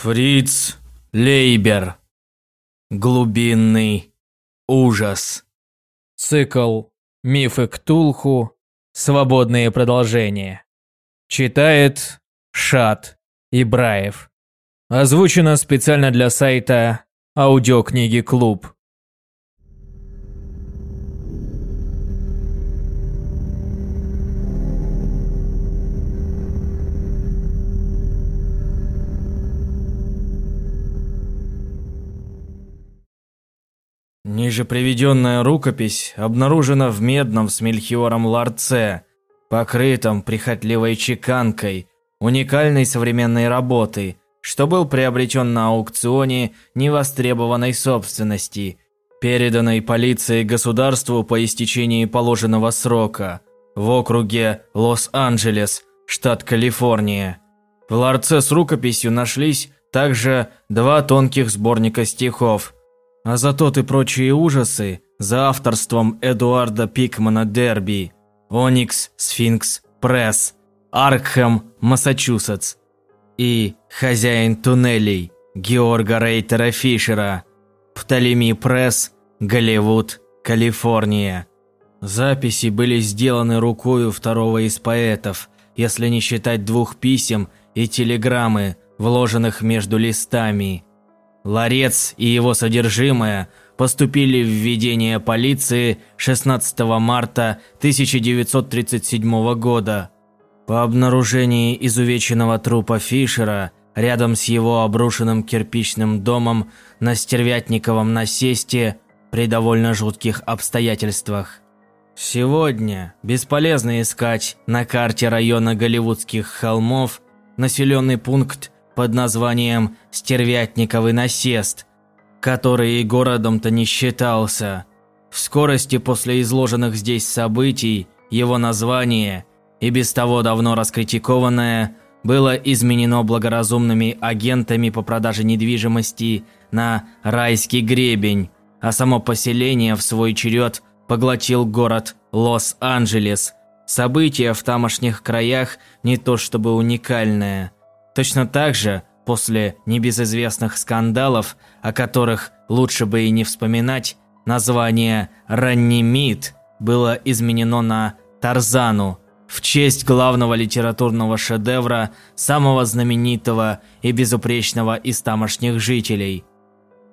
Фриц Лейбер. Глубинный ужас. Цикл «Мифы Ктулху. Свободные продолжения». Читает Шат Ибраев. Озвучено специально для сайта Аудиокниги Клуб. Ниже приведенная рукопись обнаружена в медном с мельхиором ларце, покрытом прихотливой чеканкой, уникальной современной работы, что был приобретен на аукционе невостребованной собственности, переданной полицией государству по истечении положенного срока в округе Лос-Анджелес, штат Калифорния. В ларце с рукописью нашлись также два тонких сборника стихов – а за тот и прочие ужасы за авторством Эдуарда Пикмана Дерби, Оникс, Сфинкс, Пресс, Аркхэм, Массачусетс и Хозяин туннелей Георга Рейтера Фишера, Птолемий Пресс, Голливуд, Калифорния. Записи были сделаны рукою второго из поэтов, если не считать двух писем и телеграммы, вложенных между листами – Ларец и его содержимое поступили в ведение полиции 16 марта 1937 года. По обнаружении изувеченного трупа Фишера рядом с его обрушенным кирпичным домом на Стервятниковом насесте при довольно жутких обстоятельствах. Сегодня бесполезно искать на карте района Голливудских холмов населенный пункт под названием «Стервятниковый насест», который и городом-то не считался. В скорости после изложенных здесь событий его название, и без того давно раскритикованное, было изменено благоразумными агентами по продаже недвижимости на «Райский гребень», а само поселение в свой черед поглотил город Лос-Анджелес. Событие в тамошних краях не то чтобы уникальное – Точно так же, после небезызвестных скандалов, о которых лучше бы и не вспоминать, название «Раннимид» было изменено на «Тарзану», в честь главного литературного шедевра, самого знаменитого и безупречного из тамошних жителей.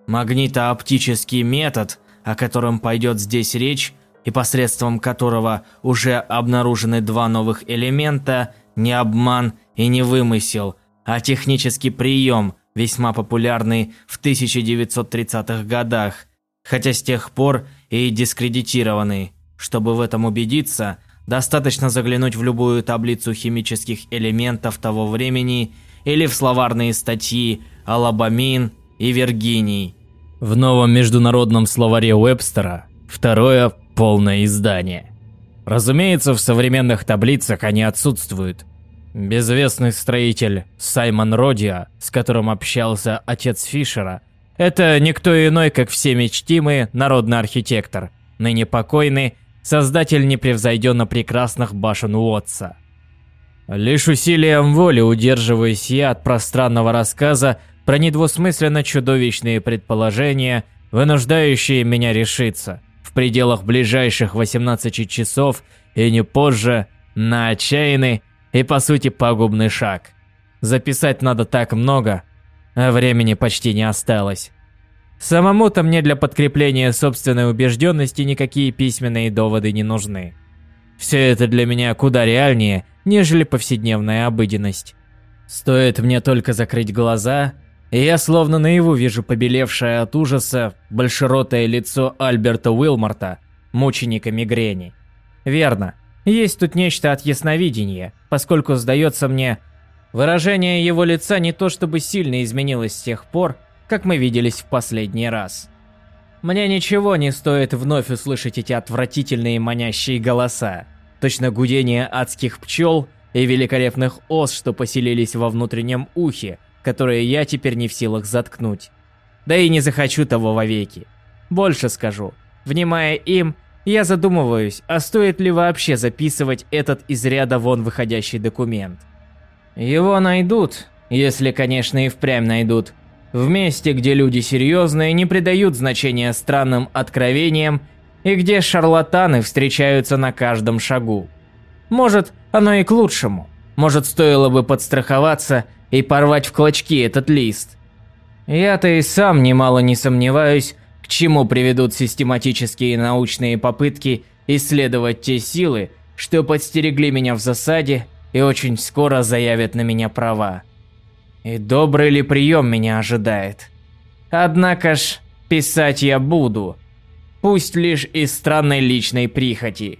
Магнитооптический метод, о котором пойдет здесь речь, и посредством которого уже обнаружены два новых элемента, не обман и не вымысел – а технический прием, весьма популярный в 1930-х годах, хотя с тех пор и дискредитированный. Чтобы в этом убедиться, достаточно заглянуть в любую таблицу химических элементов того времени или в словарные статьи «Алабамин» и «Виргиний». В новом международном словаре Уэбстера второе полное издание. Разумеется, в современных таблицах они отсутствуют – Безвестный строитель Саймон Родиа, с которым общался отец Фишера, это никто иной, как всеми чтимый народный архитектор, ныне покойный, создатель непревзойденно прекрасных башен Уотса. Лишь усилием воли удерживаюсь я от пространного рассказа про недвусмысленно чудовищные предположения, вынуждающие меня решиться в пределах ближайших 18 часов и не позже на отчаянный и по сути пагубный шаг. Записать надо так много, а времени почти не осталось. Самому-то мне для подкрепления собственной убежденности никакие письменные доводы не нужны. Все это для меня куда реальнее, нежели повседневная обыденность. Стоит мне только закрыть глаза, и я словно наяву вижу побелевшее от ужаса большеротое лицо Альберта Уилморта, мученика мигрени. Верно, есть тут нечто от ясновидения, поскольку, сдается мне, выражение его лица не то чтобы сильно изменилось с тех пор, как мы виделись в последний раз. Мне ничего не стоит вновь услышать эти отвратительные манящие голоса, точно гудение адских пчел и великолепных ос, что поселились во внутреннем ухе, которые я теперь не в силах заткнуть. Да и не захочу того вовеки. Больше скажу. Внимая им, я задумываюсь, а стоит ли вообще записывать этот из ряда вон выходящий документ. Его найдут, Если, конечно, и впрямь найдут. В месте, где люди серьезные не придают значения странным откровениям и где шарлатаны встречаются на каждом шагу. Может, оно и к лучшему. Может, стоило бы подстраховаться и порвать в клочки этот лист. Я-то и сам немало не сомневаюсь, к чему приведут систематические научные попытки исследовать те силы, что подстерегли меня в засаде и очень скоро заявят на меня права. И добрый ли прием меня ожидает? Однако ж, писать я буду. Пусть лишь из странной личной прихоти.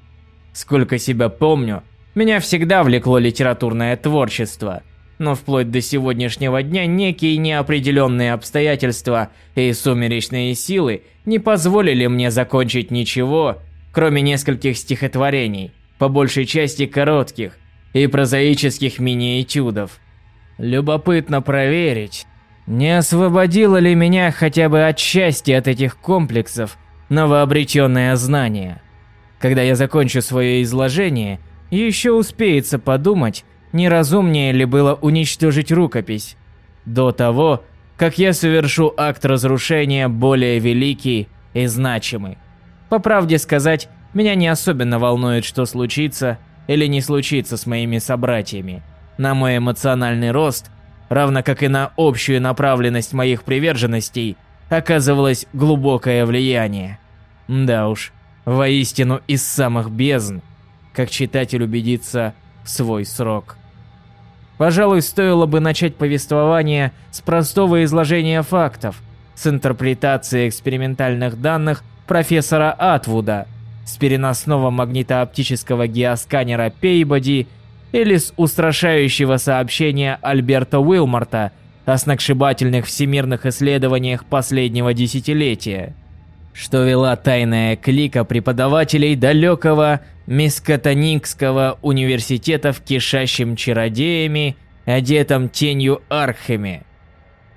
Сколько себя помню, меня всегда влекло литературное творчество. Но вплоть до сегодняшнего дня некие неопределенные обстоятельства и сумеречные силы не позволили мне закончить ничего, кроме нескольких стихотворений, по большей части коротких и прозаических мини-этюдов. Любопытно проверить, не освободило ли меня хотя бы отчасти от этих комплексов новообретенное знание. Когда я закончу свое изложение, еще успеется подумать, неразумнее ли было уничтожить рукопись. До того, как я совершу акт разрушения более великий и значимый. По правде сказать, меня не особенно волнует, что случится или не случится с моими собратьями. На мой эмоциональный рост, равно как и на общую направленность моих приверженностей, оказывалось глубокое влияние. Да уж, воистину из самых бездн, как читатель убедится в свой срок. Пожалуй, стоило бы начать повествование с простого изложения фактов, с интерпретации экспериментальных данных профессора Атвуда, с переносного магнитооптического геосканера Пейбоди или с устрашающего сообщения Альберта Уилмарта о сногсшибательных всемирных исследованиях последнего десятилетия, что вела тайная клика преподавателей далекого Мискотоникского университета в кишащем чародеями, одетом тенью Археме,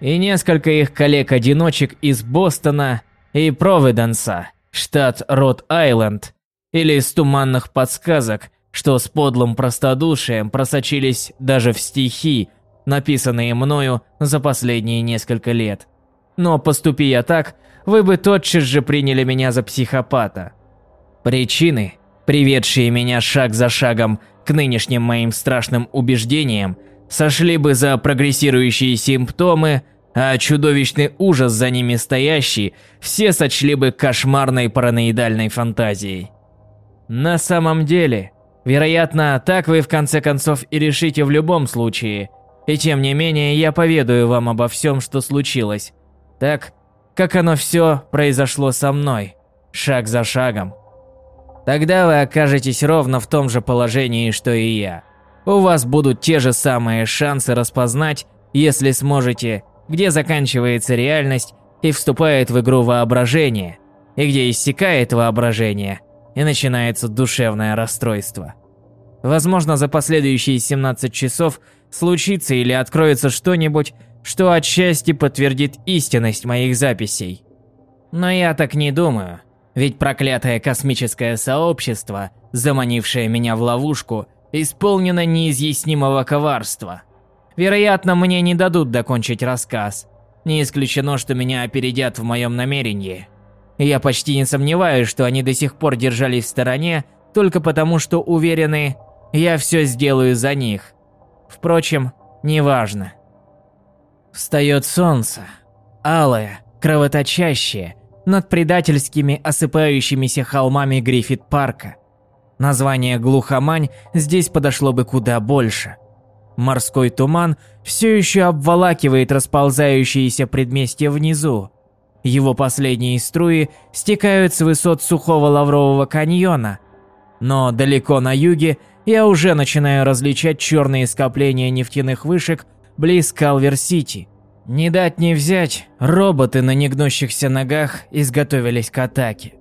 и несколько их коллег-одиночек из Бостона и Провиденса, штат Род-Айленд, или из туманных подсказок, что с подлым простодушием просочились даже в стихи, написанные мною за последние несколько лет. Но поступи я так, вы бы тотчас же приняли меня за психопата. Причины, приведшие меня шаг за шагом к нынешним моим страшным убеждениям, сошли бы за прогрессирующие симптомы, а чудовищный ужас за ними стоящий все сочли бы кошмарной параноидальной фантазией. На самом деле, вероятно, так вы в конце концов и решите в любом случае, и тем не менее я поведаю вам обо всем, что случилось, так, как оно все произошло со мной, шаг за шагом. Тогда вы окажетесь ровно в том же положении, что и я. У вас будут те же самые шансы распознать, если сможете, где заканчивается реальность и вступает в игру воображение, и где иссякает воображение и начинается душевное расстройство. Возможно, за последующие 17 часов случится или откроется что-нибудь, что отчасти подтвердит истинность моих записей. Но я так не думаю. Ведь проклятое космическое сообщество, заманившее меня в ловушку, исполнено неизъяснимого коварства. Вероятно, мне не дадут докончить рассказ. Не исключено, что меня опередят в моем намерении. Я почти не сомневаюсь, что они до сих пор держались в стороне, только потому что уверены, я все сделаю за них. Впрочем, неважно. Встает солнце. Алое, кровоточащее, над предательскими осыпающимися холмами Гриффит-парка. Название «Глухомань» здесь подошло бы куда больше. Морской туман все еще обволакивает расползающиеся предместья внизу. Его последние струи стекают с высот сухого лаврового каньона. Но далеко на юге я уже начинаю различать черные скопления нефтяных вышек близ Калвер-Сити – ни дать ни взять, роботы на негнущихся ногах изготовились к атаке.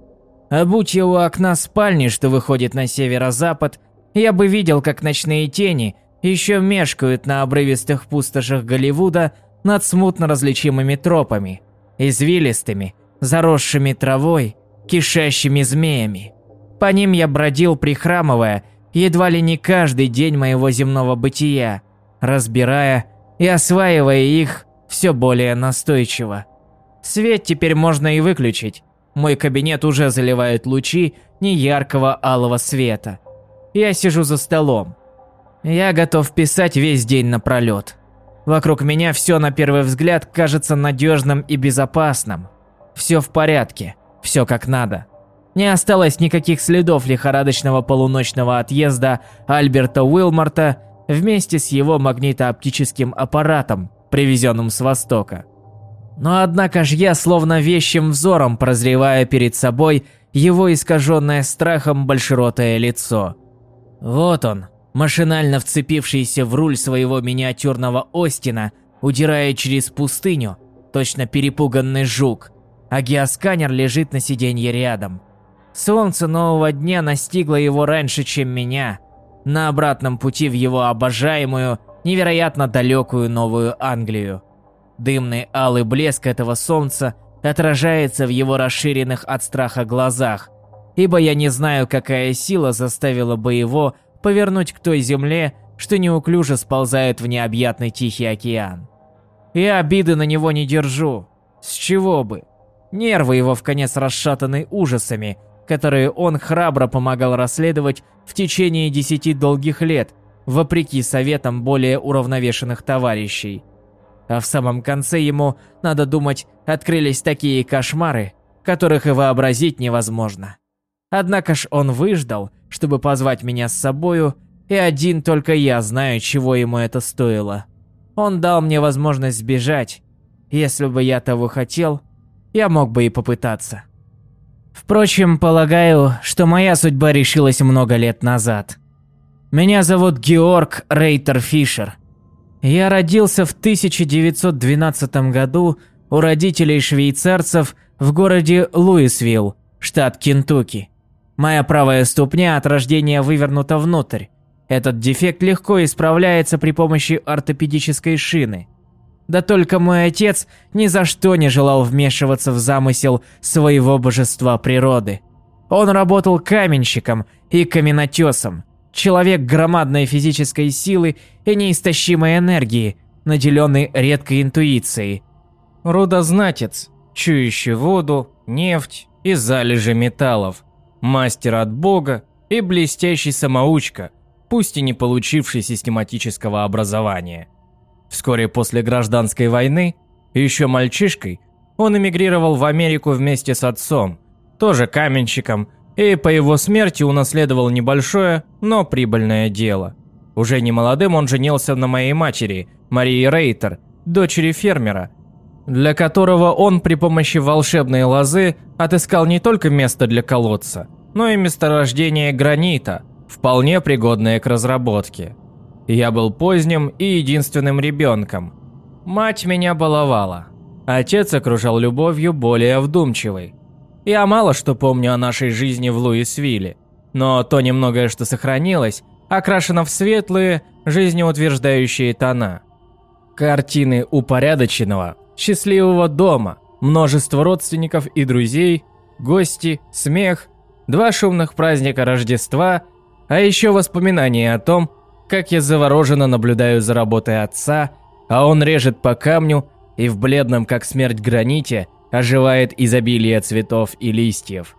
А будь я у окна спальни, что выходит на северо-запад, я бы видел, как ночные тени еще мешкают на обрывистых пустошах Голливуда над смутно различимыми тропами, извилистыми, заросшими травой, кишащими змеями. По ним я бродил, прихрамывая, едва ли не каждый день моего земного бытия, разбирая и осваивая их все более настойчиво. Свет теперь можно и выключить. Мой кабинет уже заливают лучи неяркого алого света. Я сижу за столом. Я готов писать весь день напролет. Вокруг меня все на первый взгляд кажется надежным и безопасным. Все в порядке, все как надо. Не осталось никаких следов лихорадочного полуночного отъезда Альберта Уилмарта вместе с его магнитооптическим аппаратом, привезенным с Востока. Но однако ж я словно вещим взором прозревая перед собой его искаженное страхом большеротое лицо. Вот он, машинально вцепившийся в руль своего миниатюрного Остина, удирая через пустыню, точно перепуганный жук, а геосканер лежит на сиденье рядом. Солнце нового дня настигло его раньше, чем меня, на обратном пути в его обожаемую, невероятно далекую Новую Англию. Дымный алый блеск этого солнца отражается в его расширенных от страха глазах, ибо я не знаю, какая сила заставила бы его повернуть к той земле, что неуклюже сползает в необъятный Тихий океан. И обиды на него не держу. С чего бы? Нервы его в конец расшатаны ужасами, которые он храбро помогал расследовать в течение десяти долгих лет, вопреки советам более уравновешенных товарищей. А в самом конце ему, надо думать, открылись такие кошмары, которых и вообразить невозможно. Однако ж он выждал, чтобы позвать меня с собою, и один только я знаю, чего ему это стоило. Он дал мне возможность сбежать. Если бы я того хотел, я мог бы и попытаться. Впрочем, полагаю, что моя судьба решилась много лет назад. Меня зовут Георг Рейтер Фишер. Я родился в 1912 году у родителей швейцарцев в городе Луисвилл, штат Кентукки. Моя правая ступня от рождения вывернута внутрь. Этот дефект легко исправляется при помощи ортопедической шины – да только мой отец ни за что не желал вмешиваться в замысел своего божества природы. Он работал каменщиком и каменотесом, человек громадной физической силы и неистощимой энергии, наделенный редкой интуицией. Рудознатец, чующий воду, нефть и залежи металлов, мастер от бога и блестящий самоучка, пусть и не получивший систематического образования. Вскоре после гражданской войны, еще мальчишкой, он эмигрировал в Америку вместе с отцом, тоже каменщиком, и по его смерти унаследовал небольшое, но прибыльное дело. Уже не молодым он женился на моей матери, Марии Рейтер, дочери фермера, для которого он при помощи волшебной лозы отыскал не только место для колодца, но и месторождение гранита, вполне пригодное к разработке. Я был поздним и единственным ребенком. Мать меня баловала. Отец окружал любовью более вдумчивой. Я мало что помню о нашей жизни в Луисвилле, но то немногое, что сохранилось, окрашено в светлые, жизнеутверждающие тона. Картины упорядоченного, счастливого дома, множество родственников и друзей, гости, смех, два шумных праздника Рождества, а еще воспоминания о том, как я завороженно наблюдаю за работой отца, а он режет по камню и в бледном, как смерть граните, оживает изобилие цветов и листьев.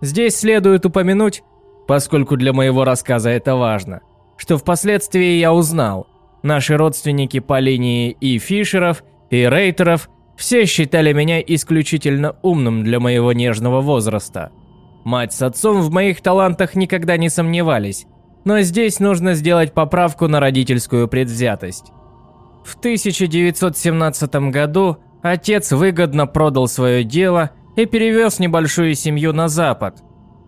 Здесь следует упомянуть, поскольку для моего рассказа это важно, что впоследствии я узнал, наши родственники по линии и Фишеров, и Рейтеров все считали меня исключительно умным для моего нежного возраста. Мать с отцом в моих талантах никогда не сомневались, но здесь нужно сделать поправку на родительскую предвзятость. В 1917 году отец выгодно продал свое дело и перевез небольшую семью на запад,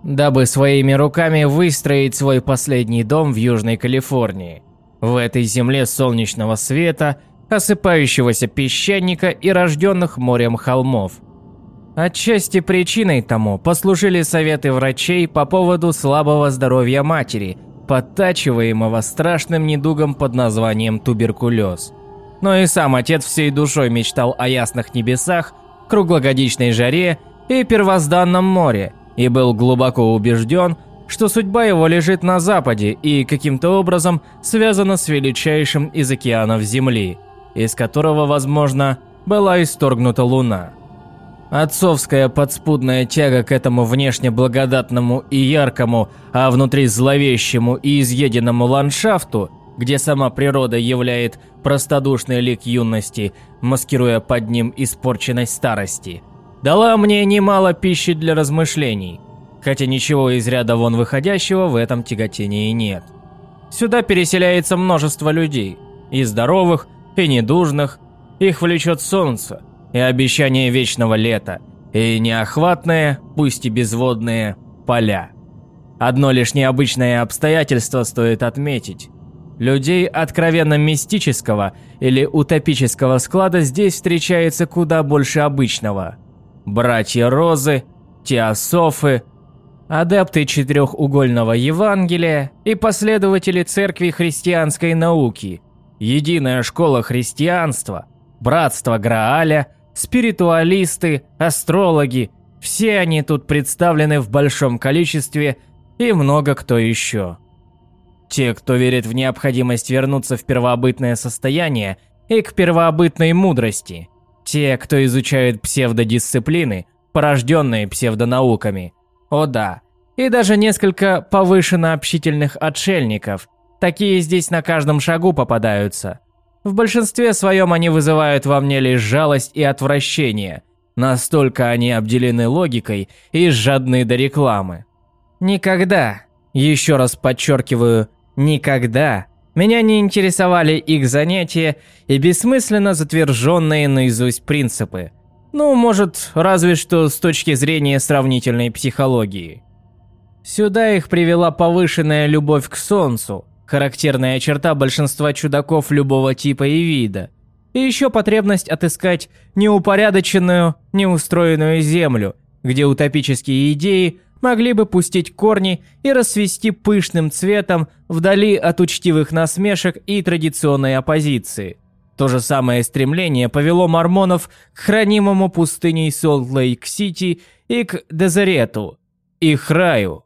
дабы своими руками выстроить свой последний дом в Южной Калифорнии. В этой земле солнечного света, осыпающегося песчаника и рожденных морем холмов. Отчасти причиной тому послужили советы врачей по поводу слабого здоровья матери – подтачиваемого страшным недугом под названием туберкулез. Но и сам отец всей душой мечтал о ясных небесах, круглогодичной жаре и первозданном море, и был глубоко убежден, что судьба его лежит на западе и каким-то образом связана с величайшим из океанов Земли из которого, возможно, была исторгнута луна. Отцовская подспудная тяга к этому внешне благодатному и яркому, а внутри зловещему и изъеденному ландшафту, где сама природа являет простодушный лик юности, маскируя под ним испорченность старости, дала мне немало пищи для размышлений, хотя ничего из ряда вон выходящего в этом тяготении нет. Сюда переселяется множество людей, и здоровых, и недужных, их влечет солнце, и обещание вечного лета, и неохватные, пусть и безводные, поля. Одно лишь необычное обстоятельство стоит отметить. Людей откровенно мистического или утопического склада здесь встречается куда больше обычного. Братья Розы, теософы, адепты четырехугольного Евангелия и последователи церкви христианской науки, единая школа христианства, братство Грааля – спиритуалисты, астрологи, все они тут представлены в большом количестве и много кто еще. Те, кто верит в необходимость вернуться в первобытное состояние и к первобытной мудрости. Те, кто изучают псевдодисциплины, порожденные псевдонауками. О да, и даже несколько повышенно общительных отшельников. Такие здесь на каждом шагу попадаются. В большинстве своем они вызывают во мне лишь жалость и отвращение. Настолько они обделены логикой и жадны до рекламы. Никогда, еще раз подчеркиваю, никогда, меня не интересовали их занятия и бессмысленно затверженные наизусть принципы. Ну, может, разве что с точки зрения сравнительной психологии. Сюда их привела повышенная любовь к солнцу, характерная черта большинства чудаков любого типа и вида. И еще потребность отыскать неупорядоченную, неустроенную землю, где утопические идеи могли бы пустить корни и расцвести пышным цветом вдали от учтивых насмешек и традиционной оппозиции. То же самое стремление повело мормонов к хранимому пустыней Солт-Лейк-Сити и к Дезерету, их раю.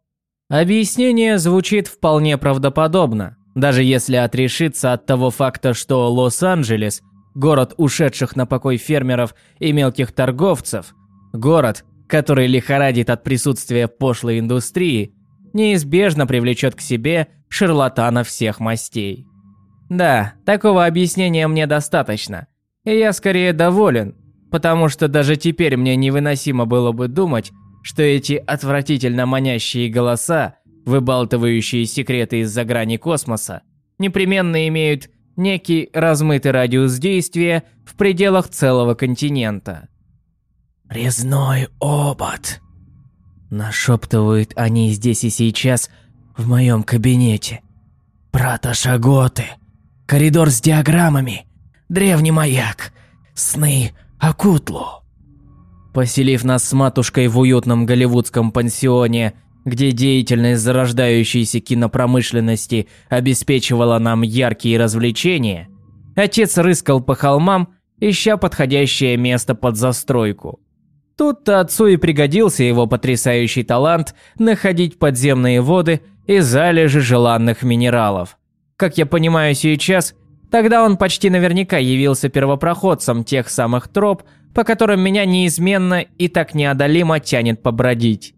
Объяснение звучит вполне правдоподобно, даже если отрешиться от того факта, что Лос-Анджелес – город ушедших на покой фермеров и мелких торговцев, город, который лихорадит от присутствия пошлой индустрии, неизбежно привлечет к себе шарлатанов всех мастей. Да, такого объяснения мне достаточно, и я скорее доволен, потому что даже теперь мне невыносимо было бы думать, что эти отвратительно манящие голоса, выбалтывающие секреты из-за грани космоса, непременно имеют некий размытый радиус действия в пределах целого континента. «Резной обод», – нашептывают они здесь и сейчас в моем кабинете. «Брата Шаготы, коридор с диаграммами, древний маяк, сны Акутлу». Поселив нас с матушкой в уютном голливудском пансионе, где деятельность зарождающейся кинопромышленности обеспечивала нам яркие развлечения, отец рыскал по холмам, ища подходящее место под застройку. Тут-то отцу и пригодился его потрясающий талант находить подземные воды и залежи желанных минералов. Как я понимаю сейчас, тогда он почти наверняка явился первопроходцем тех самых троп, по которым меня неизменно и так неодолимо тянет побродить.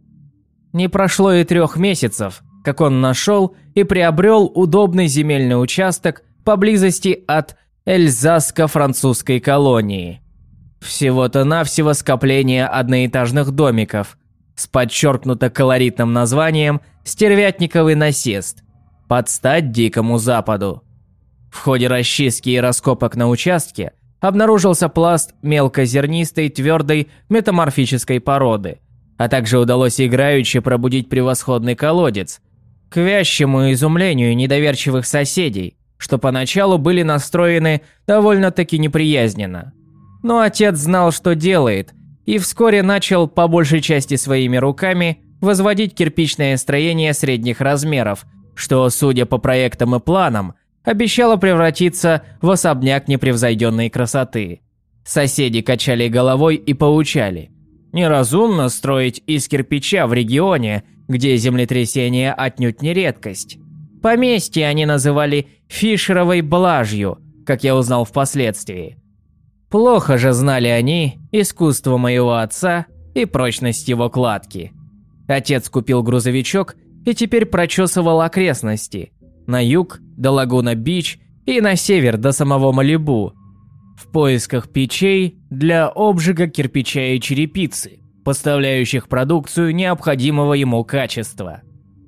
Не прошло и трех месяцев, как он нашел и приобрел удобный земельный участок поблизости от Эльзаско-французской колонии. Всего-то навсего скопление одноэтажных домиков с подчеркнуто колоритным названием «Стервятниковый насест» под стать Дикому Западу. В ходе расчистки и раскопок на участке – обнаружился пласт мелкозернистой твердой метаморфической породы, а также удалось играючи пробудить превосходный колодец, к вящему изумлению недоверчивых соседей, что поначалу были настроены довольно-таки неприязненно. Но отец знал, что делает, и вскоре начал по большей части своими руками возводить кирпичное строение средних размеров, что, судя по проектам и планам, обещала превратиться в особняк непревзойденной красоты. Соседи качали головой и поучали. Неразумно строить из кирпича в регионе, где землетрясения отнюдь не редкость. Поместье они называли Фишеровой блажью, как я узнал впоследствии. Плохо же знали они искусство моего отца и прочность его кладки. Отец купил грузовичок и теперь прочесывал окрестности. На юг до Лагуна-Бич и на север до самого Малибу. В поисках печей для обжига кирпича и черепицы, поставляющих продукцию необходимого ему качества.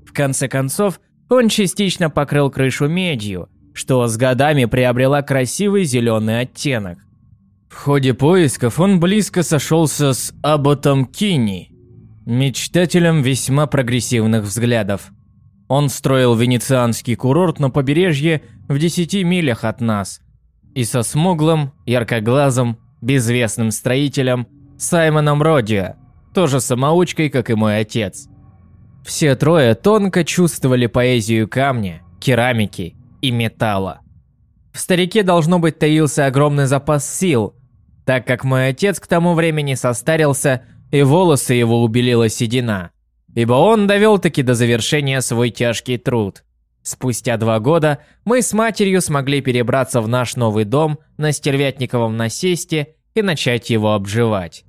В конце концов, он частично покрыл крышу медью, что с годами приобрела красивый зеленый оттенок. В ходе поисков он близко сошелся с Аботом Кини, мечтателем весьма прогрессивных взглядов. Он строил венецианский курорт на побережье в 10 милях от нас. И со смуглым, яркоглазым, безвестным строителем Саймоном Родио, тоже самоучкой, как и мой отец. Все трое тонко чувствовали поэзию камня, керамики и металла. В старике должно быть таился огромный запас сил, так как мой отец к тому времени состарился и волосы его убелила седина, ибо он довел-таки до завершения свой тяжкий труд. Спустя два года мы с матерью смогли перебраться в наш новый дом на Стервятниковом насесте и начать его обживать.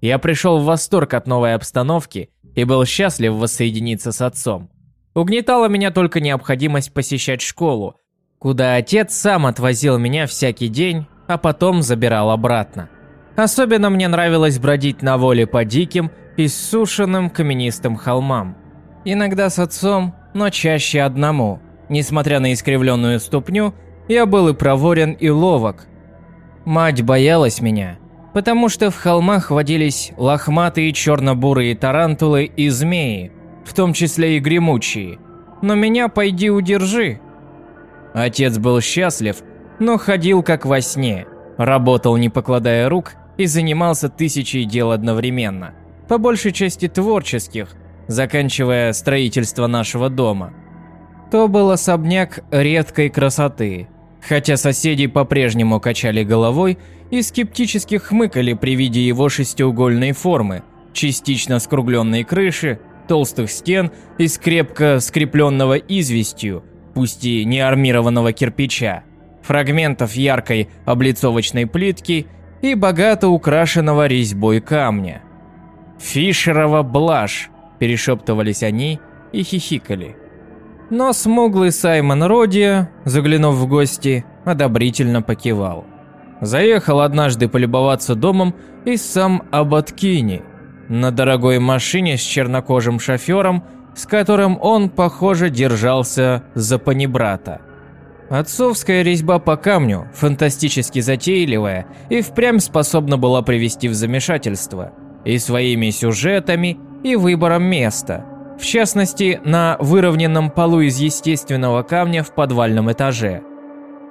Я пришел в восторг от новой обстановки и был счастлив воссоединиться с отцом. Угнетала меня только необходимость посещать школу, куда отец сам отвозил меня всякий день, а потом забирал обратно. Особенно мне нравилось бродить на воле по диким, иссушенным каменистым холмам. Иногда с отцом, но чаще одному. Несмотря на искривленную ступню, я был и проворен, и ловок. Мать боялась меня, потому что в холмах водились лохматые черно-бурые тарантулы и змеи, в том числе и гремучие. Но меня пойди удержи. Отец был счастлив, но ходил как во сне, работал не покладая рук и занимался тысячей дел одновременно, по большей части творческих, заканчивая строительство нашего дома. То был особняк редкой красоты, хотя соседи по-прежнему качали головой и скептически хмыкали при виде его шестиугольной формы, частично скругленной крыши, толстых стен из крепко скрепленного известью, пусть и не армированного кирпича, фрагментов яркой облицовочной плитки и богато украшенного резьбой камня. «Фишерова блажь!» – перешептывались они и хихикали. Но смуглый Саймон Роди, заглянув в гости, одобрительно покивал. Заехал однажды полюбоваться домом и сам Абаткини на дорогой машине с чернокожим шофером, с которым он, похоже, держался за панибрата. Отцовская резьба по камню, фантастически затейливая, и впрямь способна была привести в замешательство. И своими сюжетами, и выбором места. В частности, на выровненном полу из естественного камня в подвальном этаже.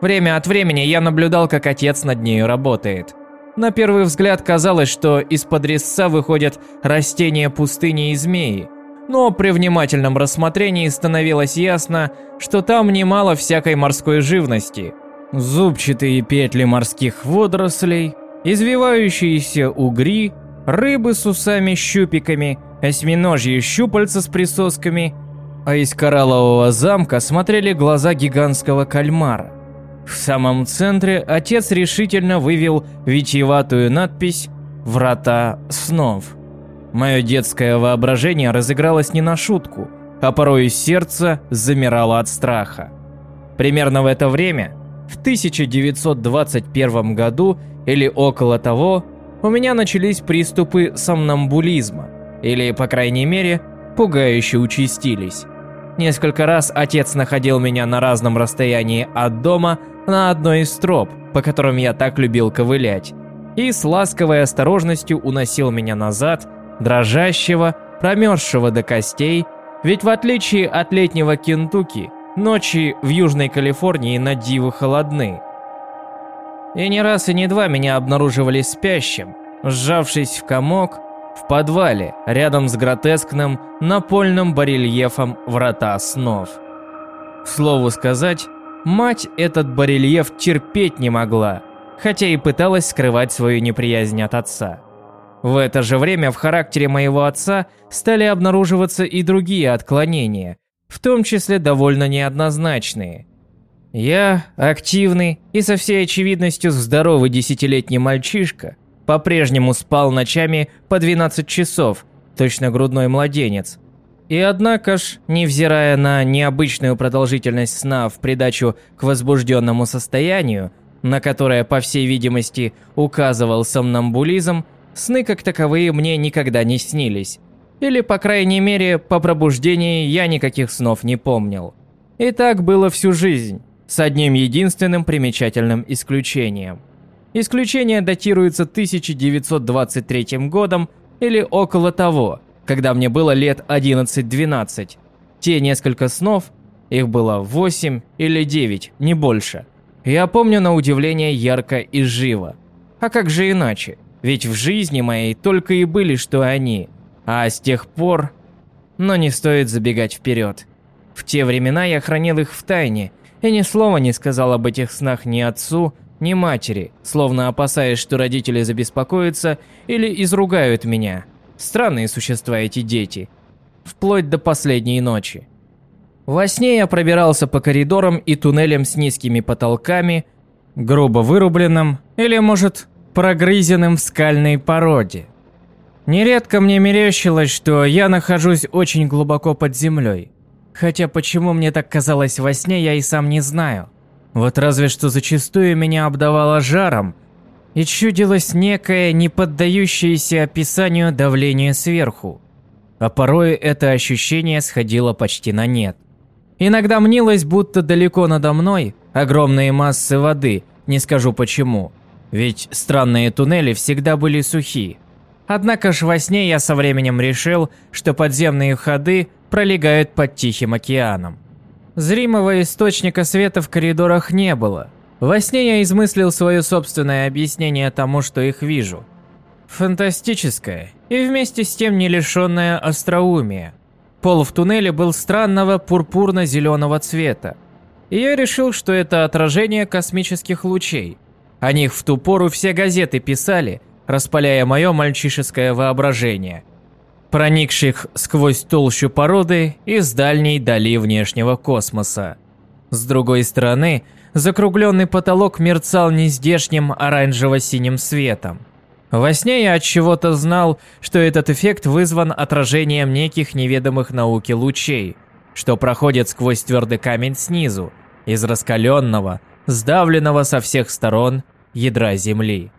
Время от времени я наблюдал, как отец над нею работает. На первый взгляд казалось, что из-под резца выходят растения пустыни и змеи, но при внимательном рассмотрении становилось ясно, что там немало всякой морской живности. Зубчатые петли морских водорослей, извивающиеся угри, рыбы с усами-щупиками, осьминожьи щупальца с присосками, а из кораллового замка смотрели глаза гигантского кальмара. В самом центре отец решительно вывел витиеватую надпись «Врата снов». Мое детское воображение разыгралось не на шутку, а порой сердце замирало от страха. Примерно в это время, в 1921 году или около того, у меня начались приступы сомнамбулизма, или, по крайней мере, пугающе участились. Несколько раз отец находил меня на разном расстоянии от дома на одной из троп, по которым я так любил ковылять, и с ласковой осторожностью уносил меня назад дрожащего, промерзшего до костей, ведь в отличие от летнего Кентукки, ночи в Южной Калифорнии на диво холодны. И не раз и не два меня обнаруживали спящим, сжавшись в комок, в подвале, рядом с гротескным напольным барельефом «Врата снов». К слову сказать, мать этот барельеф терпеть не могла, хотя и пыталась скрывать свою неприязнь от отца. В это же время в характере моего отца стали обнаруживаться и другие отклонения, в том числе довольно неоднозначные. Я, активный и со всей очевидностью здоровый десятилетний мальчишка, по-прежнему спал ночами по 12 часов, точно грудной младенец. И однако ж, невзирая на необычную продолжительность сна в придачу к возбужденному состоянию, на которое, по всей видимости, указывал сомнамбулизм, сны как таковые мне никогда не снились. Или, по крайней мере, по пробуждении я никаких снов не помнил. И так было всю жизнь, с одним единственным примечательным исключением. Исключение датируется 1923 годом или около того, когда мне было лет 11-12. Те несколько снов, их было 8 или 9, не больше. Я помню на удивление ярко и живо. А как же иначе? Ведь в жизни моей только и были, что они. А с тех пор... Но не стоит забегать вперед. В те времена я хранил их в тайне, и ни слова не сказал об этих снах ни отцу, ни матери, словно опасаясь, что родители забеспокоятся или изругают меня. Странные существа эти дети. Вплоть до последней ночи. Во сне я пробирался по коридорам и туннелям с низкими потолками, грубо вырубленным или, может, прогрызенным в скальной породе. Нередко мне мерещилось, что я нахожусь очень глубоко под землей. Хотя почему мне так казалось во сне, я и сам не знаю. Вот разве что зачастую меня обдавало жаром, и чудилось некое, не поддающееся описанию давление сверху. А порой это ощущение сходило почти на нет. Иногда мнилось, будто далеко надо мной огромные массы воды, не скажу почему. Ведь странные туннели всегда были сухи. Однако ж во сне я со временем решил, что подземные ходы пролегают под Тихим океаном. Зримого источника света в коридорах не было. Во сне я измыслил свое собственное объяснение тому, что их вижу. Фантастическое и вместе с тем не лишенное остроумия. Пол в туннеле был странного пурпурно-зеленого цвета. И я решил, что это отражение космических лучей. О них в ту пору все газеты писали, распаляя мое мальчишеское воображение – проникших сквозь толщу породы из дальней дали внешнего космоса. С другой стороны, закругленный потолок мерцал нездешним оранжево-синим светом. Во сне я от чего-то знал, что этот эффект вызван отражением неких неведомых науке лучей, что проходят сквозь твердый камень снизу, из раскаленного, сдавленного со всех сторон ядра Земли.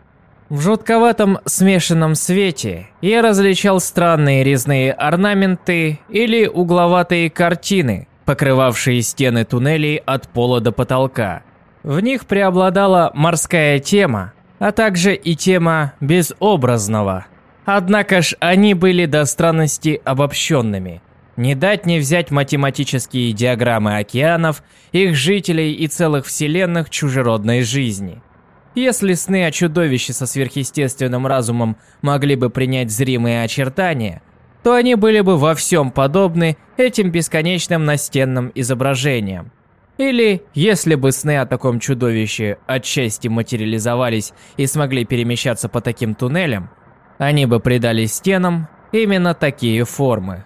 В жутковатом смешанном свете я различал странные резные орнаменты или угловатые картины, покрывавшие стены туннелей от пола до потолка. В них преобладала морская тема, а также и тема безобразного. Однако ж они были до странности обобщенными. Не дать не взять математические диаграммы океанов, их жителей и целых вселенных чужеродной жизни – если сны о чудовище со сверхъестественным разумом могли бы принять зримые очертания, то они были бы во всем подобны этим бесконечным настенным изображениям. Или, если бы сны о таком чудовище отчасти материализовались и смогли перемещаться по таким туннелям, они бы придали стенам именно такие формы.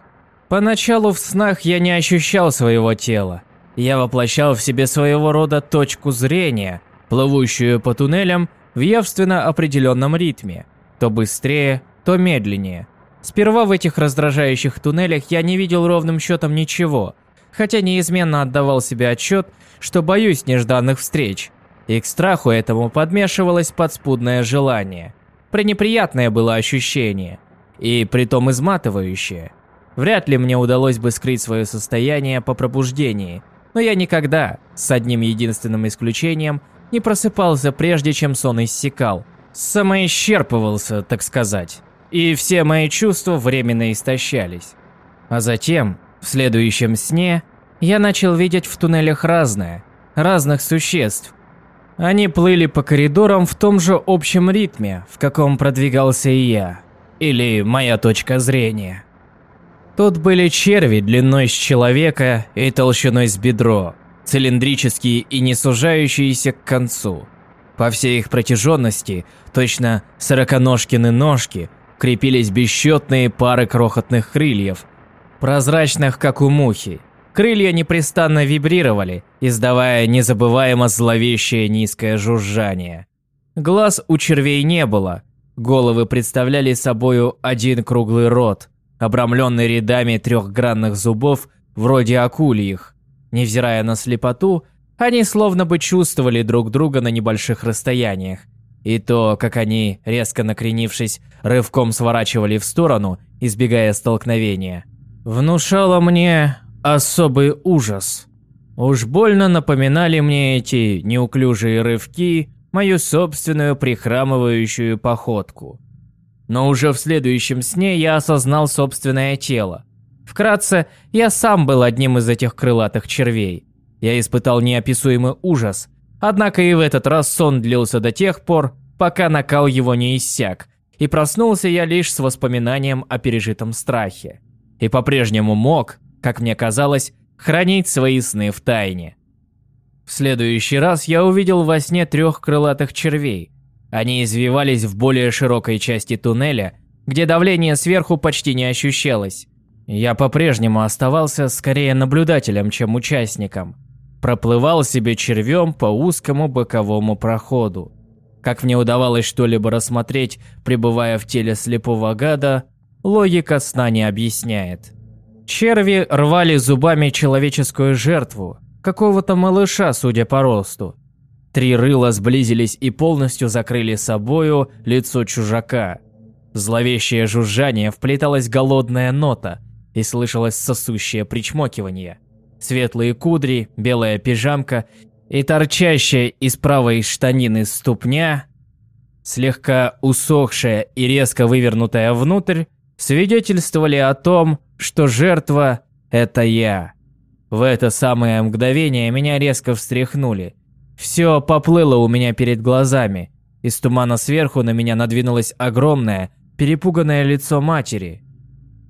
Поначалу в снах я не ощущал своего тела. Я воплощал в себе своего рода точку зрения – плывущую по туннелям в явственно определенном ритме, то быстрее, то медленнее. Сперва в этих раздражающих туннелях я не видел ровным счетом ничего, хотя неизменно отдавал себе отчет, что боюсь нежданных встреч. И к страху этому подмешивалось подспудное желание. Пренеприятное было ощущение, и притом изматывающее. Вряд ли мне удалось бы скрыть свое состояние по пробуждении, но я никогда, с одним единственным исключением, не просыпался прежде, чем сон иссякал. Самоисчерпывался, так сказать. И все мои чувства временно истощались. А затем, в следующем сне, я начал видеть в туннелях разное, разных существ. Они плыли по коридорам в том же общем ритме, в каком продвигался и я. Или моя точка зрения. Тут были черви длиной с человека и толщиной с бедро, цилиндрические и не сужающиеся к концу. По всей их протяженности, точно сороконожкины ножки, крепились бесчетные пары крохотных крыльев, прозрачных, как у мухи. Крылья непрестанно вибрировали, издавая незабываемо зловещее низкое жужжание. Глаз у червей не было. Головы представляли собою один круглый рот, обрамленный рядами трехгранных зубов, вроде акульих. Невзирая на слепоту, они словно бы чувствовали друг друга на небольших расстояниях. И то, как они, резко накренившись, рывком сворачивали в сторону, избегая столкновения, внушало мне особый ужас. Уж больно напоминали мне эти неуклюжие рывки мою собственную прихрамывающую походку. Но уже в следующем сне я осознал собственное тело. Вкратце, я сам был одним из этих крылатых червей. Я испытал неописуемый ужас, однако и в этот раз сон длился до тех пор, пока накал его не иссяк, и проснулся я лишь с воспоминанием о пережитом страхе. И по-прежнему мог, как мне казалось, хранить свои сны в тайне. В следующий раз я увидел во сне трех крылатых червей. Они извивались в более широкой части туннеля, где давление сверху почти не ощущалось. Я по-прежнему оставался скорее наблюдателем, чем участником. Проплывал себе червем по узкому боковому проходу. Как мне удавалось что-либо рассмотреть, пребывая в теле слепого гада, логика сна не объясняет. Черви рвали зубами человеческую жертву, какого-то малыша, судя по росту. Три рыла сблизились и полностью закрыли собою лицо чужака. Зловещее жужжание вплеталась голодная нота и слышалось сосущее причмокивание. Светлые кудри, белая пижамка и торчащая из правой штанины ступня, слегка усохшая и резко вывернутая внутрь, свидетельствовали о том, что жертва – это я. В это самое мгновение меня резко встряхнули. Все поплыло у меня перед глазами. Из тумана сверху на меня надвинулось огромное, перепуганное лицо матери.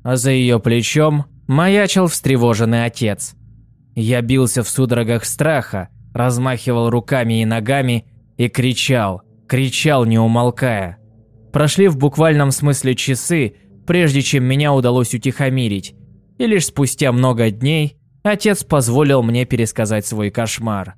А за ее плечом маячил встревоженный отец. Я бился в судорогах страха, размахивал руками и ногами и кричал, кричал не умолкая. Прошли в буквальном смысле часы, прежде чем меня удалось утихомирить, и лишь спустя много дней отец позволил мне пересказать свой кошмар.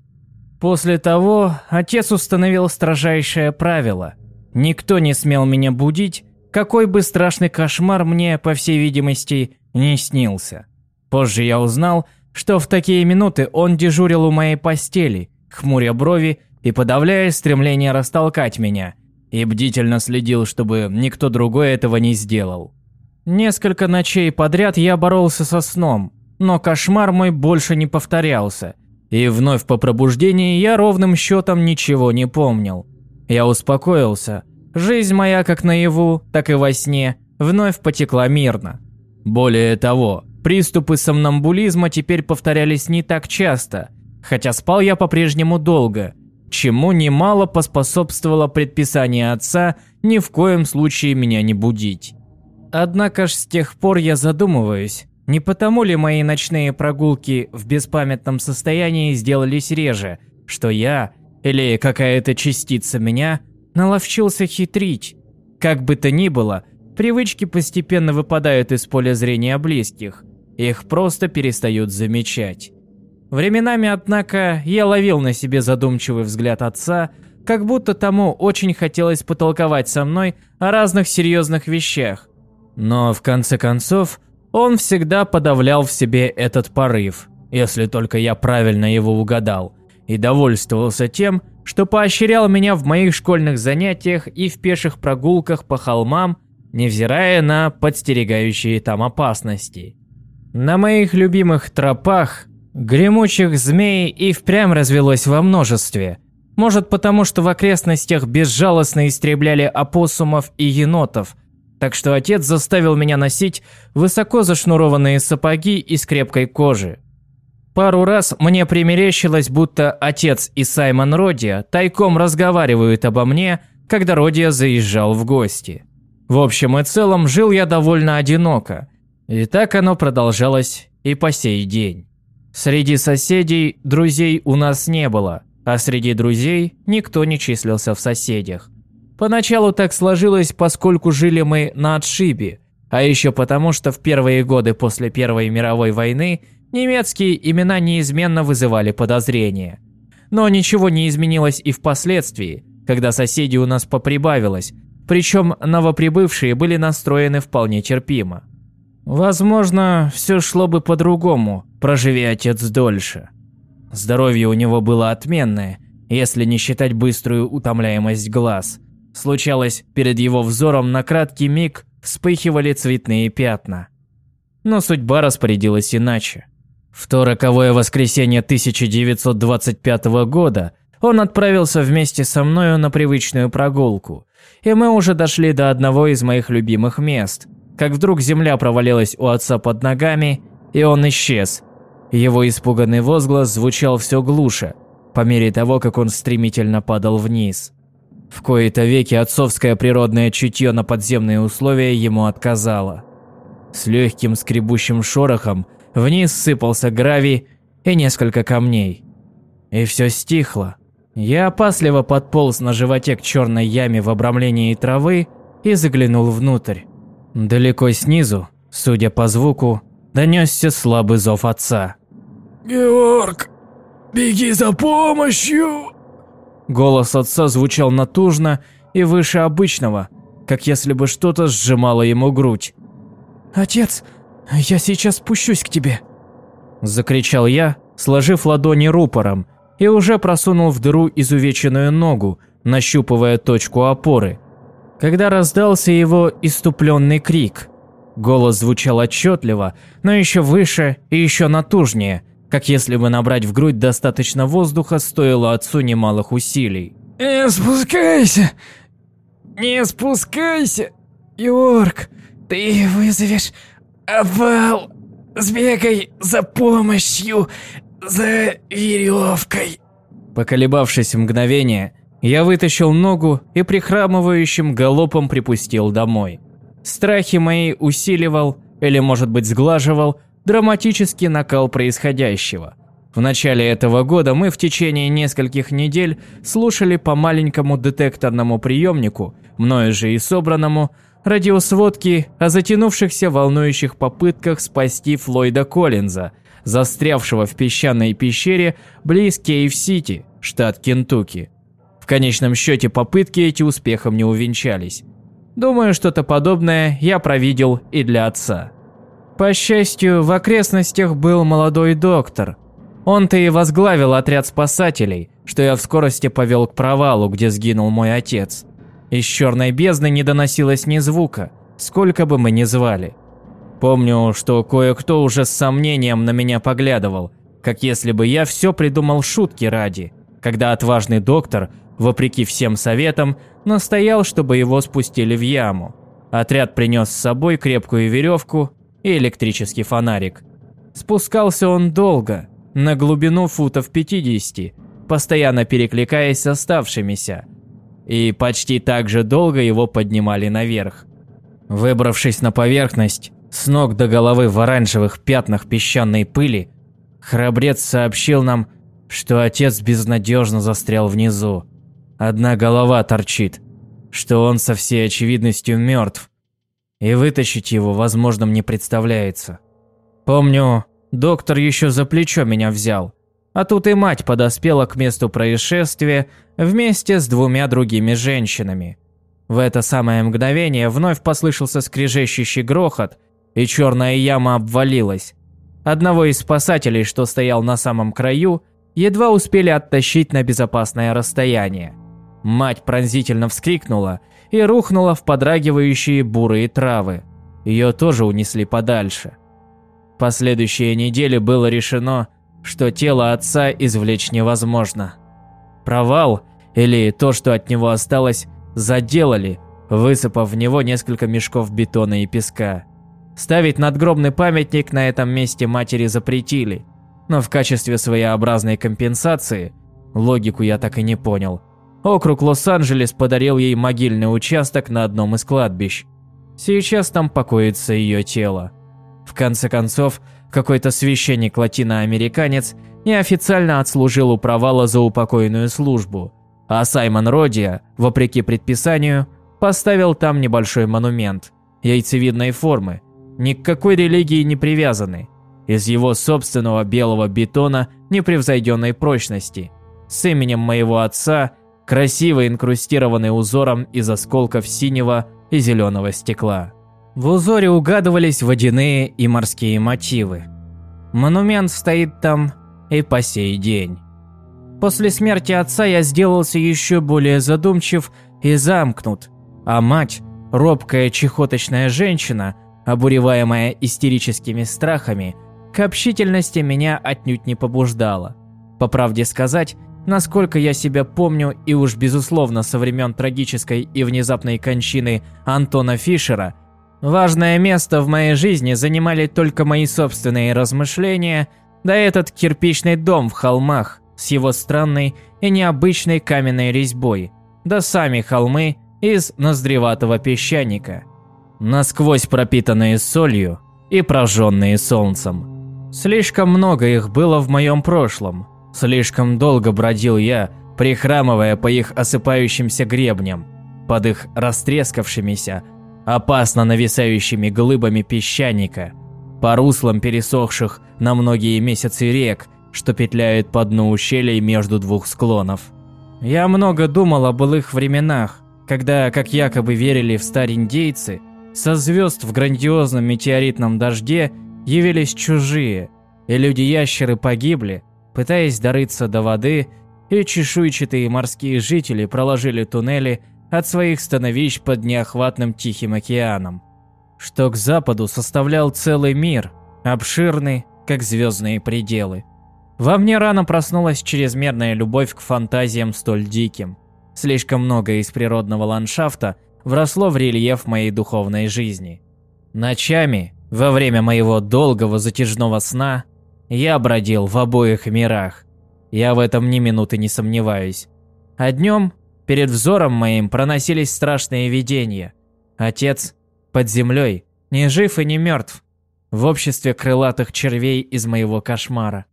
После того отец установил строжайшее правило. Никто не смел меня будить, какой бы страшный кошмар мне, по всей видимости, не снился. Позже я узнал, что в такие минуты он дежурил у моей постели, хмуря брови и подавляя стремление растолкать меня, и бдительно следил, чтобы никто другой этого не сделал. Несколько ночей подряд я боролся со сном, но кошмар мой больше не повторялся. И вновь по пробуждении я ровным счетом ничего не помнил. Я успокоился. Жизнь моя как наяву, так и во сне вновь потекла мирно. Более того, приступы сомнамбулизма теперь повторялись не так часто, хотя спал я по-прежнему долго, чему немало поспособствовало предписание отца ни в коем случае меня не будить. Однако ж с тех пор я задумываюсь, не потому ли мои ночные прогулки в беспамятном состоянии сделались реже, что я, или какая-то частица меня, наловчился хитрить. Как бы то ни было, привычки постепенно выпадают из поля зрения близких, их просто перестают замечать. Временами, однако, я ловил на себе задумчивый взгляд отца, как будто тому очень хотелось потолковать со мной о разных серьезных вещах, но в конце концов, он всегда подавлял в себе этот порыв, если только я правильно его угадал, и довольствовался тем, что поощрял меня в моих школьных занятиях и в пеших прогулках по холмам, невзирая на подстерегающие там опасности. На моих любимых тропах гремучих змей и впрямь развелось во множестве. Может потому, что в окрестностях безжалостно истребляли опоссумов и енотов – так что отец заставил меня носить высоко зашнурованные сапоги из крепкой кожи. Пару раз мне примерещилось, будто отец и Саймон Родия тайком разговаривают обо мне, когда Родия заезжал в гости. В общем и целом, жил я довольно одиноко. И так оно продолжалось и по сей день. Среди соседей друзей у нас не было, а среди друзей никто не числился в соседях. Поначалу так сложилось, поскольку жили мы на отшибе, а еще потому, что в первые годы после Первой мировой войны Немецкие имена неизменно вызывали подозрения. Но ничего не изменилось и впоследствии, когда соседей у нас поприбавилось, причем новоприбывшие были настроены вполне терпимо. Возможно, все шло бы по-другому, проживи отец дольше. Здоровье у него было отменное, если не считать быструю утомляемость глаз. Случалось, перед его взором на краткий миг вспыхивали цветные пятна. Но судьба распорядилась иначе. В то роковое воскресенье 1925 года он отправился вместе со мною на привычную прогулку, и мы уже дошли до одного из моих любимых мест, как вдруг земля провалилась у отца под ногами, и он исчез. Его испуганный возглас звучал все глуше, по мере того, как он стремительно падал вниз. В кои-то веки отцовское природное чутье на подземные условия ему отказало. С легким скребущим шорохом вниз сыпался гравий и несколько камней. И все стихло. Я опасливо подполз на животе к черной яме в обрамлении травы и заглянул внутрь. Далеко снизу, судя по звуку, донесся слабый зов отца. «Георг, беги за помощью!» Голос отца звучал натужно и выше обычного, как если бы что-то сжимало ему грудь. «Отец, я сейчас спущусь к тебе!» Закричал я, сложив ладони рупором, и уже просунул в дыру изувеченную ногу, нащупывая точку опоры – когда раздался его иступленный крик. Голос звучал отчетливо, но еще выше и еще натужнее, как если бы набрать в грудь достаточно воздуха стоило отцу немалых усилий. «Не спускайся! Не спускайся! Йорк, ты вызовешь обвал! Сбегай за помощью, за веревкой!» Поколебавшись мгновение, я вытащил ногу и прихрамывающим галопом припустил домой. Страхи мои усиливал, или может быть сглаживал, драматический накал происходящего. В начале этого года мы в течение нескольких недель слушали по маленькому детекторному приемнику, мною же и собранному, радиосводки о затянувшихся волнующих попытках спасти Флойда Коллинза, застрявшего в песчаной пещере близ Кейв-Сити, штат Кентукки. В конечном счете попытки эти успехом не увенчались. Думаю, что-то подобное я провидел и для отца. По счастью, в окрестностях был молодой доктор. Он-то и возглавил отряд спасателей, что я в скорости повел к провалу, где сгинул мой отец. Из черной бездны не доносилось ни звука, сколько бы мы ни звали. Помню, что кое-кто уже с сомнением на меня поглядывал, как если бы я все придумал шутки ради, когда отважный доктор вопреки всем советам, настоял, чтобы его спустили в яму. Отряд принес с собой крепкую веревку и электрический фонарик. Спускался он долго, на глубину футов 50, постоянно перекликаясь с оставшимися. И почти так же долго его поднимали наверх. Выбравшись на поверхность, с ног до головы в оранжевых пятнах песчаной пыли, храбрец сообщил нам, что отец безнадежно застрял внизу. Одна голова торчит, что он со всей очевидностью мертв, и вытащить его возможным не представляется. Помню, доктор еще за плечо меня взял, а тут и мать подоспела к месту происшествия вместе с двумя другими женщинами. В это самое мгновение вновь послышался скрежещущий грохот, и черная яма обвалилась. Одного из спасателей, что стоял на самом краю, едва успели оттащить на безопасное расстояние – Мать пронзительно вскрикнула и рухнула в подрагивающие бурые травы. Ее тоже унесли подальше. Последующие недели было решено, что тело отца извлечь невозможно. Провал, или то, что от него осталось, заделали, высыпав в него несколько мешков бетона и песка. Ставить надгробный памятник на этом месте матери запретили, но в качестве своеобразной компенсации, логику я так и не понял – Округ Лос-Анджелес подарил ей могильный участок на одном из кладбищ. Сейчас там покоится ее тело. В конце концов, какой-то священник-латиноамериканец неофициально отслужил у провала за упокойную службу, а Саймон Родия, вопреки предписанию, поставил там небольшой монумент, яйцевидной формы, ни к какой религии не привязанный. из его собственного белого бетона непревзойденной прочности, с именем моего отца, красиво инкрустированный узором из осколков синего и зеленого стекла. В узоре угадывались водяные и морские мотивы. Монумент стоит там и по сей день. После смерти отца я сделался еще более задумчив и замкнут, а мать, робкая чехоточная женщина, обуреваемая истерическими страхами, к общительности меня отнюдь не побуждала. По правде сказать, насколько я себя помню и уж безусловно со времен трагической и внезапной кончины Антона Фишера, важное место в моей жизни занимали только мои собственные размышления, да этот кирпичный дом в холмах с его странной и необычной каменной резьбой, да сами холмы из ноздреватого песчаника, насквозь пропитанные солью и прожженные солнцем. Слишком много их было в моем прошлом, слишком долго бродил я, прихрамывая по их осыпающимся гребням, под их растрескавшимися, опасно нависающими глыбами песчаника, по руслам пересохших на многие месяцы рек, что петляют по дну ущелий между двух склонов. Я много думал о былых временах, когда, как якобы верили в стариндейцы, со звезд в грандиозном метеоритном дожде явились чужие, и люди-ящеры погибли, пытаясь дорыться до воды, и чешуйчатые морские жители проложили туннели от своих становищ под неохватным Тихим океаном, что к западу составлял целый мир, обширный, как звездные пределы. Во мне рано проснулась чрезмерная любовь к фантазиям столь диким. Слишком много из природного ландшафта вросло в рельеф моей духовной жизни. Ночами, во время моего долгого затяжного сна, я бродил в обоих мирах. Я в этом ни минуты не сомневаюсь. А днем перед взором моим проносились страшные видения. Отец под землей, не жив и не мертв, в обществе крылатых червей из моего кошмара.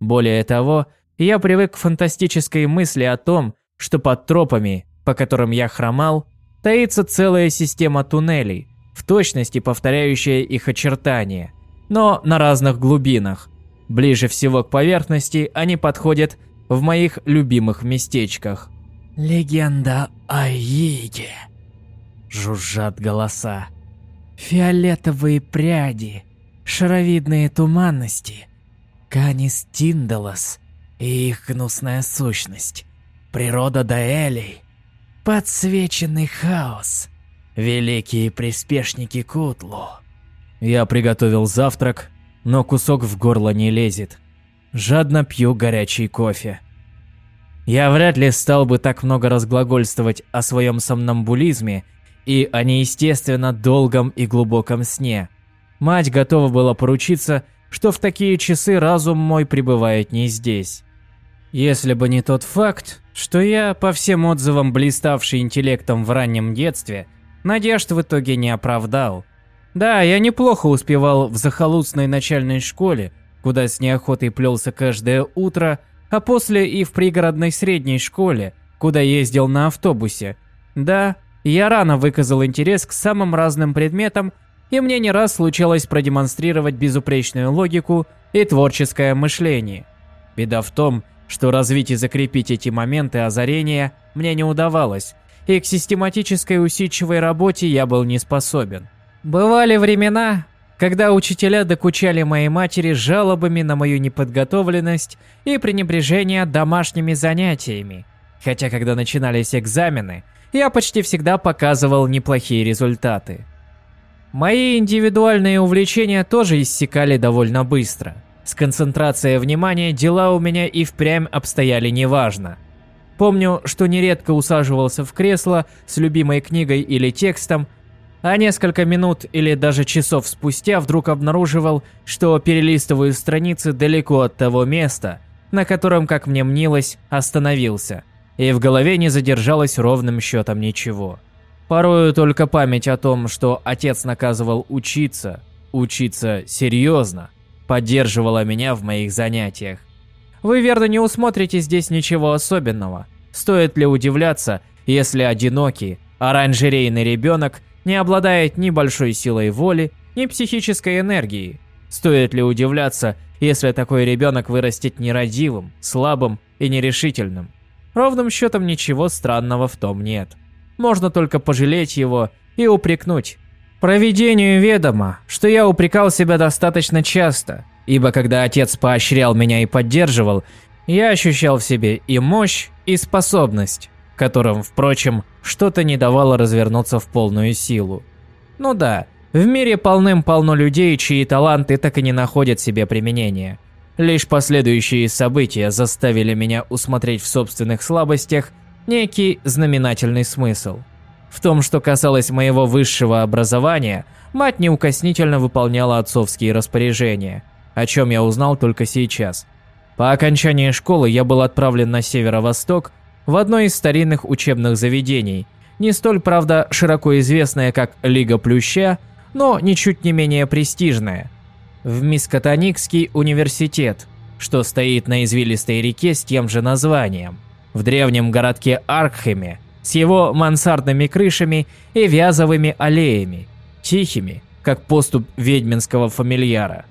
Более того, я привык к фантастической мысли о том, что под тропами, по которым я хромал, таится целая система туннелей, в точности повторяющая их очертания, но на разных глубинах. Ближе всего к поверхности они подходят в моих любимых местечках. «Легенда о Иге», – жужжат голоса. «Фиолетовые пряди, шаровидные туманности, Канис Тиндалас и их гнусная сущность, природа Даэлей, подсвеченный хаос, великие приспешники Кутлу. Я приготовил завтрак, но кусок в горло не лезет. Жадно пью горячий кофе. Я вряд ли стал бы так много разглагольствовать о своем сомнамбулизме и о неестественно долгом и глубоком сне. Мать готова была поручиться, что в такие часы разум мой пребывает не здесь. Если бы не тот факт, что я, по всем отзывам блиставший интеллектом в раннем детстве, надежд в итоге не оправдал. Да, я неплохо успевал в захолустной начальной школе, куда с неохотой плелся каждое утро, а после и в пригородной средней школе, куда ездил на автобусе. Да, я рано выказал интерес к самым разным предметам и мне не раз случалось продемонстрировать безупречную логику и творческое мышление. Беда в том, что развить и закрепить эти моменты озарения мне не удавалось, и к систематической усидчивой работе я был не способен. Бывали времена, когда учителя докучали моей матери жалобами на мою неподготовленность и пренебрежение домашними занятиями. Хотя когда начинались экзамены, я почти всегда показывал неплохие результаты. Мои индивидуальные увлечения тоже иссякали довольно быстро. С концентрацией внимания дела у меня и впрямь обстояли неважно. Помню, что нередко усаживался в кресло с любимой книгой или текстом, а несколько минут или даже часов спустя вдруг обнаруживал, что перелистываю страницы далеко от того места, на котором, как мне мнилось, остановился, и в голове не задержалось ровным счетом ничего. Порою только память о том, что отец наказывал учиться, учиться серьезно, поддерживала меня в моих занятиях. Вы верно не усмотрите здесь ничего особенного. Стоит ли удивляться, если одинокий, оранжерейный ребенок не обладает ни большой силой воли, ни психической энергией. Стоит ли удивляться, если такой ребенок вырастет нерадивым, слабым и нерешительным? Ровным счетом ничего странного в том нет. Можно только пожалеть его и упрекнуть. Проведению ведомо, что я упрекал себя достаточно часто, ибо когда отец поощрял меня и поддерживал, я ощущал в себе и мощь, и способность, которым, впрочем, что-то не давало развернуться в полную силу. Ну да, в мире полным-полно людей, чьи таланты так и не находят себе применения. Лишь последующие события заставили меня усмотреть в собственных слабостях некий знаменательный смысл. В том, что касалось моего высшего образования, мать неукоснительно выполняла отцовские распоряжения, о чем я узнал только сейчас. По окончании школы я был отправлен на северо-восток в одно из старинных учебных заведений, не столь, правда, широко известное, как Лига Плюща, но ничуть не менее престижное. В Мискотоникский университет, что стоит на извилистой реке с тем же названием, в древнем городке Аркхеме, с его мансардными крышами и вязовыми аллеями, тихими, как поступ ведьминского фамильяра.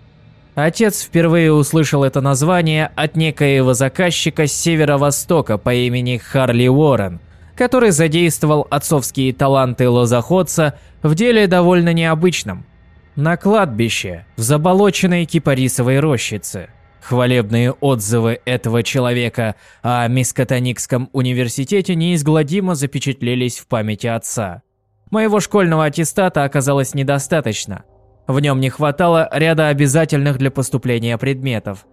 Отец впервые услышал это название от некоего заказчика с северо-востока по имени Харли Уоррен, который задействовал отцовские таланты лозоходца в деле довольно необычном. На кладбище, в заболоченной кипарисовой рощице. Хвалебные отзывы этого человека о Мискотоникском университете неизгладимо запечатлелись в памяти отца. Моего школьного аттестата оказалось недостаточно. В нем не хватало ряда обязательных для поступления предметов.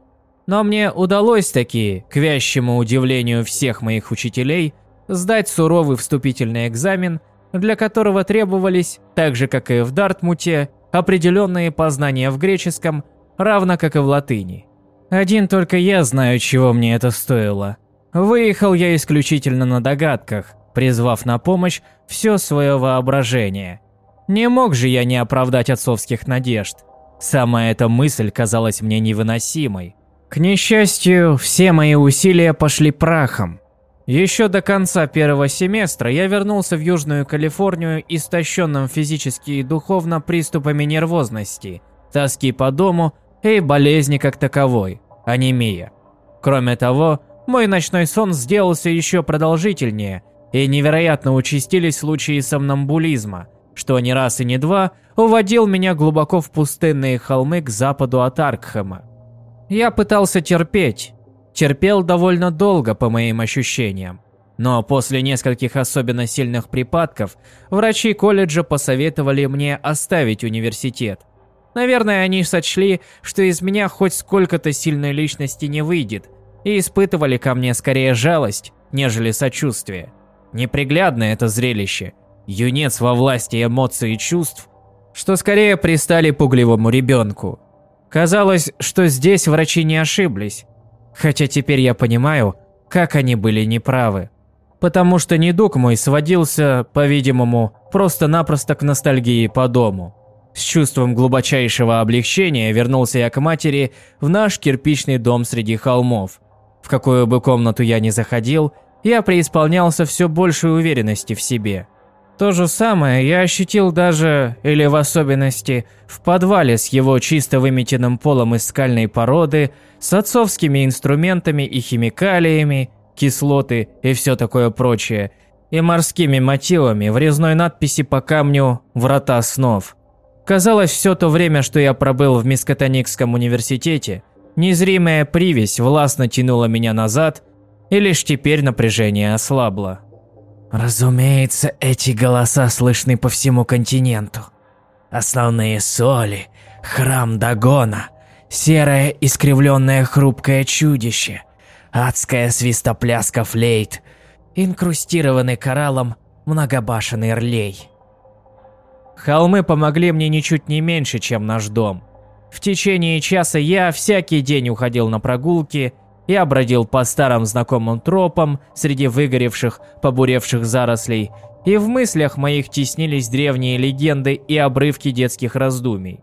Но мне удалось таки, к вящему удивлению всех моих учителей, сдать суровый вступительный экзамен, для которого требовались, так же как и в Дартмуте, определенные познания в греческом, равно как и в латыни. Один только я знаю, чего мне это стоило. Выехал я исключительно на догадках, призвав на помощь все свое воображение. Не мог же я не оправдать отцовских надежд. Сама эта мысль казалась мне невыносимой. К несчастью, все мои усилия пошли прахом. Еще до конца первого семестра я вернулся в Южную Калифорнию истощенным физически и духовно приступами нервозности, тоски по дому и болезни как таковой, анемия. Кроме того, мой ночной сон сделался еще продолжительнее, и невероятно участились случаи сомнамбулизма, что не раз и не два уводил меня глубоко в пустынные холмы к западу от Аркхема. Я пытался терпеть, терпел довольно долго, по моим ощущениям. Но после нескольких особенно сильных припадков, врачи колледжа посоветовали мне оставить университет. Наверное, они сочли, что из меня хоть сколько-то сильной личности не выйдет, и испытывали ко мне скорее жалость, нежели сочувствие. Неприглядное это зрелище. Юнец во власти эмоций и чувств, что скорее пристали пугливому ребенку. Казалось, что здесь врачи не ошиблись, Хотя теперь я понимаю, как они были неправы. Потому что недуг мой сводился, по-видимому, просто-напросто к ностальгии по дому. С чувством глубочайшего облегчения вернулся я к матери в наш кирпичный дом среди холмов. В какую бы комнату я ни заходил, я преисполнялся все большей уверенности в себе. То же самое я ощутил даже, или в особенности, в подвале с его чисто выметенным полом из скальной породы, с отцовскими инструментами и химикалиями, кислоты и все такое прочее, и морскими мотивами в резной надписи по камню «Врата снов». Казалось, все то время, что я пробыл в Мискотоникском университете, незримая привязь властно тянула меня назад, и лишь теперь напряжение ослабло. Разумеется, эти голоса слышны по всему континенту. Основные соли, храм Дагона, серое искривленное хрупкое чудище, адская свистопляска флейт, инкрустированный кораллом многобашенный рлей. Холмы помогли мне ничуть не меньше, чем наш дом. В течение часа я всякий день уходил на прогулки я бродил по старым знакомым тропам среди выгоревших, побуревших зарослей, и в мыслях моих теснились древние легенды и обрывки детских раздумий.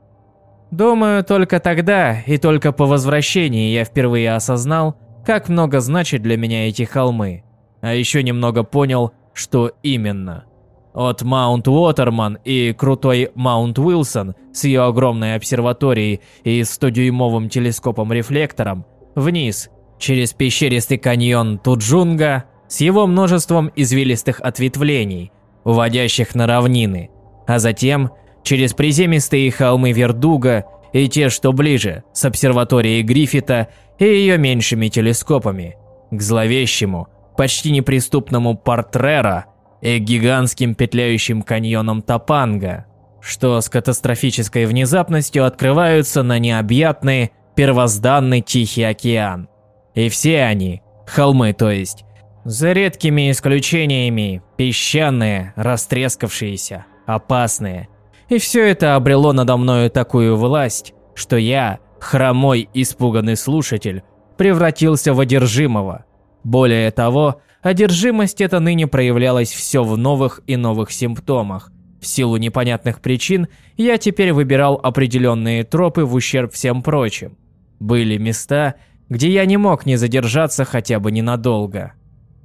Думаю, только тогда и только по возвращении я впервые осознал, как много значат для меня эти холмы, а еще немного понял, что именно. От Маунт Уотерман и крутой Маунт Уилсон с ее огромной обсерваторией и 100-дюймовым телескопом-рефлектором вниз, через пещеристый каньон Туджунга с его множеством извилистых ответвлений, уводящих на равнины, а затем через приземистые холмы Вердуга и те, что ближе, с обсерваторией Гриффита и ее меньшими телескопами, к зловещему, почти неприступному Портрера и гигантским петляющим каньоном Топанга, что с катастрофической внезапностью открываются на необъятный, первозданный Тихий океан. И все они, холмы то есть, за редкими исключениями, песчаные, растрескавшиеся, опасные. И все это обрело надо мною такую власть, что я, хромой, испуганный слушатель, превратился в одержимого. Более того, одержимость эта ныне проявлялась все в новых и новых симптомах. В силу непонятных причин я теперь выбирал определенные тропы в ущерб всем прочим. Были места, где я не мог не задержаться хотя бы ненадолго.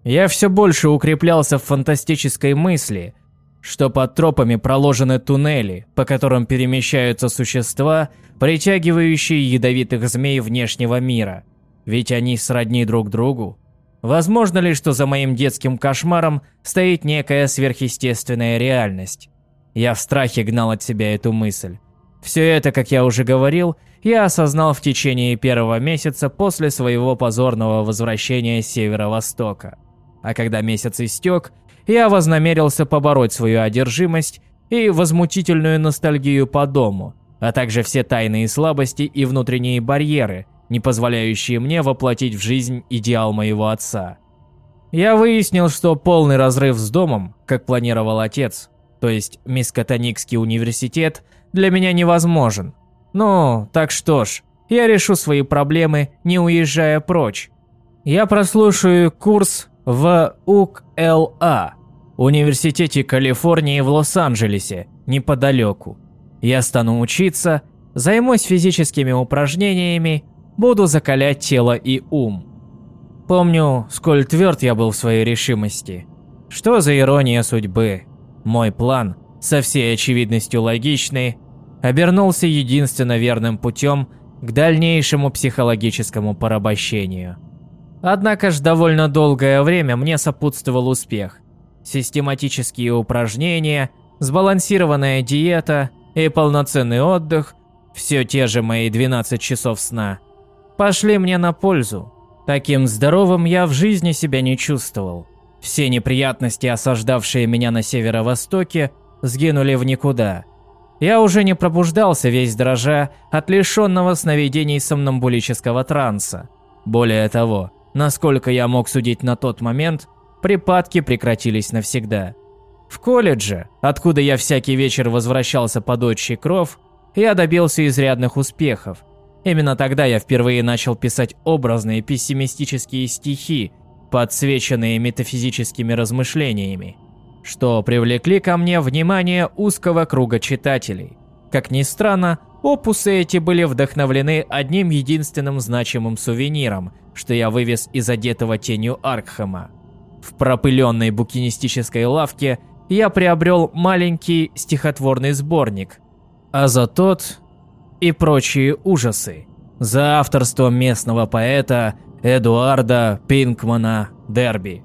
Я все больше укреплялся в фантастической мысли, что под тропами проложены туннели, по которым перемещаются существа, притягивающие ядовитых змей внешнего мира. Ведь они сродни друг другу. Возможно ли, что за моим детским кошмаром стоит некая сверхъестественная реальность? Я в страхе гнал от себя эту мысль. Все это, как я уже говорил, я осознал в течение первого месяца после своего позорного возвращения с северо-востока. А когда месяц истек, я вознамерился побороть свою одержимость и возмутительную ностальгию по дому, а также все тайные слабости и внутренние барьеры, не позволяющие мне воплотить в жизнь идеал моего отца. Я выяснил, что полный разрыв с домом, как планировал отец, то есть Мискотоникский университет, для меня невозможен. Ну, так что ж, я решу свои проблемы, не уезжая прочь. Я прослушаю курс в УКЛА, Университете Калифорнии в Лос-Анджелесе, неподалеку. Я стану учиться, займусь физическими упражнениями, буду закалять тело и ум. Помню, сколь тверд я был в своей решимости. Что за ирония судьбы? Мой план, со всей очевидностью логичный, обернулся единственно верным путем к дальнейшему психологическому порабощению. Однако ж довольно долгое время мне сопутствовал успех. Систематические упражнения, сбалансированная диета и полноценный отдых – все те же мои 12 часов сна – пошли мне на пользу. Таким здоровым я в жизни себя не чувствовал. Все неприятности, осаждавшие меня на северо-востоке, сгинули в никуда. Я уже не пробуждался весь дрожа от лишенного сновидений сомнамбулического транса. Более того, насколько я мог судить на тот момент, припадки прекратились навсегда. В колледже, откуда я всякий вечер возвращался под отчий кров, я добился изрядных успехов. Именно тогда я впервые начал писать образные пессимистические стихи, подсвеченные метафизическими размышлениями, что привлекли ко мне внимание узкого круга читателей. Как ни странно, опусы эти были вдохновлены одним единственным значимым сувениром, что я вывез из одетого тенью Аркхема. В пропыленной букинистической лавке я приобрел маленький стихотворный сборник, а за тот и прочие ужасы, за авторство местного поэта Эдуарда Пинкмана Дерби.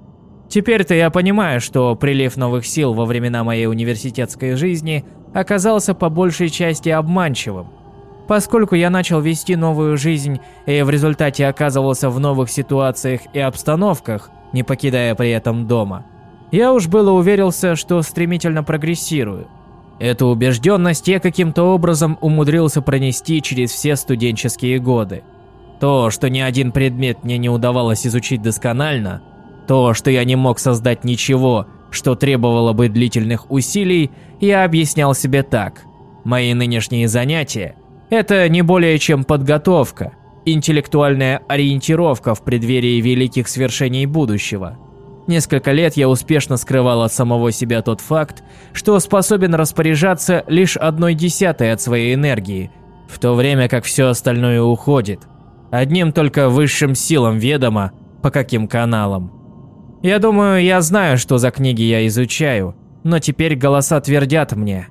Теперь-то я понимаю, что прилив новых сил во времена моей университетской жизни оказался по большей части обманчивым. Поскольку я начал вести новую жизнь и в результате оказывался в новых ситуациях и обстановках, не покидая при этом дома, я уж было уверился, что стремительно прогрессирую. Эту убежденность я каким-то образом умудрился пронести через все студенческие годы. То, что ни один предмет мне не удавалось изучить досконально, то, что я не мог создать ничего, что требовало бы длительных усилий, я объяснял себе так. Мои нынешние занятия – это не более чем подготовка, интеллектуальная ориентировка в преддверии великих свершений будущего. Несколько лет я успешно скрывал от самого себя тот факт, что способен распоряжаться лишь одной десятой от своей энергии, в то время как все остальное уходит. Одним только высшим силам ведомо, по каким каналам. Я думаю, я знаю, что за книги я изучаю, но теперь голоса твердят мне.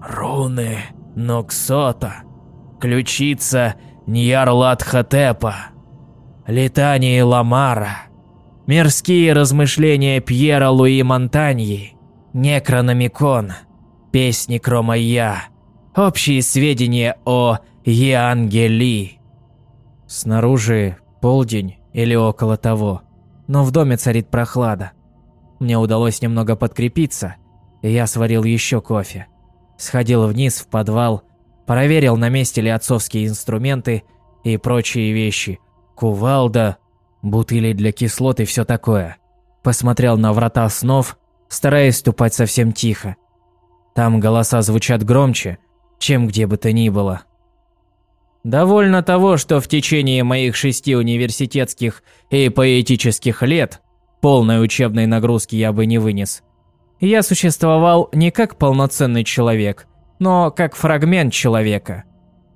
Руны Ноксота, ключица Ньярлатхотепа, летание Ламара, мирские размышления Пьера Луи Монтаньи, Некрономикон, песни Кромая, общие сведения о Еангели. Снаружи полдень или около того, но в доме царит прохлада. Мне удалось немного подкрепиться, и я сварил еще кофе. Сходил вниз в подвал, проверил, на месте ли отцовские инструменты и прочие вещи. Кувалда, бутыли для кислот и все такое. Посмотрел на врата снов, стараясь ступать совсем тихо. Там голоса звучат громче, чем где бы то ни было. Довольно того, что в течение моих шести университетских и поэтических лет полной учебной нагрузки я бы не вынес. Я существовал не как полноценный человек, но как фрагмент человека.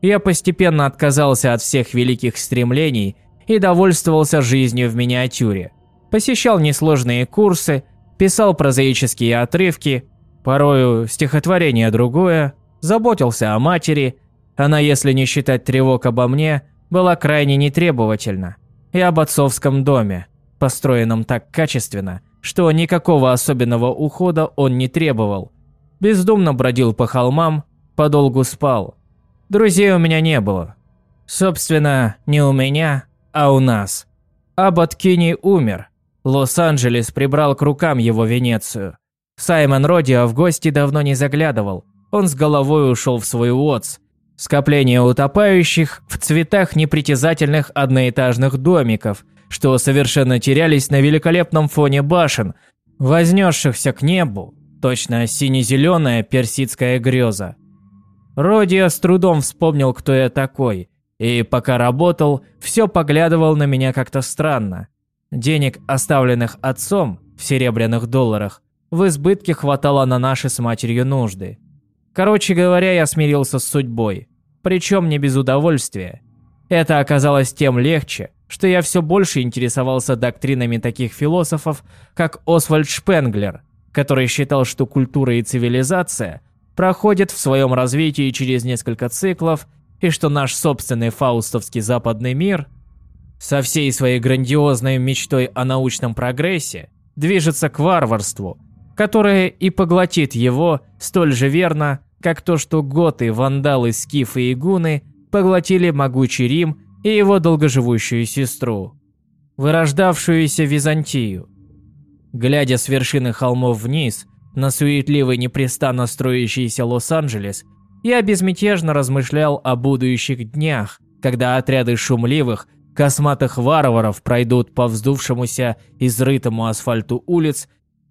Я постепенно отказался от всех великих стремлений и довольствовался жизнью в миниатюре. Посещал несложные курсы, писал прозаические отрывки, порою стихотворение другое, заботился о матери – она, если не считать тревог обо мне, была крайне нетребовательна. И об отцовском доме, построенном так качественно, что никакого особенного ухода он не требовал. Бездумно бродил по холмам, подолгу спал. Друзей у меня не было. Собственно, не у меня, а у нас. Аббат Кини умер. Лос-Анджелес прибрал к рукам его Венецию. Саймон Родио в гости давно не заглядывал. Он с головой ушел в свой Уотс, Скопление утопающих в цветах непритязательных одноэтажных домиков, что совершенно терялись на великолепном фоне башен, вознесшихся к небу, точно сине-зеленая персидская греза. Родио с трудом вспомнил, кто я такой, и пока работал, все поглядывал на меня как-то странно. Денег, оставленных отцом в серебряных долларах, в избытке хватало на наши с матерью нужды. Короче говоря, я смирился с судьбой причем не без удовольствия. Это оказалось тем легче, что я все больше интересовался доктринами таких философов, как Освальд Шпенглер, который считал, что культура и цивилизация проходят в своем развитии через несколько циклов, и что наш собственный фаустовский западный мир со всей своей грандиозной мечтой о научном прогрессе движется к варварству, которое и поглотит его столь же верно, как то, что готы, вандалы, скифы и гуны поглотили могучий Рим и его долгоживущую сестру, вырождавшуюся Византию. Глядя с вершины холмов вниз, на суетливый непрестанно строящийся Лос-Анджелес, я безмятежно размышлял о будущих днях, когда отряды шумливых, косматых варваров пройдут по вздувшемуся, изрытому асфальту улиц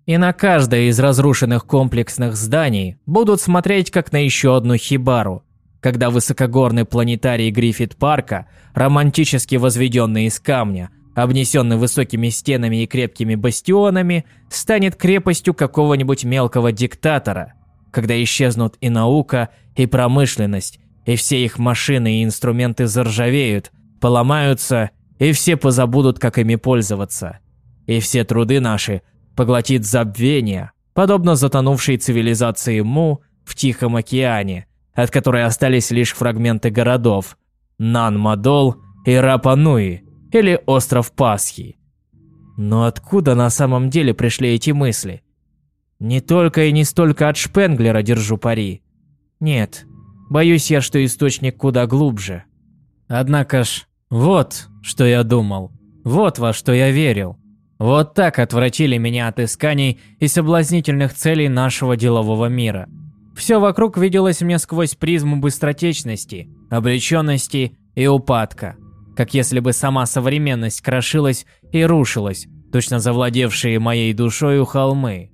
и на каждое из разрушенных комплексных зданий будут смотреть как на еще одну хибару, когда высокогорный планетарий Гриффит-парка, романтически возведенный из камня, обнесенный высокими стенами и крепкими бастионами, станет крепостью какого-нибудь мелкого диктатора, когда исчезнут и наука, и промышленность, и все их машины и инструменты заржавеют, поломаются, и все позабудут, как ими пользоваться. И все труды наши поглотит забвение, подобно затонувшей цивилизации Му в Тихом океане, от которой остались лишь фрагменты городов Нан-Мадол и Рапануи, или Остров Пасхи. Но откуда на самом деле пришли эти мысли? Не только и не столько от Шпенглера держу пари. Нет, боюсь я, что источник куда глубже. Однако ж, вот что я думал, вот во что я верил. Вот так отвратили меня от исканий и соблазнительных целей нашего делового мира. Все вокруг виделось мне сквозь призму быстротечности, обреченности и упадка. Как если бы сама современность крошилась и рушилась, точно завладевшие моей душою холмы.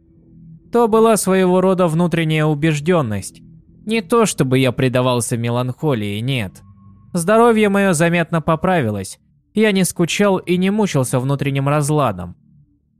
То была своего рода внутренняя убежденность. Не то, чтобы я предавался меланхолии, нет. Здоровье мое заметно поправилось, я не скучал и не мучился внутренним разладом.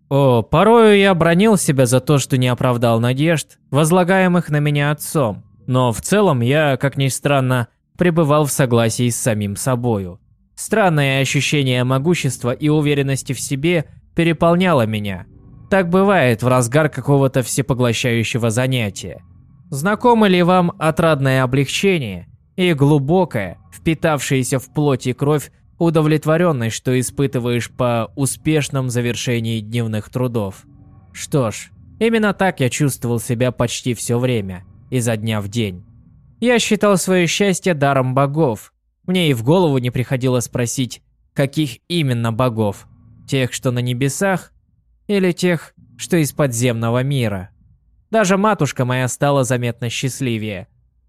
О, порою я бронил себя за то, что не оправдал надежд, возлагаемых на меня отцом. Но в целом я, как ни странно, пребывал в согласии с самим собою. Странное ощущение могущества и уверенности в себе переполняло меня. Так бывает в разгар какого-то всепоглощающего занятия. Знакомо ли вам отрадное облегчение и глубокое, впитавшееся в плоть и кровь удовлетворенность, что испытываешь по успешном завершении дневных трудов? Что ж, именно так я чувствовал себя почти все время, изо дня в день. Я считал свое счастье даром богов. Мне и в голову не приходило спросить, каких именно богов? Тех, что на небесах? Или тех, что из подземного мира? Даже матушка моя стала заметно счастливее.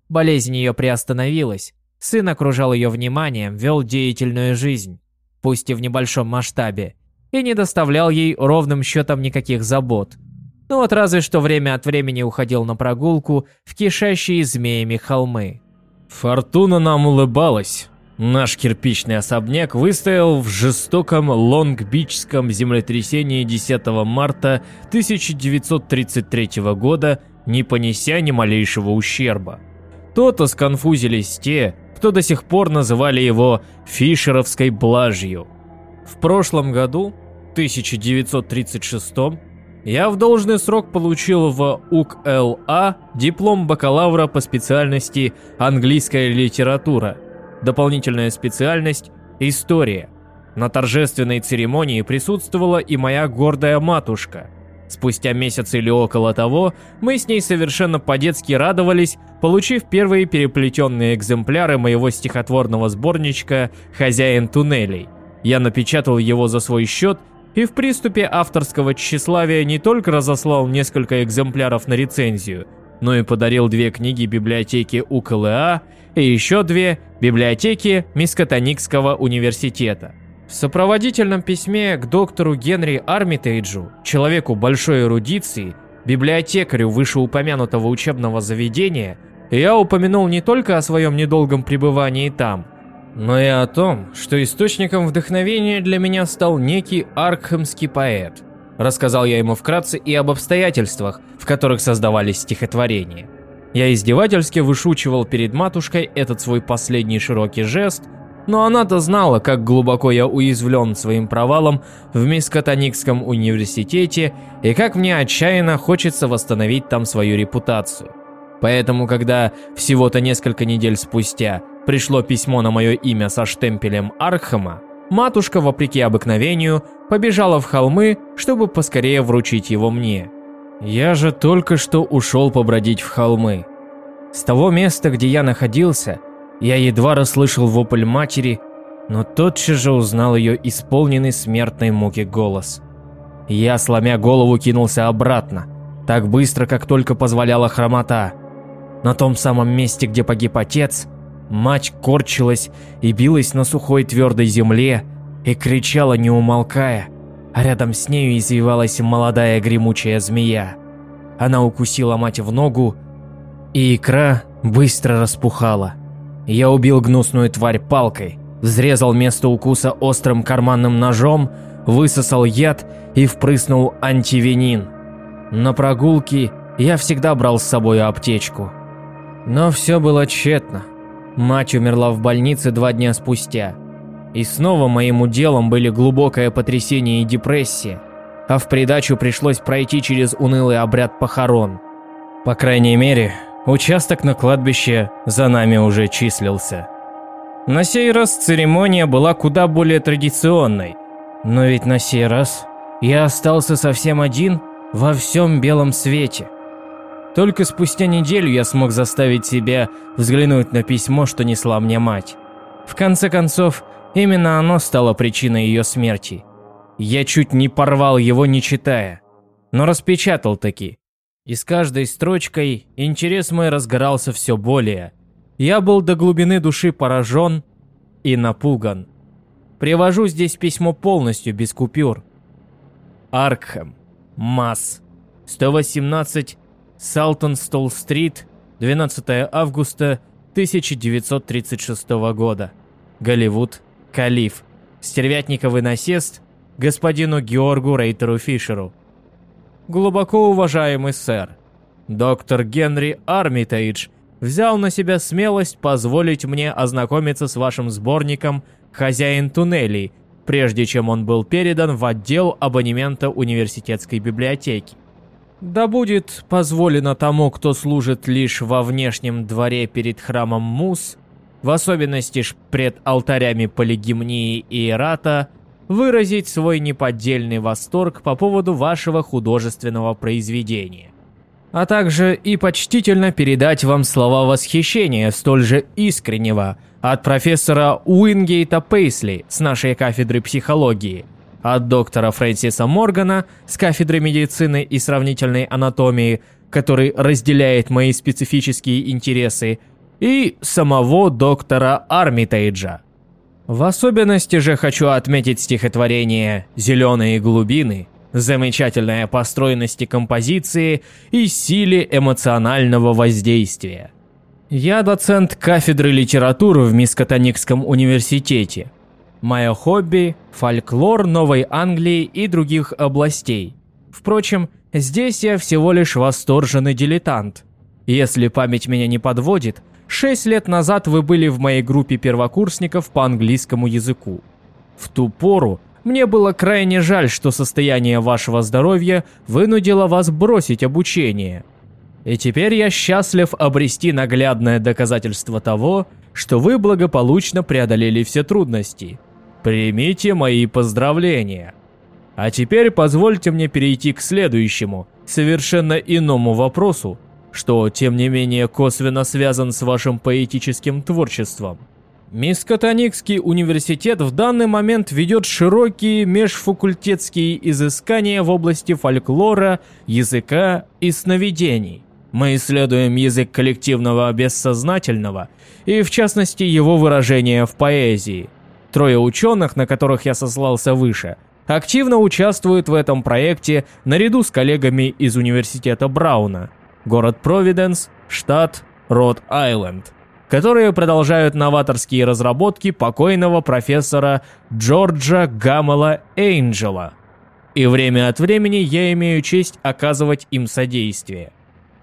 Болезнь ее приостановилась. Сын окружал ее вниманием, вел деятельную жизнь, пусть и в небольшом масштабе, и не доставлял ей ровным счетом никаких забот. Ну вот разве что время от времени уходил на прогулку в кишащие змеями холмы. Фортуна нам улыбалась. Наш кирпичный особняк выстоял в жестоком Лонг-Бичском землетрясении 10 марта 1933 года, не понеся ни малейшего ущерба. То-то сконфузились те, кто до сих пор называли его «фишеровской блажью». В прошлом году, 1936 я в должный срок получил в УКЛА диплом бакалавра по специальности «Английская литература», дополнительная специальность «История». На торжественной церемонии присутствовала и моя гордая матушка. Спустя месяц или около того, мы с ней совершенно по-детски радовались, получив первые переплетенные экземпляры моего стихотворного сборничка «Хозяин туннелей». Я напечатал его за свой счет и в приступе авторского тщеславия не только разослал несколько экземпляров на рецензию, но и подарил две книги библиотеки УКЛА и еще две библиотеки Мискотоникского университета. В сопроводительном письме к доктору Генри Армитейджу, человеку большой эрудиции, библиотекарю вышеупомянутого учебного заведения, я упомянул не только о своем недолгом пребывании там – но и о том, что источником вдохновения для меня стал некий аркхемский поэт. Рассказал я ему вкратце и об обстоятельствах, в которых создавались стихотворения. Я издевательски вышучивал перед матушкой этот свой последний широкий жест, но она-то знала, как глубоко я уязвлен своим провалом в Мискотоникском университете и как мне отчаянно хочется восстановить там свою репутацию. Поэтому, когда всего-то несколько недель спустя пришло письмо на мое имя со штемпелем Архама, матушка, вопреки обыкновению, побежала в холмы, чтобы поскорее вручить его мне. Я же только что ушел побродить в холмы. С того места, где я находился, я едва расслышал вопль матери, но тотчас же узнал ее исполненный смертной муки голос. Я, сломя голову, кинулся обратно, так быстро, как только позволяла хромота. На том самом месте, где погиб отец, Мать корчилась и билась на сухой твердой земле и кричала не умолкая, а рядом с нею извивалась молодая гремучая змея. Она укусила мать в ногу, и икра быстро распухала. Я убил гнусную тварь палкой, взрезал место укуса острым карманным ножом, высосал яд и впрыснул антивенин. На прогулки я всегда брал с собой аптечку. Но все было тщетно. Мать умерла в больнице два дня спустя. И снова моим уделом были глубокое потрясение и депрессия, а в придачу пришлось пройти через унылый обряд похорон. По крайней мере, участок на кладбище за нами уже числился. На сей раз церемония была куда более традиционной, но ведь на сей раз я остался совсем один во всем белом свете. Только спустя неделю я смог заставить себя взглянуть на письмо, что несла мне мать. В конце концов, именно оно стало причиной ее смерти. Я чуть не порвал его, не читая, но распечатал таки. И с каждой строчкой интерес мой разгорался все более. Я был до глубины души поражен и напуган. Привожу здесь письмо полностью, без купюр. Аркхэм. Масс. 118 Салтонстолл-стрит, 12 августа 1936 года. Голливуд, Калиф. Стервятниковый насест господину Георгу Рейтеру Фишеру. Глубоко уважаемый сэр, доктор Генри Армитейдж взял на себя смелость позволить мне ознакомиться с вашим сборником «Хозяин туннелей», прежде чем он был передан в отдел абонемента университетской библиотеки. Да будет позволено тому, кто служит лишь во внешнем дворе перед храмом Мус, в особенности ж пред алтарями полигимнии и Ирата, выразить свой неподдельный восторг по поводу вашего художественного произведения. А также и почтительно передать вам слова восхищения столь же искреннего от профессора Уингейта Пейсли с нашей кафедры психологии, от доктора Фрэнсиса Моргана с кафедры медицины и сравнительной анатомии, который разделяет мои специфические интересы, и самого доктора Армитейджа. В особенности же хочу отметить стихотворение «Зеленые глубины», замечательная по стройности композиции и силе эмоционального воздействия. Я доцент кафедры литературы в Мискотоникском университете. Мое хобби – фольклор Новой Англии и других областей. Впрочем, здесь я всего лишь восторженный дилетант. Если память меня не подводит – Шесть лет назад вы были в моей группе первокурсников по английскому языку. В ту пору мне было крайне жаль, что состояние вашего здоровья вынудило вас бросить обучение. И теперь я счастлив обрести наглядное доказательство того, что вы благополучно преодолели все трудности. Примите мои поздравления. А теперь позвольте мне перейти к следующему, совершенно иному вопросу, что, тем не менее, косвенно связан с вашим поэтическим творчеством. Мискотоникский университет в данный момент ведет широкие межфакультетские изыскания в области фольклора, языка и сновидений. Мы исследуем язык коллективного бессознательного и, в частности, его выражение в поэзии. Трое ученых, на которых я сослался выше, активно участвуют в этом проекте наряду с коллегами из университета Брауна – город Провиденс, штат Род-Айленд, которые продолжают новаторские разработки покойного профессора Джорджа Гаммела Эйнджела. И время от времени я имею честь оказывать им содействие.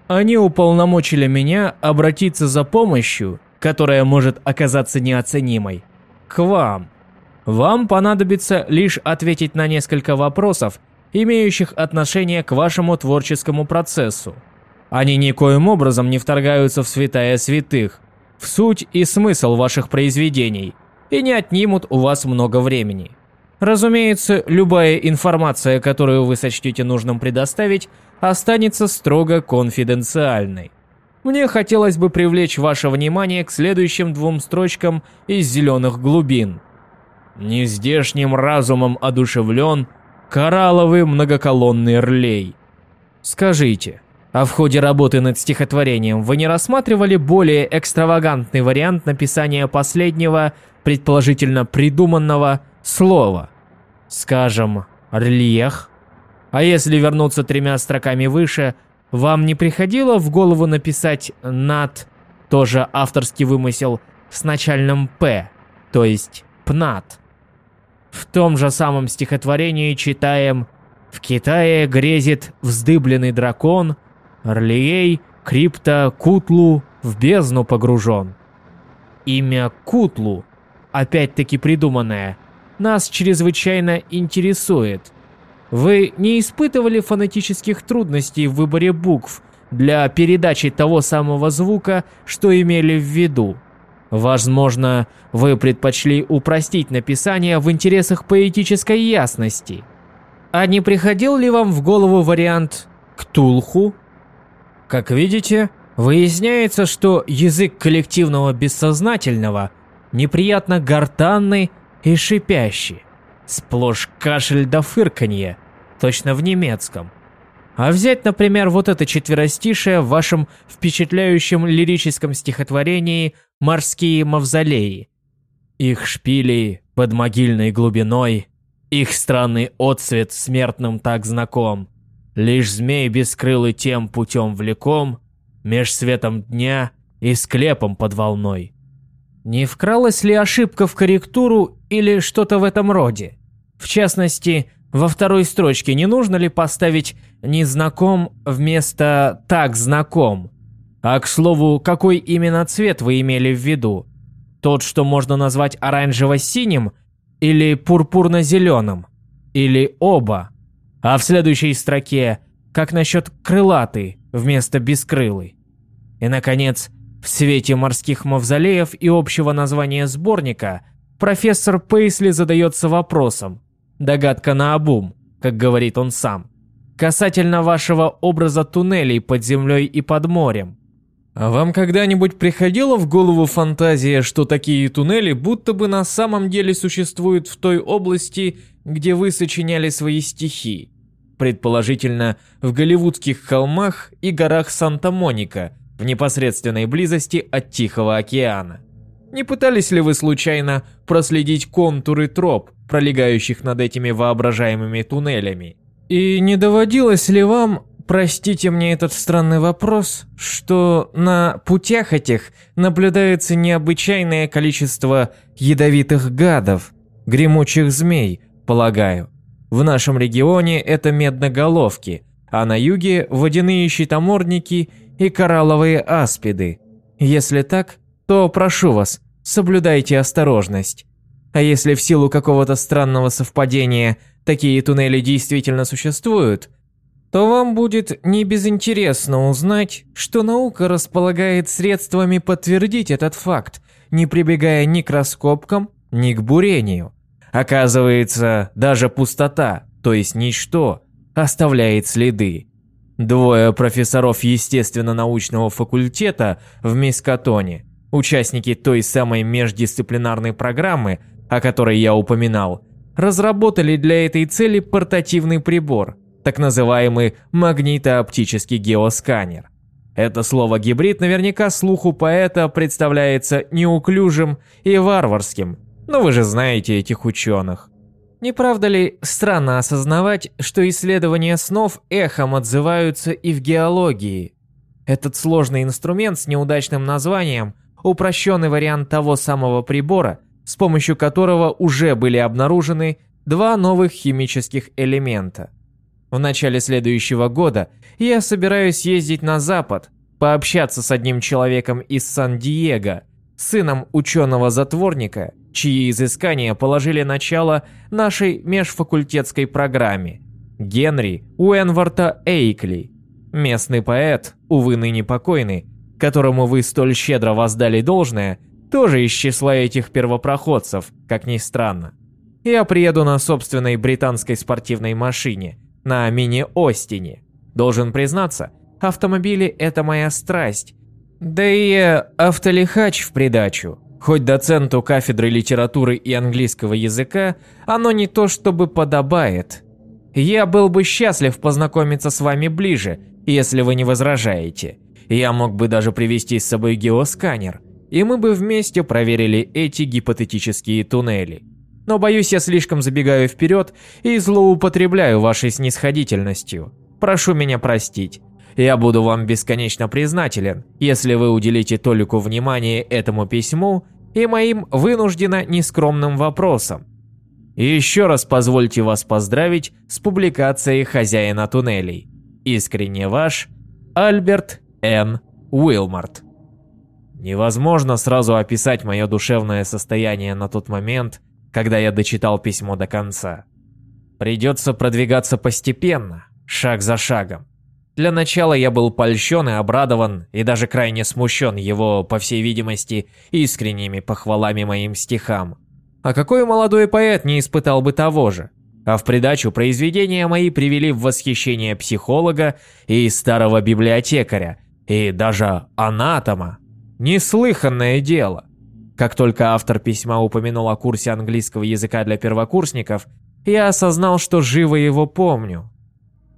Они уполномочили меня обратиться за помощью, которая может оказаться неоценимой, к вам. Вам понадобится лишь ответить на несколько вопросов, имеющих отношение к вашему творческому процессу. Они никоим образом не вторгаются в святая святых, в суть и смысл ваших произведений, и не отнимут у вас много времени. Разумеется, любая информация, которую вы сочтете нужным предоставить, останется строго конфиденциальной. Мне хотелось бы привлечь ваше внимание к следующим двум строчкам из «Зеленых глубин». Нездешним разумом одушевлен коралловый многоколонный рлей. Скажите, а в ходе работы над стихотворением вы не рассматривали более экстравагантный вариант написания последнего, предположительно придуманного, слова? Скажем, «рельех»? А если вернуться тремя строками выше, вам не приходило в голову написать «над», тоже авторский вымысел, с начальным «п», то есть «пнат»? В том же самом стихотворении читаем «В Китае грезит вздыбленный дракон», Орлией, Крипто, Кутлу в бездну погружен. Имя Кутлу, опять-таки придуманное, нас чрезвычайно интересует. Вы не испытывали фонетических трудностей в выборе букв для передачи того самого звука, что имели в виду? Возможно, вы предпочли упростить написание в интересах поэтической ясности. А не приходил ли вам в голову вариант «Ктулху»? Как видите, выясняется, что язык коллективного бессознательного неприятно гортанный и шипящий. Сплошь кашель да фырканье, точно в немецком. А взять, например, вот это четверостишее в вашем впечатляющем лирическом стихотворении «Морские мавзолеи». Их шпили под могильной глубиной, их странный отцвет смертным так знаком. Лишь змей бескрылый тем путем влеком, Меж светом дня и склепом под волной. Не вкралась ли ошибка в корректуру или что-то в этом роде? В частности, во второй строчке не нужно ли поставить «незнаком» вместо «так знаком»? А к слову, какой именно цвет вы имели в виду? Тот, что можно назвать оранжево-синим, Или пурпурно-зеленым? Или оба? А в следующей строке, как насчет крылатый вместо бескрылый? И, наконец, в свете морских мавзолеев и общего названия сборника, профессор Пейсли задается вопросом. Догадка на обум, как говорит он сам. Касательно вашего образа туннелей под землей и под морем. А вам когда-нибудь приходила в голову фантазия, что такие туннели будто бы на самом деле существуют в той области, где вы сочиняли свои стихи? Предположительно, в голливудских холмах и горах Санта-Моника, в непосредственной близости от Тихого океана. Не пытались ли вы случайно проследить контуры троп, пролегающих над этими воображаемыми туннелями? И не доводилось ли вам Простите мне этот странный вопрос, что на путях этих наблюдается необычайное количество ядовитых гадов, гремучих змей, полагаю. В нашем регионе это медноголовки, а на юге водяные щитомордники и коралловые аспиды. Если так, то прошу вас, соблюдайте осторожность. А если в силу какого-то странного совпадения такие туннели действительно существуют – то вам будет не безинтересно узнать, что наука располагает средствами подтвердить этот факт, не прибегая ни к раскопкам, ни к бурению. Оказывается, даже пустота, то есть ничто, оставляет следы. Двое профессоров естественно-научного факультета в Мискатоне, участники той самой междисциплинарной программы, о которой я упоминал, разработали для этой цели портативный прибор – так называемый магнитооптический геосканер. Это слово «гибрид» наверняка слуху поэта представляется неуклюжим и варварским, но вы же знаете этих ученых. Не правда ли странно осознавать, что исследования снов эхом отзываются и в геологии? Этот сложный инструмент с неудачным названием – упрощенный вариант того самого прибора, с помощью которого уже были обнаружены два новых химических элемента – в начале следующего года я собираюсь ездить на запад, пообщаться с одним человеком из Сан-Диего, сыном ученого-затворника, чьи изыскания положили начало нашей межфакультетской программе. Генри Уэнворта Эйкли, местный поэт, увы ныне покойный, которому вы столь щедро воздали должное, тоже из числа этих первопроходцев, как ни странно. Я приеду на собственной британской спортивной машине – на мини-Остине. Должен признаться, автомобили – это моя страсть. Да и автолихач в придачу. Хоть доценту кафедры литературы и английского языка, оно не то чтобы подобает. Я был бы счастлив познакомиться с вами ближе, если вы не возражаете. Я мог бы даже привезти с собой геосканер, и мы бы вместе проверили эти гипотетические туннели но боюсь, я слишком забегаю вперед и злоупотребляю вашей снисходительностью. Прошу меня простить. Я буду вам бесконечно признателен, если вы уделите толику внимания этому письму и моим вынужденно нескромным вопросам. И еще раз позвольте вас поздравить с публикацией «Хозяина туннелей». Искренне ваш, Альберт Н. Уилмарт. Невозможно сразу описать мое душевное состояние на тот момент, когда я дочитал письмо до конца. Придется продвигаться постепенно, шаг за шагом. Для начала я был польщен и обрадован, и даже крайне смущен его, по всей видимости, искренними похвалами моим стихам. А какой молодой поэт не испытал бы того же? А в придачу произведения мои привели в восхищение психолога и старого библиотекаря, и даже анатома. Неслыханное дело. Как только автор письма упомянул о курсе английского языка для первокурсников, я осознал, что живо его помню.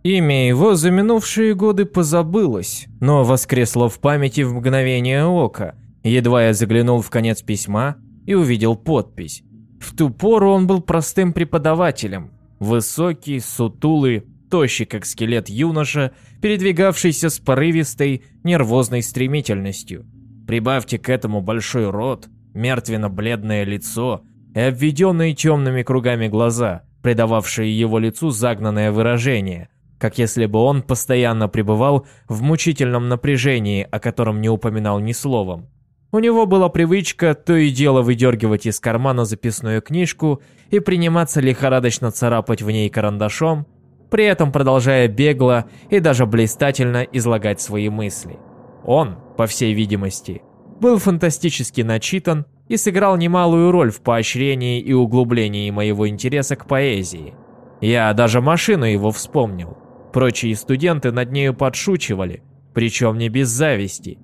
Имя его за минувшие годы позабылось, но воскресло в памяти в мгновение ока. Едва я заглянул в конец письма и увидел подпись. В ту пору он был простым преподавателем. Высокий, сутулый, тощий как скелет юноша, передвигавшийся с порывистой, нервозной стремительностью. Прибавьте к этому большой рот, мертвенно-бледное лицо и обведенные темными кругами глаза, придававшие его лицу загнанное выражение, как если бы он постоянно пребывал в мучительном напряжении, о котором не упоминал ни словом. У него была привычка то и дело выдергивать из кармана записную книжку и приниматься лихорадочно царапать в ней карандашом, при этом продолжая бегло и даже блистательно излагать свои мысли. Он, по всей видимости, был фантастически начитан и сыграл немалую роль в поощрении и углублении моего интереса к поэзии. Я даже машину его вспомнил. Прочие студенты над нею подшучивали, причем не без зависти.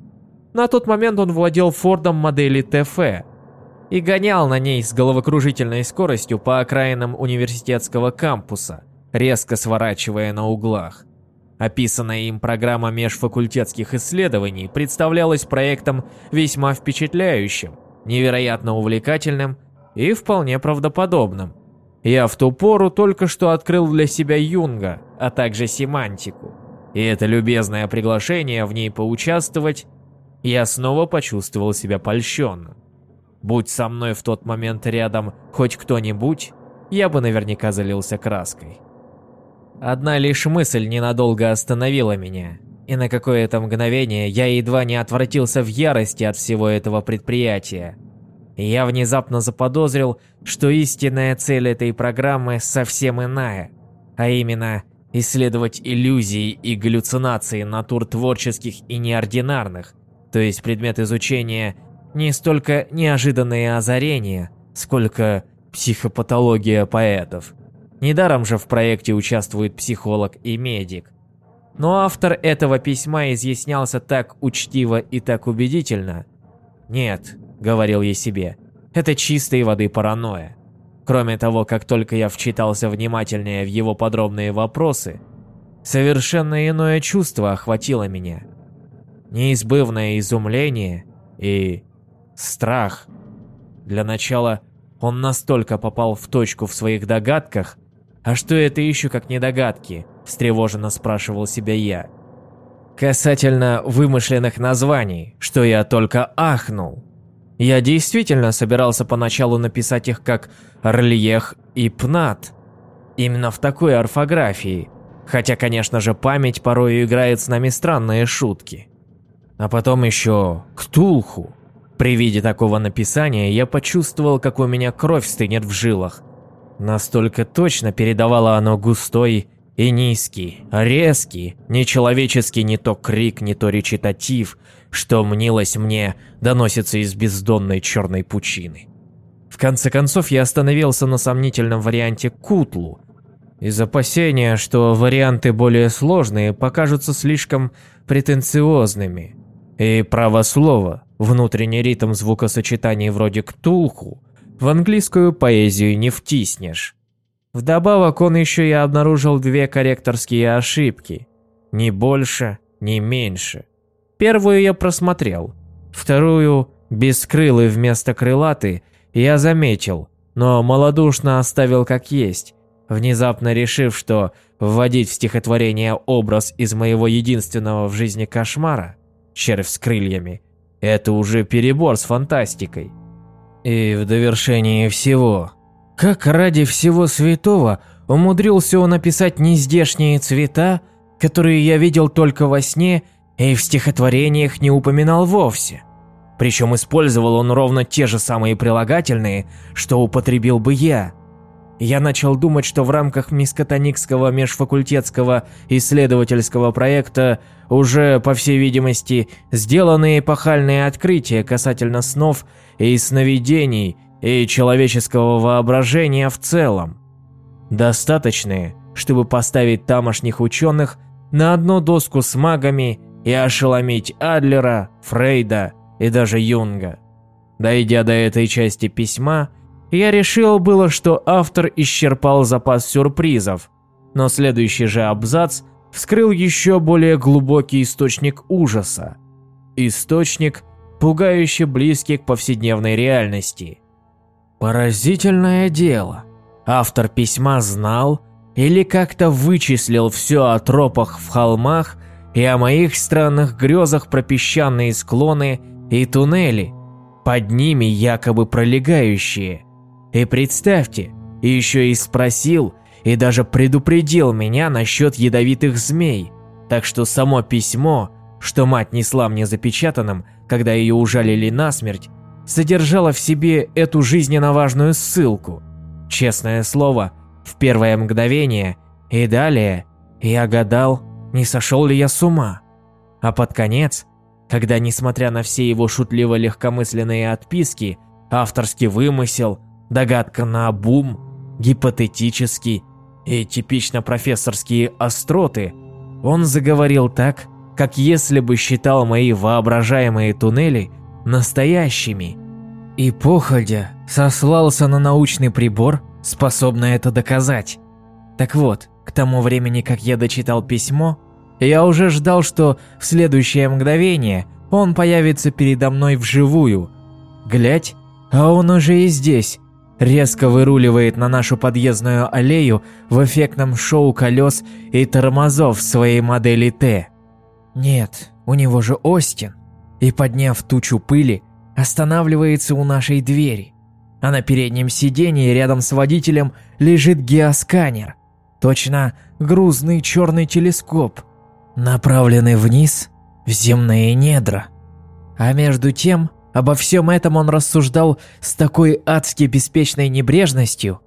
На тот момент он владел Фордом модели ТФ и гонял на ней с головокружительной скоростью по окраинам университетского кампуса, резко сворачивая на углах. Описанная им программа межфакультетских исследований представлялась проектом весьма впечатляющим, невероятно увлекательным и вполне правдоподобным. Я в ту пору только что открыл для себя Юнга, а также семантику. И это любезное приглашение в ней поучаствовать, я снова почувствовал себя польщенным. Будь со мной в тот момент рядом хоть кто-нибудь, я бы наверняка залился краской. Одна лишь мысль ненадолго остановила меня, и на какое-то мгновение я едва не отвратился в ярости от всего этого предприятия. Я внезапно заподозрил, что истинная цель этой программы совсем иная, а именно исследовать иллюзии и галлюцинации натур творческих и неординарных, то есть предмет изучения не столько неожиданные озарения, сколько психопатология поэтов. Недаром же в проекте участвует психолог и медик. Но автор этого письма изъяснялся так учтиво и так убедительно. «Нет», — говорил я себе, — «это чистой воды паранойя». Кроме того, как только я вчитался внимательнее в его подробные вопросы, совершенно иное чувство охватило меня. Неизбывное изумление и страх. Для начала он настолько попал в точку в своих догадках, а что это еще как не догадки, встревоженно спрашивал себя я. Касательно вымышленных названий, что я только ахнул. Я действительно собирался поначалу написать их как «Рльех» и «Пнат». Именно в такой орфографии. Хотя, конечно же, память порой играет с нами странные шутки. А потом еще «Ктулху». При виде такого написания я почувствовал, как у меня кровь стынет в жилах. Настолько точно передавало оно густой и низкий, резкий, нечеловеческий не то крик, не то речитатив, что мнилось мне, доносится из бездонной черной пучины. В конце концов я остановился на сомнительном варианте Кутлу, из опасения, что варианты более сложные покажутся слишком претенциозными. И право слова, внутренний ритм звукосочетаний вроде «ктулху» в английскую поэзию не втиснешь. Вдобавок он еще и обнаружил две корректорские ошибки. Ни больше, ни меньше. Первую я просмотрел. Вторую, бескрылый вместо крылатый, я заметил, но малодушно оставил как есть, внезапно решив, что вводить в стихотворение образ из моего единственного в жизни кошмара, червь с крыльями, это уже перебор с фантастикой. И в довершении всего, как ради всего святого умудрился он написать нездешние цвета, которые я видел только во сне и в стихотворениях не упоминал вовсе. Причем использовал он ровно те же самые прилагательные, что употребил бы я. Я начал думать, что в рамках Мискотоникского межфакультетского исследовательского проекта уже, по всей видимости, сделаны эпохальные открытия касательно снов и сновидений и человеческого воображения в целом. Достаточные, чтобы поставить тамошних ученых на одну доску с магами и ошеломить Адлера, Фрейда и даже Юнга. Дойдя до этой части письма, я решил было, что автор исчерпал запас сюрпризов, но следующий же абзац вскрыл еще более глубокий источник ужаса. Источник, пугающе близкий к повседневной реальности. Поразительное дело. Автор письма знал или как-то вычислил все о тропах в холмах и о моих странных грезах про песчаные склоны и туннели, под ними якобы пролегающие. И представьте, еще и спросил и даже предупредил меня насчет ядовитых змей, так что само письмо, что мать несла мне запечатанным, когда ее ужалили насмерть, содержало в себе эту жизненно важную ссылку. Честное слово, в первое мгновение и далее я гадал, не сошел ли я с ума. А под конец, когда, несмотря на все его шутливо-легкомысленные отписки, авторский вымысел, догадка на обум, гипотетический и типично профессорские остроты, он заговорил так, как если бы считал мои воображаемые туннели настоящими. И походя сослался на научный прибор, способный это доказать. Так вот, к тому времени, как я дочитал письмо, я уже ждал, что в следующее мгновение он появится передо мной вживую. Глядь, а он уже и здесь. Резко выруливает на нашу подъездную аллею в эффектном шоу колес и тормозов своей модели Т. Нет, у него же Остин. И подняв тучу пыли, останавливается у нашей двери. А на переднем сиденье рядом с водителем лежит геосканер. Точно грузный черный телескоп, направленный вниз в земные недра. А между тем, обо всем этом он рассуждал с такой адски беспечной небрежностью,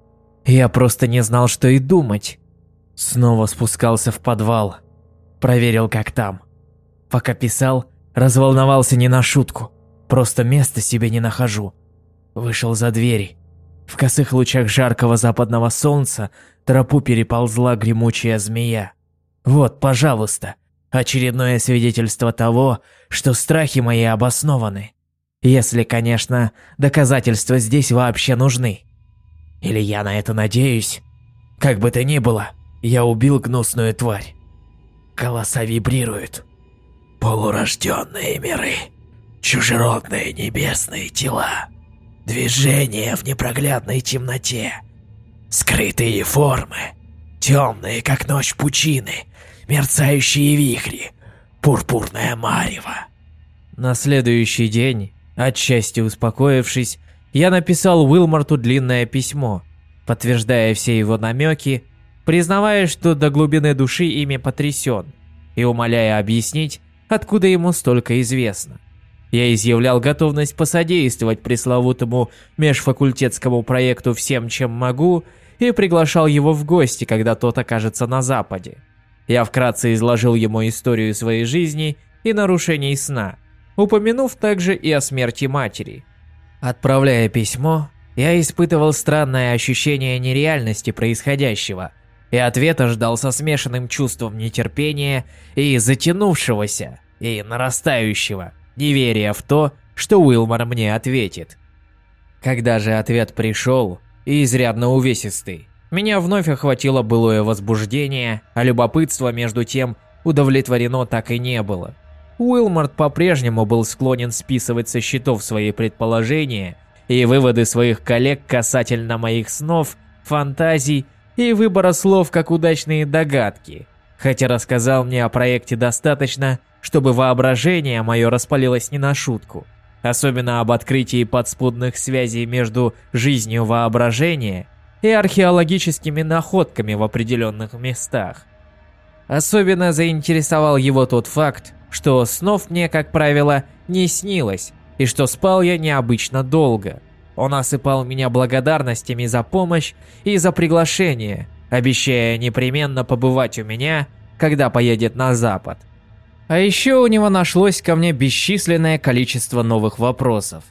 я просто не знал, что и думать. Снова спускался в подвал, проверил, как там. Пока писал, разволновался не на шутку. Просто места себе не нахожу. Вышел за двери. В косых лучах жаркого западного солнца тропу переползла гремучая змея. Вот, пожалуйста, очередное свидетельство того, что страхи мои обоснованы. Если, конечно, доказательства здесь вообще нужны. Или я на это надеюсь. Как бы то ни было, я убил гнусную тварь. Голоса вибрируют. Полурожденные миры, чужеродные небесные тела, движения в непроглядной темноте, скрытые формы, темные, как ночь пучины, мерцающие вихри, пурпурная марево. На следующий день, отчасти успокоившись, я написал Уилмарту длинное письмо, подтверждая все его намеки, признавая, что до глубины души ими потрясен, и умоляя объяснить, откуда ему столько известно. Я изъявлял готовность посодействовать пресловутому межфакультетскому проекту всем, чем могу, и приглашал его в гости, когда тот окажется на Западе. Я вкратце изложил ему историю своей жизни и нарушений сна, упомянув также и о смерти матери. Отправляя письмо, я испытывал странное ощущение нереальности происходящего – и ответа ждал со смешанным чувством нетерпения и затянувшегося, и нарастающего неверия в то, что Уилмор мне ответит. Когда же ответ пришел, и изрядно увесистый, меня вновь охватило былое возбуждение, а любопытство между тем удовлетворено так и не было. Уилморт по-прежнему был склонен списывать со счетов свои предположения и выводы своих коллег касательно моих снов, фантазий и выбора слов как удачные догадки, хотя рассказал мне о проекте достаточно, чтобы воображение мое распалилось не на шутку. Особенно об открытии подспудных связей между жизнью воображения и археологическими находками в определенных местах. Особенно заинтересовал его тот факт, что снов мне, как правило, не снилось, и что спал я необычно долго. Он осыпал меня благодарностями за помощь и за приглашение, обещая непременно побывать у меня, когда поедет на запад. А еще у него нашлось ко мне бесчисленное количество новых вопросов.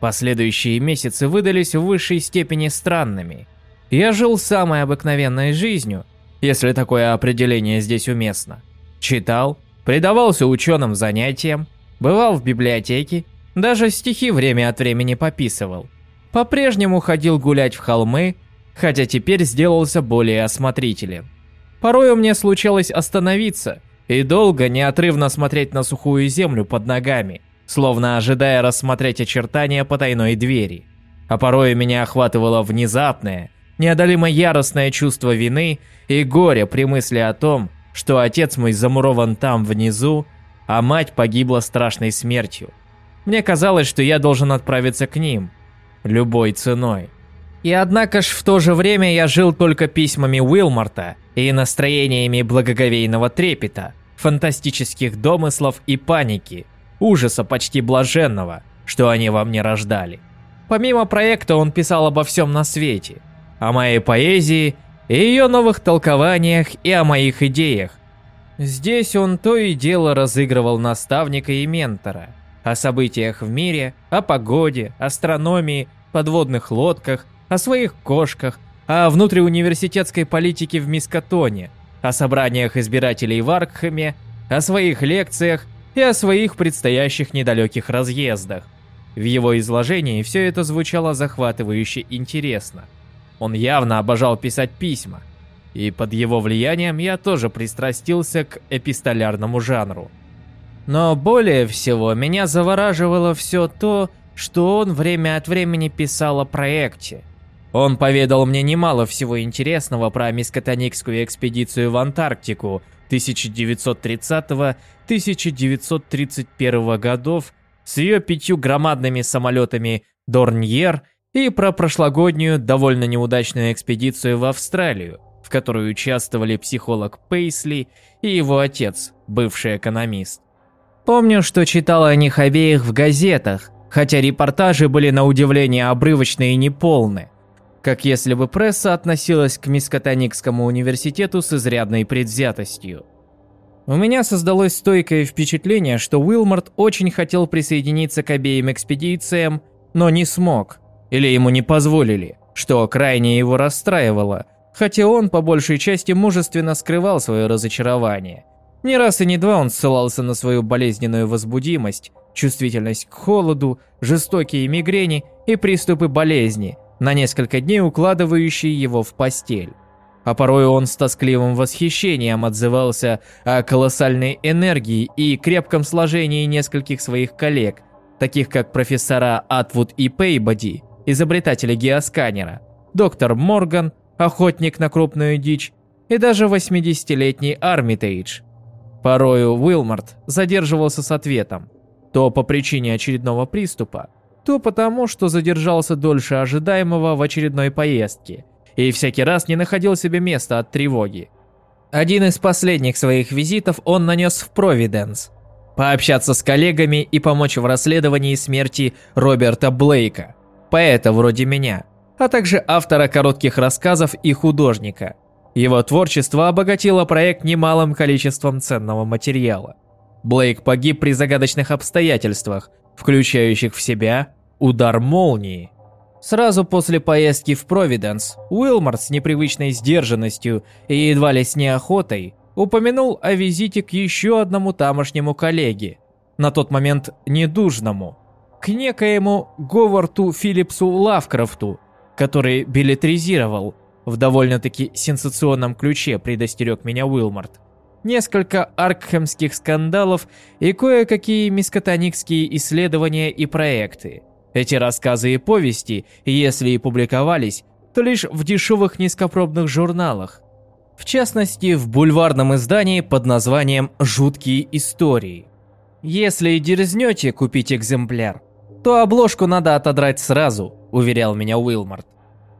Последующие месяцы выдались в высшей степени странными. Я жил самой обыкновенной жизнью, если такое определение здесь уместно. Читал, предавался ученым занятиям, бывал в библиотеке даже стихи время от времени пописывал. По-прежнему ходил гулять в холмы, хотя теперь сделался более осмотрителен. Порою мне случалось остановиться и долго неотрывно смотреть на сухую землю под ногами, словно ожидая рассмотреть очертания потайной двери. А порой меня охватывало внезапное, неодолимо яростное чувство вины и горя при мысли о том, что отец мой замурован там внизу, а мать погибла страшной смертью. Мне казалось, что я должен отправиться к ним. Любой ценой. И однако ж в то же время я жил только письмами Уилмарта и настроениями благоговейного трепета, фантастических домыслов и паники, ужаса почти блаженного, что они во мне рождали. Помимо проекта он писал обо всем на свете, о моей поэзии и ее новых толкованиях и о моих идеях. Здесь он то и дело разыгрывал наставника и ментора, о событиях в мире, о погоде, астрономии, подводных лодках, о своих кошках, о внутриуниверситетской политике в Мискатоне, о собраниях избирателей в Аркхаме, о своих лекциях и о своих предстоящих недалеких разъездах. В его изложении все это звучало захватывающе интересно. Он явно обожал писать письма, и под его влиянием я тоже пристрастился к эпистолярному жанру. Но более всего меня завораживало все то, что он время от времени писал о проекте. Он поведал мне немало всего интересного про мискотоникскую экспедицию в Антарктику 1930-1931 годов с ее пятью громадными самолетами Дорньер и про прошлогоднюю довольно неудачную экспедицию в Австралию, в которой участвовали психолог Пейсли и его отец, бывший экономист. Помню, что читал о них обеих в газетах, хотя репортажи были на удивление обрывочные и неполны, как если бы пресса относилась к Мискотоникскому университету с изрядной предвзятостью. У меня создалось стойкое впечатление, что Уилморт очень хотел присоединиться к обеим экспедициям, но не смог, или ему не позволили, что крайне его расстраивало, хотя он по большей части мужественно скрывал свое разочарование. Не раз и не два он ссылался на свою болезненную возбудимость, чувствительность к холоду, жестокие мигрени и приступы болезни, на несколько дней укладывающие его в постель. А порой он с тоскливым восхищением отзывался о колоссальной энергии и крепком сложении нескольких своих коллег, таких как профессора Атвуд и Пейбоди, изобретатели геосканера, доктор Морган, охотник на крупную дичь, и даже 80-летний Армитейдж. Порою Уилмарт задерживался с ответом, то по причине очередного приступа, то потому, что задержался дольше ожидаемого в очередной поездке и всякий раз не находил себе места от тревоги. Один из последних своих визитов он нанес в Провиденс. Пообщаться с коллегами и помочь в расследовании смерти Роберта Блейка, поэта вроде меня, а также автора коротких рассказов и художника. Его творчество обогатило проект немалым количеством ценного материала. Блейк погиб при загадочных обстоятельствах, включающих в себя удар молнии. Сразу после поездки в Провиденс, Уилмор с непривычной сдержанностью и едва ли с неохотой упомянул о визите к еще одному тамошнему коллеге, на тот момент недужному, к некоему Говарту Филлипсу Лавкрафту, который билетризировал, в довольно-таки сенсационном ключе предостерег меня Уилморт несколько аркхемских скандалов и кое-какие мискотоникские исследования и проекты. Эти рассказы и повести, если и публиковались, то лишь в дешевых низкопробных журналах. В частности, в бульварном издании под названием «Жуткие истории». Если дерзнете купить экземпляр, то обложку надо отодрать сразу, уверял меня Уилмарт.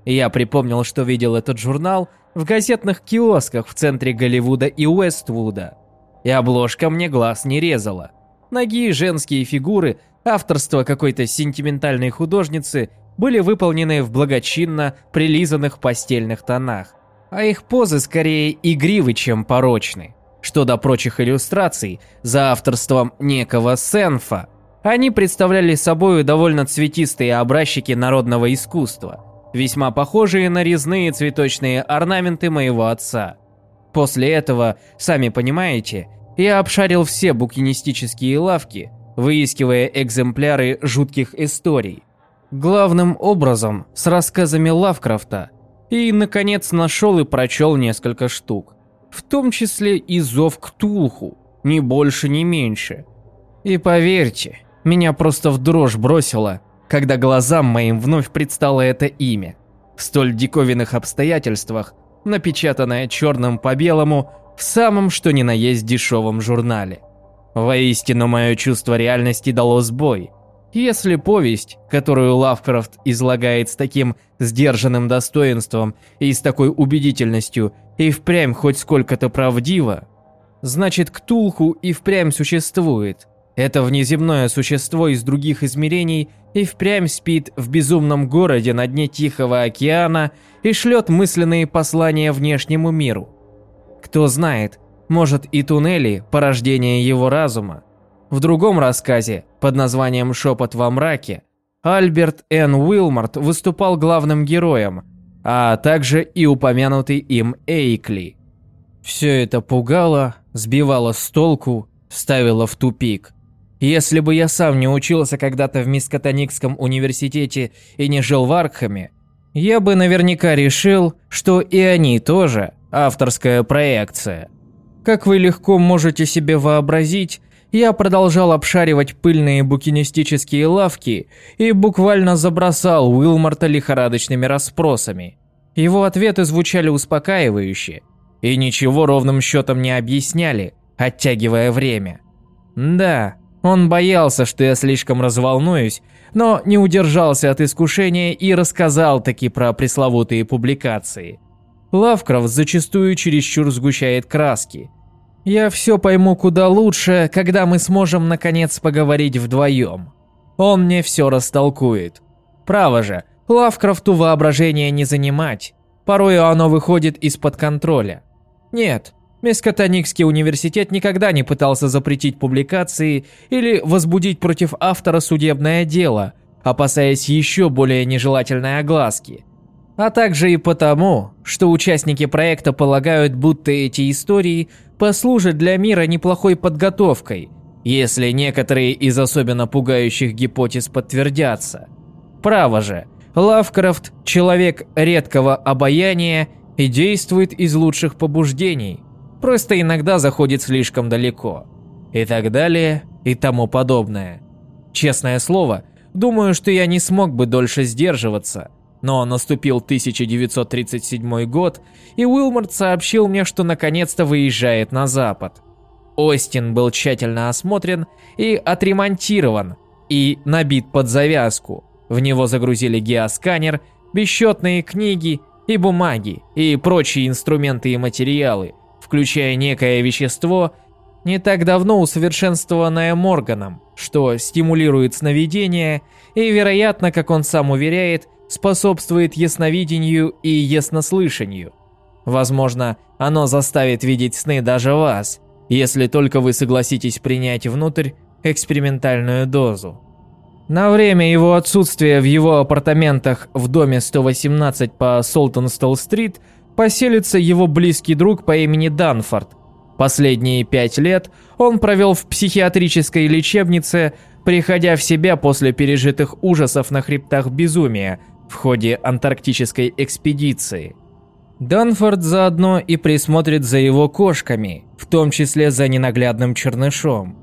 Я припомнил, что видел этот журнал – в газетных киосках в центре Голливуда и Уэствуда. И обложка мне глаз не резала. Ноги и женские фигуры, авторство какой-то сентиментальной художницы, были выполнены в благочинно прилизанных постельных тонах. А их позы скорее игривы, чем порочны. Что до прочих иллюстраций, за авторством некого Сенфа, они представляли собой довольно цветистые образчики народного искусства – весьма похожие на резные цветочные орнаменты моего отца. После этого, сами понимаете, я обшарил все букинистические лавки, выискивая экземпляры жутких историй. Главным образом с рассказами Лавкрафта. И, наконец, нашел и прочел несколько штук. В том числе и «Зов к Тулху», ни больше, ни меньше. И поверьте, меня просто в дрожь бросило, когда глазам моим вновь предстало это имя. В столь диковинных обстоятельствах, напечатанное черным по белому в самом что ни на есть дешевом журнале. Воистину, мое чувство реальности дало сбой. Если повесть, которую Лавкрафт излагает с таким сдержанным достоинством и с такой убедительностью, и впрямь хоть сколько-то правдива, Значит, Ктулху и впрямь существует. Это внеземное существо из других измерений и впрямь спит в безумном городе на дне Тихого океана и шлет мысленные послания внешнему миру. Кто знает, может и туннели – порождение его разума. В другом рассказе, под названием «Шепот во мраке», Альберт Н. Уилморт выступал главным героем, а также и упомянутый им Эйкли. Все это пугало, сбивало с толку, ставило в тупик. Если бы я сам не учился когда-то в Мискотоникском университете и не жил в Аркхаме, я бы наверняка решил, что и они тоже авторская проекция. Как вы легко можете себе вообразить, я продолжал обшаривать пыльные букинистические лавки и буквально забросал Уилмарта лихорадочными расспросами. Его ответы звучали успокаивающе и ничего ровным счетом не объясняли, оттягивая время. Да, он боялся, что я слишком разволнуюсь, но не удержался от искушения и рассказал таки про пресловутые публикации. Лавкрафт зачастую чересчур сгущает краски – я все пойму куда лучше, когда мы сможем наконец поговорить вдвоем. Он мне все растолкует. Право же, Лавкрафту воображение не занимать. Порою оно выходит из-под контроля. Нет, Мескотоникский университет никогда не пытался запретить публикации или возбудить против автора судебное дело, опасаясь еще более нежелательной огласки. А также и потому, что участники проекта полагают, будто эти истории послужит для мира неплохой подготовкой, если некоторые из особенно пугающих гипотез подтвердятся. Право же, Лавкрафт – человек редкого обаяния и действует из лучших побуждений, просто иногда заходит слишком далеко. И так далее, и тому подобное. Честное слово, думаю, что я не смог бы дольше сдерживаться – но наступил 1937 год, и Уилморт сообщил мне, что наконец-то выезжает на запад. Остин был тщательно осмотрен и отремонтирован, и набит под завязку. В него загрузили геосканер, бесчетные книги и бумаги, и прочие инструменты и материалы, включая некое вещество, не так давно усовершенствованное Морганом, что стимулирует сновидение и, вероятно, как он сам уверяет, способствует ясновидению и яснослышанию. Возможно, оно заставит видеть сны даже вас, если только вы согласитесь принять внутрь экспериментальную дозу. На время его отсутствия в его апартаментах в доме 118 по Солтонстолл-стрит поселится его близкий друг по имени Данфорд. Последние пять лет он провел в психиатрической лечебнице, приходя в себя после пережитых ужасов на хребтах безумия – в ходе антарктической экспедиции. Данфорд заодно и присмотрит за его кошками, в том числе за ненаглядным чернышом.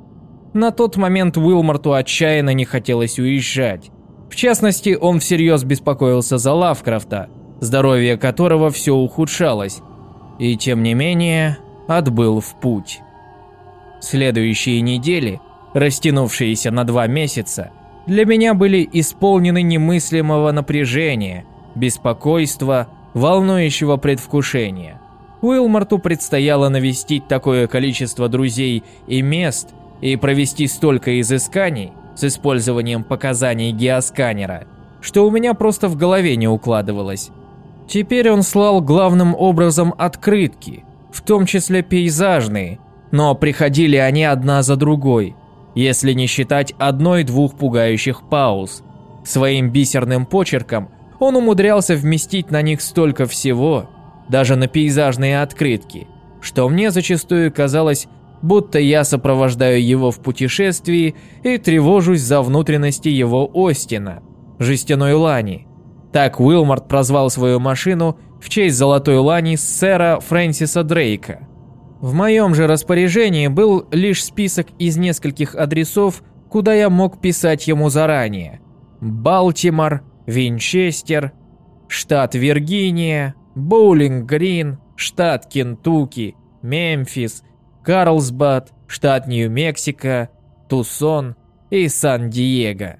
На тот момент Уилморту отчаянно не хотелось уезжать. В частности, он всерьез беспокоился за Лавкрафта, здоровье которого все ухудшалось, и тем не менее отбыл в путь. Следующие недели, растянувшиеся на два месяца, для меня были исполнены немыслимого напряжения, беспокойства, волнующего предвкушения. Уилмарту предстояло навестить такое количество друзей и мест и провести столько изысканий с использованием показаний геосканера, что у меня просто в голове не укладывалось. Теперь он слал главным образом открытки, в том числе пейзажные, но приходили они одна за другой – если не считать одной-двух пугающих пауз. Своим бисерным почерком он умудрялся вместить на них столько всего, даже на пейзажные открытки, что мне зачастую казалось, будто я сопровождаю его в путешествии и тревожусь за внутренности его Остина, жестяной лани. Так Уилмарт прозвал свою машину в честь золотой лани сэра Фрэнсиса Дрейка. В моем же распоряжении был лишь список из нескольких адресов, куда я мог писать ему заранее. Балтимор, Винчестер, штат Виргиния, Боулинг-Грин, штат Кентукки, Мемфис, Карлсбад, штат Нью-Мексико, Тусон и Сан-Диего.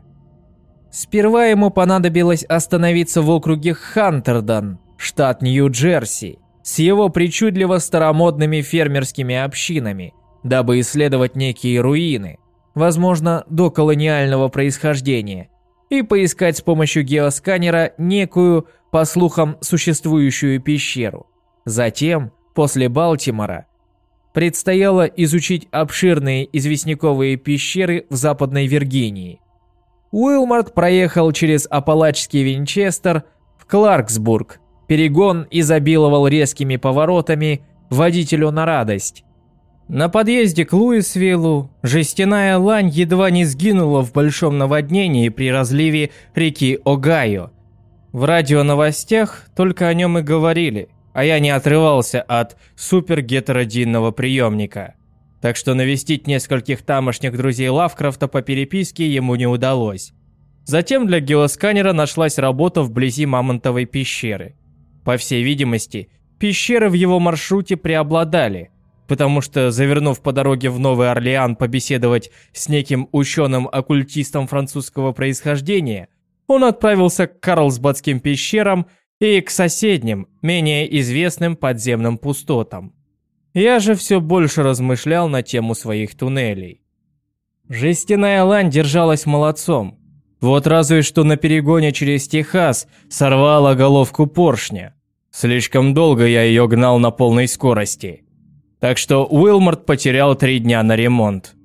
Сперва ему понадобилось остановиться в округе Хантердон, штат Нью-Джерси, с его причудливо старомодными фермерскими общинами, дабы исследовать некие руины, возможно, до колониального происхождения, и поискать с помощью геосканера некую, по слухам, существующую пещеру. Затем, после Балтимора, предстояло изучить обширные известняковые пещеры в Западной Виргинии. Уилмарт проехал через Апалачский Винчестер в Кларксбург. Перегон изобиловал резкими поворотами, водителю на радость. На подъезде к Луисвиллу жестяная лань едва не сгинула в большом наводнении при разливе реки Огайо. В радионовостях только о нем и говорили – а я не отрывался от супергетеродинного приемника. Так что навестить нескольких тамошних друзей Лавкрафта по переписке ему не удалось. Затем для геосканера нашлась работа вблизи Мамонтовой пещеры. По всей видимости, пещеры в его маршруте преобладали, потому что, завернув по дороге в Новый Орлеан побеседовать с неким ученым-оккультистом французского происхождения, он отправился к Карлсбадским пещерам и к соседним, менее известным подземным пустотам. Я же все больше размышлял на тему своих туннелей. Жестяная лань держалась молодцом. Вот разве что на перегоне через Техас сорвала головку поршня. Слишком долго я ее гнал на полной скорости. Так что Уилморт потерял три дня на ремонт.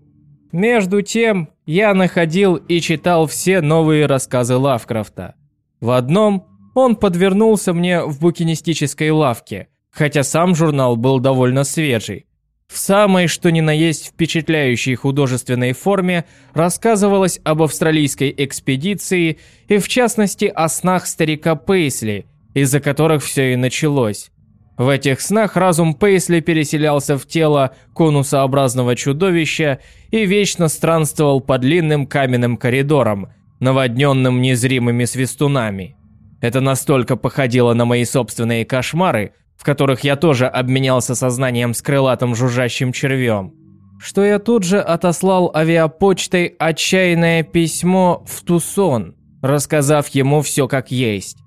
Между тем, я находил и читал все новые рассказы Лавкрафта. В одном он подвернулся мне в букинистической лавке, хотя сам журнал был довольно свежий. В самой что ни на есть впечатляющей художественной форме рассказывалось об австралийской экспедиции и в частности о снах старика Пейсли, из-за которых все и началось. В этих снах разум Пейсли переселялся в тело конусообразного чудовища и вечно странствовал по длинным каменным коридорам, наводненным незримыми свистунами. Это настолько походило на мои собственные кошмары, в которых я тоже обменялся сознанием с крылатым жужжащим червем, что я тут же отослал авиапочтой отчаянное письмо в Тусон, рассказав ему все как есть.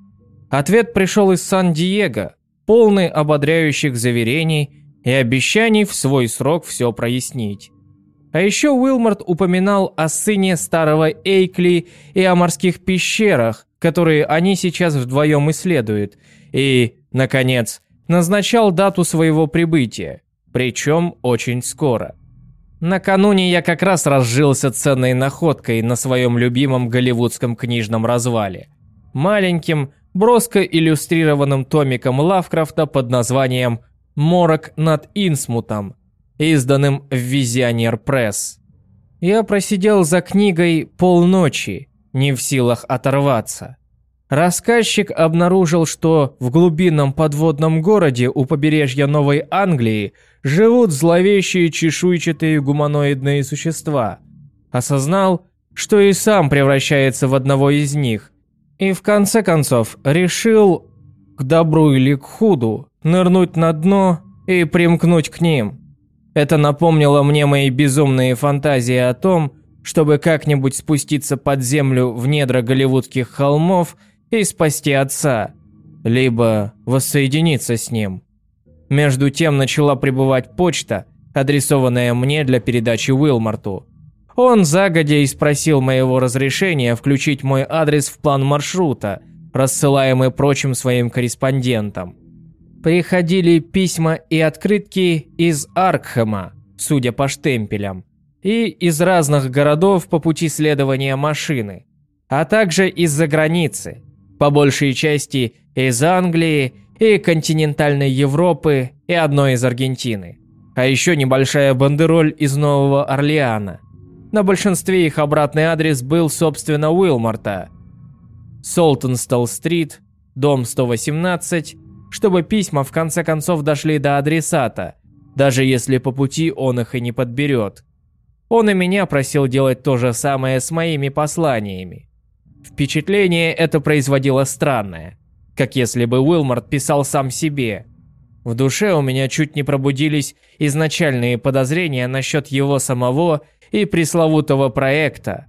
Ответ пришел из Сан-Диего, полный ободряющих заверений и обещаний в свой срок все прояснить. А еще Уилмарт упоминал о сыне старого Эйкли и о морских пещерах, которые они сейчас вдвоем исследуют, и, наконец, назначал дату своего прибытия, причем очень скоро. Накануне я как раз разжился ценной находкой на своем любимом голливудском книжном развале. Маленьким, броско иллюстрированным томиком Лавкрафта под названием «Морок над Инсмутом», изданным в Визионер Пресс. Я просидел за книгой полночи, не в силах оторваться. Рассказчик обнаружил, что в глубинном подводном городе у побережья Новой Англии живут зловещие чешуйчатые гуманоидные существа. Осознал, что и сам превращается в одного из них. И в конце концов решил, к добру или к худу, нырнуть на дно и примкнуть к ним. Это напомнило мне мои безумные фантазии о том, чтобы как-нибудь спуститься под землю в недра голливудских холмов и спасти отца, либо воссоединиться с ним. Между тем начала прибывать почта, адресованная мне для передачи Уилмарту. Он загодя и спросил моего разрешения включить мой адрес в план маршрута, рассылаемый прочим своим корреспондентам. Приходили письма и открытки из Аркхема, судя по штемпелям, и из разных городов по пути следования машины, а также из-за границы, по большей части из Англии и континентальной Европы и одной из Аргентины. А еще небольшая бандероль из Нового Орлеана. На большинстве их обратный адрес был, собственно, Уилморта. Солтонстелл-стрит, дом 118, чтобы письма в конце концов дошли до адресата, даже если по пути он их и не подберет. Он и меня просил делать то же самое с моими посланиями. Впечатление это производило странное, как если бы Уилмарт писал сам себе. В душе у меня чуть не пробудились изначальные подозрения насчет его самого и пресловутого проекта.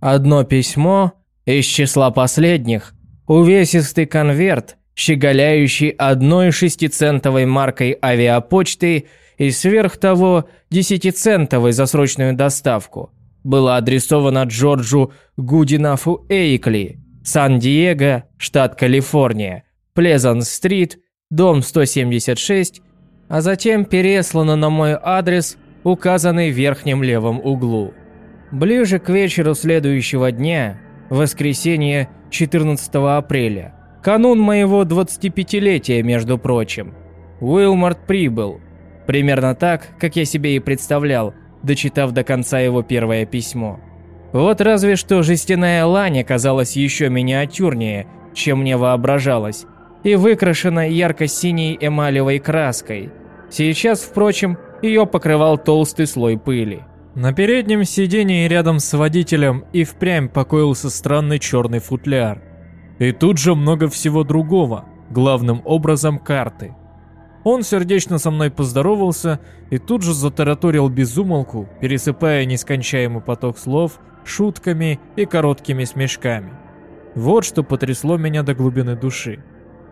Одно письмо из числа последних, увесистый конверт щеголяющий одной шестицентовой маркой авиапочты и сверх того десятицентовой за срочную доставку, была адресована Джорджу Гудинафу Эйкли, Сан-Диего, штат Калифорния, Плезант-стрит, дом 176, а затем переслана на мой адрес, указанный в верхнем левом углу. Ближе к вечеру следующего дня, воскресенье 14 апреля, канун моего 25-летия, между прочим, Уилмарт прибыл. Примерно так, как я себе и представлял, дочитав до конца его первое письмо. Вот разве что жестяная лань оказалась еще миниатюрнее, чем мне воображалось, и выкрашена ярко-синей эмалевой краской. Сейчас, впрочем, ее покрывал толстый слой пыли. На переднем сидении рядом с водителем и впрямь покоился странный черный футляр. И тут же много всего другого, главным образом карты. Он сердечно со мной поздоровался и тут же затараторил безумолку, пересыпая нескончаемый поток слов шутками и короткими смешками. Вот что потрясло меня до глубины души.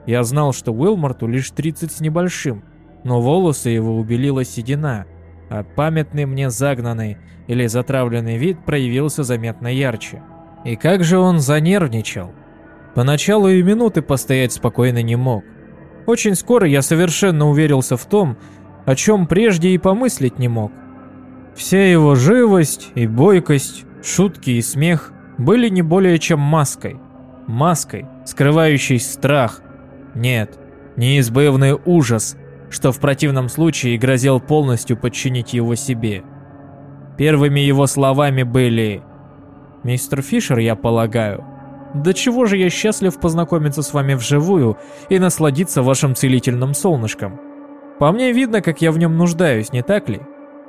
Я знал, что Уилморту лишь 30 с небольшим, но волосы его убелила седина – а памятный мне загнанный или затравленный вид проявился заметно ярче. И как же он занервничал. Поначалу и минуты постоять спокойно не мог. Очень скоро я совершенно уверился в том, о чем прежде и помыслить не мог. Вся его живость и бойкость, шутки и смех были не более чем маской. Маской, скрывающей страх. Нет, неизбывный ужас, что в противном случае грозил полностью подчинить его себе. Первыми его словами были «Мистер Фишер, я полагаю, до чего же я счастлив познакомиться с вами вживую и насладиться вашим целительным солнышком. По мне видно, как я в нем нуждаюсь, не так ли?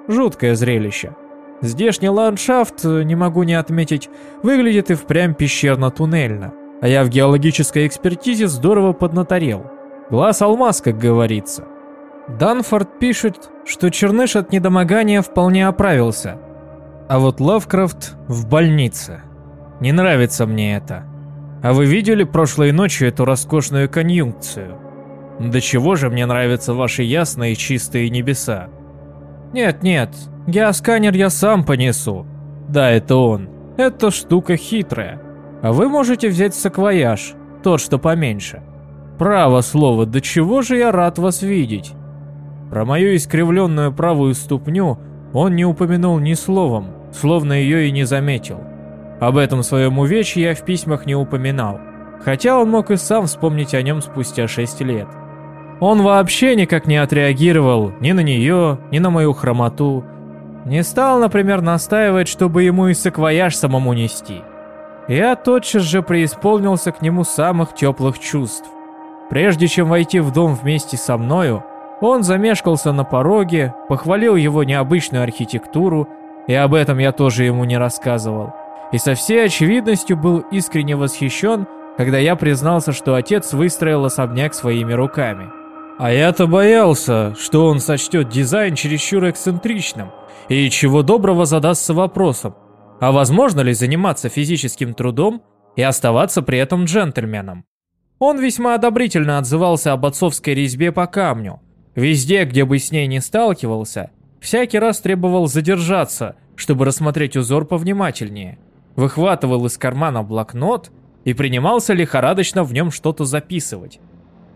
Жуткое зрелище. Здешний ландшафт, не могу не отметить, выглядит и впрямь пещерно-туннельно. А я в геологической экспертизе здорово поднаторел. Глаз алмаз, как говорится. Данфорд пишет, что Черныш от недомогания вполне оправился. А вот Лавкрафт в больнице. Не нравится мне это. А вы видели прошлой ночью эту роскошную конъюнкцию? До чего же мне нравятся ваши ясные чистые небеса? Нет-нет, геосканер я сам понесу. Да, это он. Эта штука хитрая. А вы можете взять саквояж, тот, что поменьше. Право слово, до чего же я рад вас видеть. Про мою искривленную правую ступню он не упомянул ни словом, словно ее и не заметил. Об этом своем увечье я в письмах не упоминал, хотя он мог и сам вспомнить о нем спустя шесть лет. Он вообще никак не отреагировал ни на нее, ни на мою хромоту. Не стал, например, настаивать, чтобы ему и саквояж самому нести. Я тотчас же преисполнился к нему самых теплых чувств. Прежде чем войти в дом вместе со мною, он замешкался на пороге, похвалил его необычную архитектуру, и об этом я тоже ему не рассказывал. И со всей очевидностью был искренне восхищен, когда я признался, что отец выстроил особняк своими руками. А я-то боялся, что он сочтет дизайн чересчур эксцентричным, и чего доброго задастся вопросом, а возможно ли заниматься физическим трудом и оставаться при этом джентльменом. Он весьма одобрительно отзывался об отцовской резьбе по камню, Везде, где бы с ней не сталкивался, всякий раз требовал задержаться, чтобы рассмотреть узор повнимательнее. Выхватывал из кармана блокнот и принимался лихорадочно в нем что-то записывать.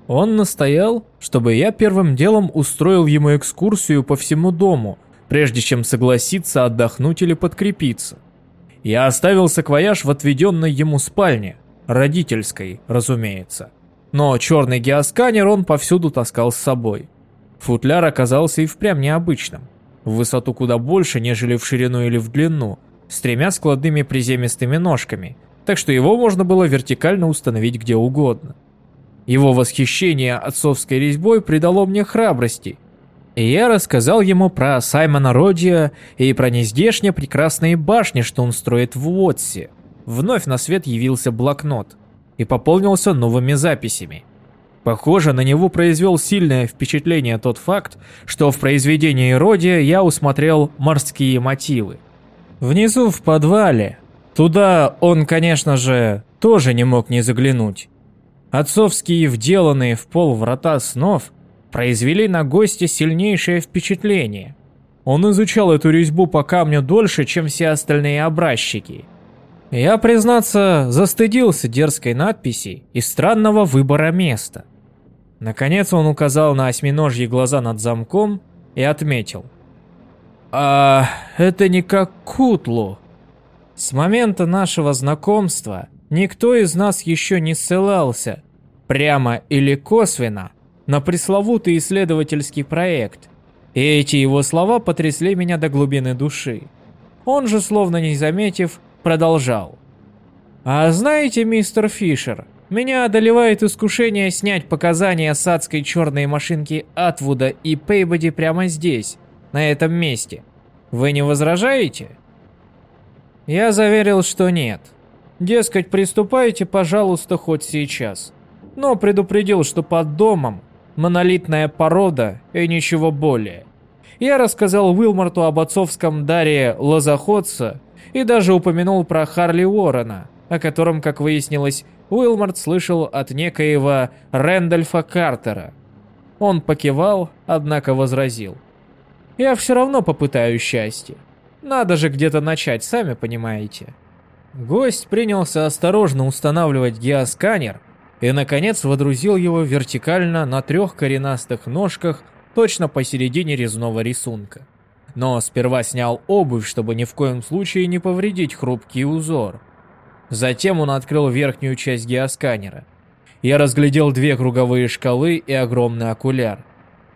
Он настоял, чтобы я первым делом устроил ему экскурсию по всему дому, прежде чем согласиться отдохнуть или подкрепиться. Я оставил саквояж в отведенной ему спальне, родительской, разумеется. Но черный геосканер он повсюду таскал с собой. Футляр оказался и впрямь необычным. В высоту куда больше, нежели в ширину или в длину, с тремя складными приземистыми ножками, так что его можно было вертикально установить где угодно. Его восхищение отцовской резьбой придало мне храбрости, и я рассказал ему про Саймона Родия и про нездешне прекрасные башни, что он строит в Уотсе. Вновь на свет явился блокнот и пополнился новыми записями – Похоже, на него произвел сильное впечатление тот факт, что в произведении Родия я усмотрел морские мотивы. Внизу в подвале, туда он, конечно же, тоже не мог не заглянуть. Отцовские вделанные в пол врата снов произвели на гостя сильнейшее впечатление. Он изучал эту резьбу по камню дольше, чем все остальные образчики. Я, признаться, застыдился дерзкой надписи и странного выбора места. Наконец он указал на осьминожьи глаза над замком и отметил. «А это не как Кутлу. С момента нашего знакомства никто из нас еще не ссылался, прямо или косвенно, на пресловутый исследовательский проект. И эти его слова потрясли меня до глубины души. Он же, словно не заметив, продолжал. «А знаете, мистер Фишер, меня одолевает искушение снять показания с адской черной машинки Атвуда и Пейбоди прямо здесь, на этом месте. Вы не возражаете?» Я заверил, что нет. Дескать, приступайте, пожалуйста, хоть сейчас. Но предупредил, что под домом монолитная порода и ничего более. Я рассказал Уилморту об отцовском даре лозоходца и даже упомянул про Харли Уоррена, о котором, как выяснилось, Уилморт слышал от некоего Рэндольфа Картера. Он покивал, однако возразил. «Я все равно попытаюсь счастье. Надо же где-то начать, сами понимаете». Гость принялся осторожно устанавливать геосканер и, наконец, водрузил его вертикально на трех коренастых ножках точно посередине резного рисунка. Но сперва снял обувь, чтобы ни в коем случае не повредить хрупкий узор. Затем он открыл верхнюю часть геосканера. Я разглядел две круговые шкалы и огромный окуляр.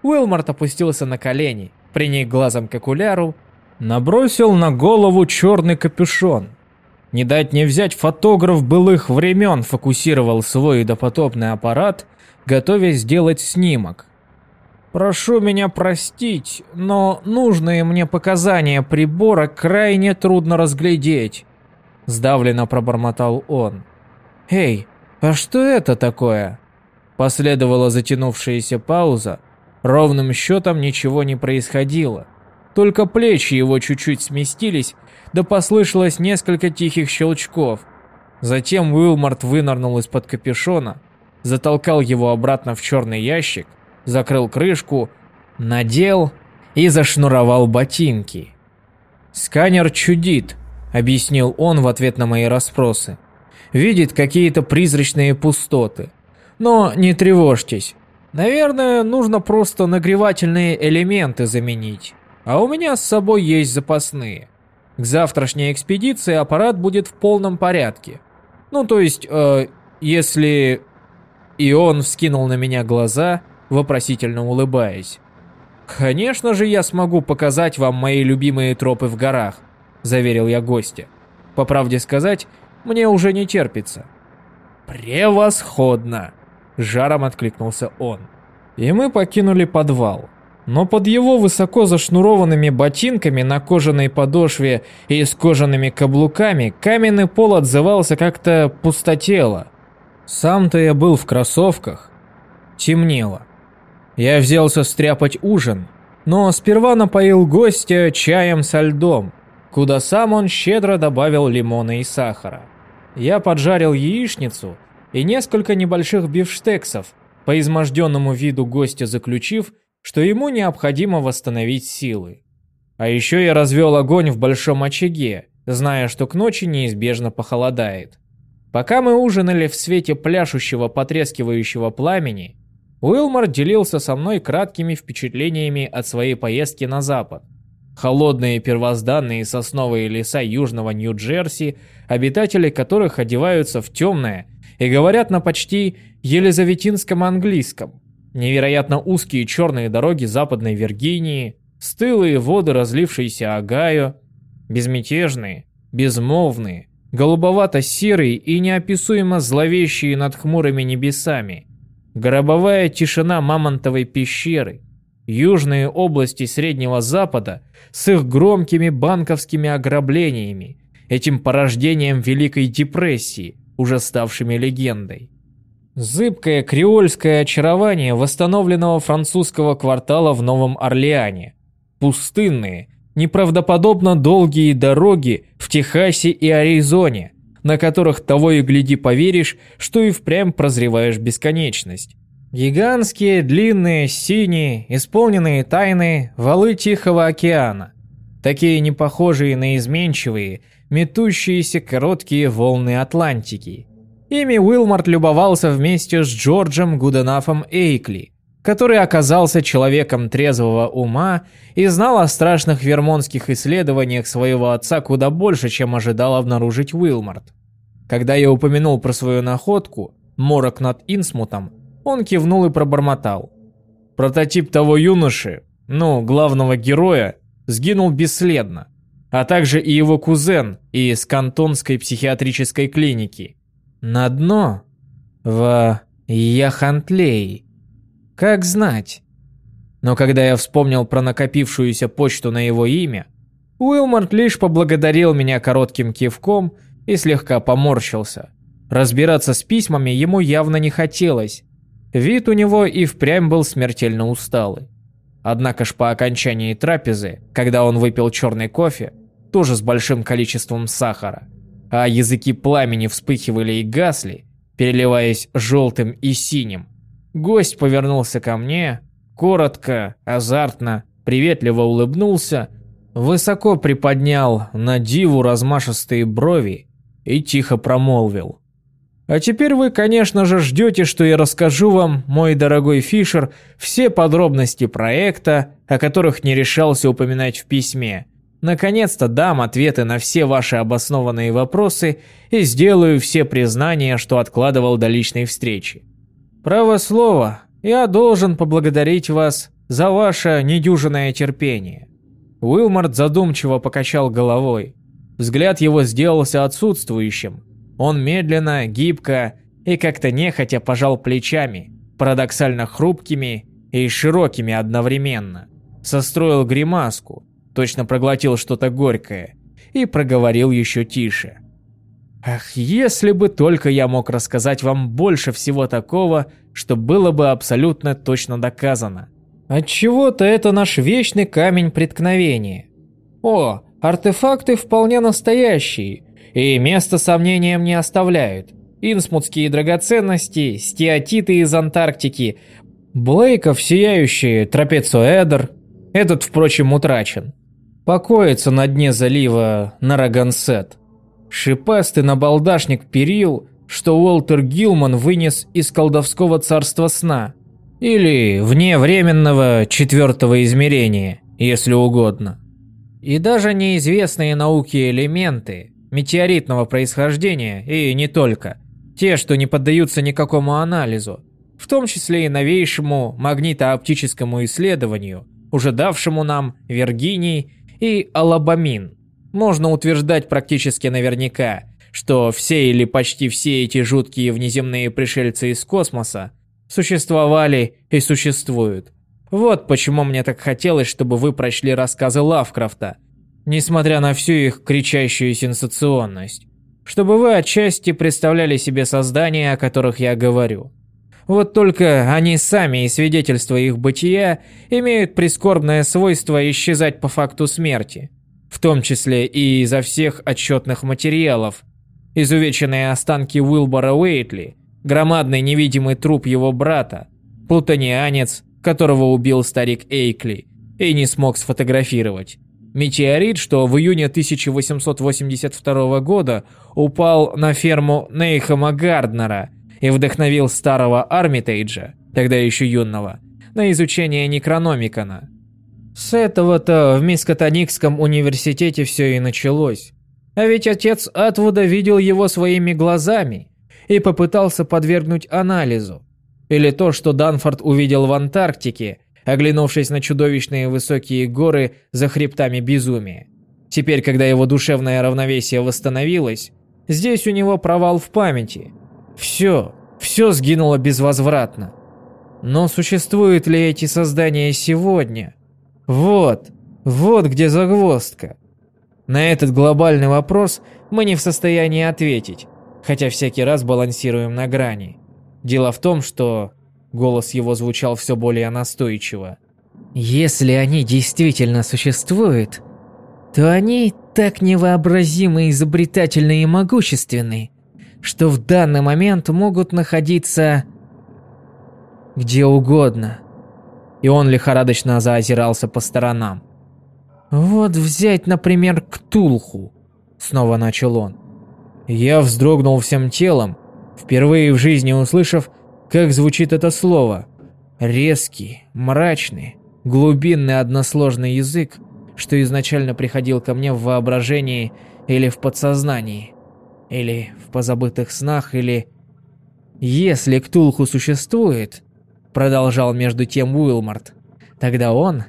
Уилмарт опустился на колени, приник глазом к окуляру, набросил на голову черный капюшон. Не дать не взять фотограф былых времен фокусировал свой допотопный аппарат, готовясь сделать снимок. Прошу меня простить, но нужные мне показания прибора крайне трудно разглядеть. Сдавленно пробормотал он. Эй, а что это такое? Последовала затянувшаяся пауза. Ровным счетом ничего не происходило. Только плечи его чуть-чуть сместились, да послышалось несколько тихих щелчков. Затем Уилмарт вынырнул из-под капюшона, затолкал его обратно в черный ящик, закрыл крышку, надел и зашнуровал ботинки. «Сканер чудит», — объяснил он в ответ на мои расспросы. «Видит какие-то призрачные пустоты. Но не тревожьтесь. Наверное, нужно просто нагревательные элементы заменить. А у меня с собой есть запасные. К завтрашней экспедиции аппарат будет в полном порядке. Ну, то есть, э, если...» И он вскинул на меня глаза — вопросительно улыбаясь. «Конечно же я смогу показать вам мои любимые тропы в горах», – заверил я гостя. «По правде сказать, мне уже не терпится». «Превосходно!» – жаром откликнулся он. И мы покинули подвал. Но под его высоко зашнурованными ботинками на кожаной подошве и с кожаными каблуками каменный пол отзывался как-то пустотело. Сам-то я был в кроссовках. Темнело. Я взялся стряпать ужин, но сперва напоил гостя чаем со льдом, куда сам он щедро добавил лимона и сахара. Я поджарил яичницу и несколько небольших бифштексов, по изможденному виду гостя заключив, что ему необходимо восстановить силы. А еще я развел огонь в большом очаге, зная, что к ночи неизбежно похолодает. Пока мы ужинали в свете пляшущего потрескивающего пламени, Уилмор делился со мной краткими впечатлениями от своей поездки на запад. Холодные первозданные сосновые леса южного Нью-Джерси, обитатели которых одеваются в темное и говорят на почти елизаветинском английском. Невероятно узкие черные дороги западной Виргинии, стылые воды разлившейся Огайо, безмятежные, безмолвные, голубовато-серые и неописуемо зловещие над хмурыми небесами – Гробовая тишина Мамонтовой пещеры, южные области Среднего Запада с их громкими банковскими ограблениями, этим порождением Великой депрессии, уже ставшими легендой. Зыбкое креольское очарование восстановленного французского квартала в Новом Орлеане. Пустынные, неправдоподобно долгие дороги в Техасе и Аризоне, на которых того и гляди поверишь, что и впрямь прозреваешь бесконечность. Гигантские, длинные, синие, исполненные тайны валы Тихого океана. Такие непохожие на изменчивые, метущиеся короткие волны Атлантики. Ими Уилмарт любовался вместе с Джорджем Гуденафом Эйкли, который оказался человеком трезвого ума и знал о страшных вермонтских исследованиях своего отца куда больше, чем ожидал обнаружить Уилмарт. Когда я упомянул про свою находку, морок над Инсмутом, он кивнул и пробормотал. Прототип того юноши, ну, главного героя, сгинул бесследно, а также и его кузен из кантонской психиатрической клиники. На дно в Яхантлей. Как знать. Но когда я вспомнил про накопившуюся почту на его имя, Уилмарт лишь поблагодарил меня коротким кивком и слегка поморщился. Разбираться с письмами ему явно не хотелось, Вид у него и впрямь был смертельно усталый. Однако ж по окончании трапезы, когда он выпил черный кофе, тоже с большим количеством сахара, а языки пламени вспыхивали и гасли, переливаясь желтым и синим, гость повернулся ко мне, коротко, азартно, приветливо улыбнулся, высоко приподнял на диву размашистые брови и тихо промолвил. А теперь вы, конечно же, ждете, что я расскажу вам, мой дорогой Фишер, все подробности проекта, о которых не решался упоминать в письме. Наконец-то дам ответы на все ваши обоснованные вопросы и сделаю все признания, что откладывал до личной встречи. Право слово, я должен поблагодарить вас за ваше недюжинное терпение. Уилмарт задумчиво покачал головой. Взгляд его сделался отсутствующим, он медленно, гибко и как-то нехотя пожал плечами, парадоксально хрупкими и широкими одновременно. Состроил гримаску, точно проглотил что-то горькое и проговорил еще тише. Ах, если бы только я мог рассказать вам больше всего такого, что было бы абсолютно точно доказано. Отчего-то это наш вечный камень преткновения. О, артефакты вполне настоящие, и место сомнениям не оставляют. Инсмутские драгоценности, стеатиты из Антарктики, Блейков сияющие трапецоэдр, этот, впрочем, утрачен. Покоится на дне залива Нарагансет. Шипастый набалдашник перил, что Уолтер Гилман вынес из колдовского царства сна. Или вневременного четвертого измерения, если угодно. И даже неизвестные науке элементы, метеоритного происхождения и не только. Те, что не поддаются никакому анализу, в том числе и новейшему магнитооптическому исследованию, уже давшему нам Виргиний и Алабамин. Можно утверждать практически наверняка, что все или почти все эти жуткие внеземные пришельцы из космоса существовали и существуют. Вот почему мне так хотелось, чтобы вы прочли рассказы Лавкрафта – несмотря на всю их кричащую сенсационность, чтобы вы отчасти представляли себе создания, о которых я говорю. Вот только они сами и свидетельства их бытия имеют прискорбное свойство исчезать по факту смерти, в том числе и изо всех отчетных материалов. Изувеченные останки Уилбора Уэйтли, громадный невидимый труп его брата, плутонианец, которого убил старик Эйкли и не смог сфотографировать, Метеорит, что в июне 1882 года упал на ферму Нейхама Гарднера и вдохновил старого Армитейджа, тогда еще юного, на изучение Некрономикона. С этого-то в Мискотоникском университете все и началось. А ведь отец Атвуда видел его своими глазами и попытался подвергнуть анализу. Или то, что Данфорд увидел в Антарктике, оглянувшись на чудовищные высокие горы за хребтами безумия. Теперь, когда его душевное равновесие восстановилось, здесь у него провал в памяти. Все, все сгинуло безвозвратно. Но существуют ли эти создания сегодня? Вот, вот где загвоздка. На этот глобальный вопрос мы не в состоянии ответить, хотя всякий раз балансируем на грани. Дело в том, что Голос его звучал все более настойчиво. «Если они действительно существуют, то они так невообразимо изобретательны и могущественны, что в данный момент могут находиться где угодно. И он лихорадочно заозирался по сторонам. Вот взять, например, Ктулху, снова начал он. Я вздрогнул всем телом, впервые в жизни услышав, как звучит это слово. Резкий, мрачный, глубинный односложный язык, что изначально приходил ко мне в воображении или в подсознании, или в позабытых снах, или... Если Ктулху существует, продолжал между тем Уилмарт, тогда он,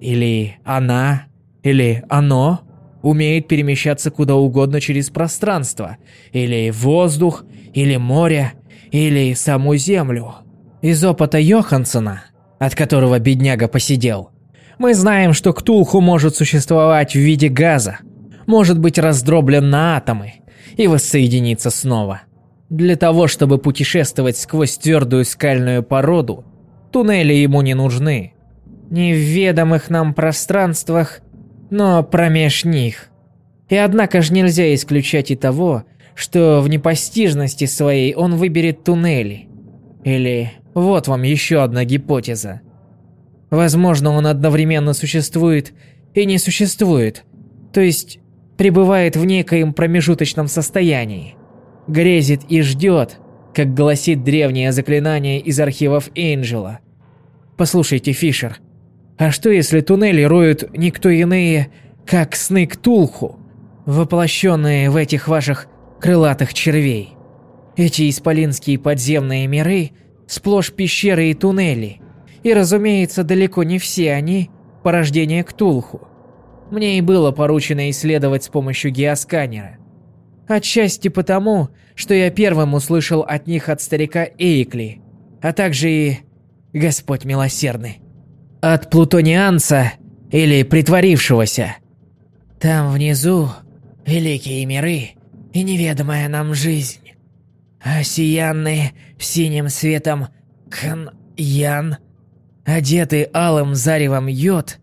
или она, или оно умеет перемещаться куда угодно через пространство, или воздух, или море, или саму землю. Из опыта Йохансона, от которого бедняга посидел, мы знаем, что Ктулху может существовать в виде газа, может быть раздроблен на атомы и воссоединиться снова. Для того, чтобы путешествовать сквозь твердую скальную породу, туннели ему не нужны. Не в ведомых нам пространствах, но промеж них. И однако же нельзя исключать и того, что в непостижности своей он выберет туннели. Или вот вам еще одна гипотеза. Возможно, он одновременно существует и не существует, то есть пребывает в некоем промежуточном состоянии. Грезит и ждет, как гласит древнее заклинание из архивов Энджела. Послушайте, Фишер, а что если туннели роют никто иные, как сны Ктулху, воплощенные в этих ваших крылатых червей? Эти исполинские подземные миры сплошь пещеры и туннели, и, разумеется, далеко не все они – порождение Ктулху. Мне и было поручено исследовать с помощью геосканера. Отчасти потому, что я первым услышал от них от старика Эйкли, а также и Господь милосердный. От плутонианца или притворившегося. Там внизу великие миры и неведомая нам жизнь. Осиянные синим светом Кан-Ян, одетый алым заревом Йод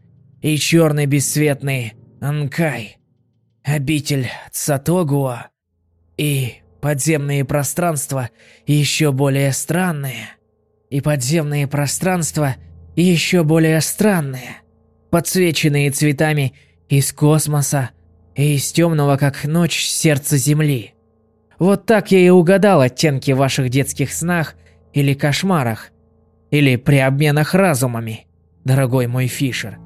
и черный бесцветный Анкай, обитель Цатогуа и подземные пространства еще более странные, и подземные пространства еще более странные, подсвеченные цветами из космоса и из темного, как ночь, сердца Земли. Вот так я и угадал оттенки в ваших детских снах или кошмарах, или при обменах разумами, дорогой мой Фишер.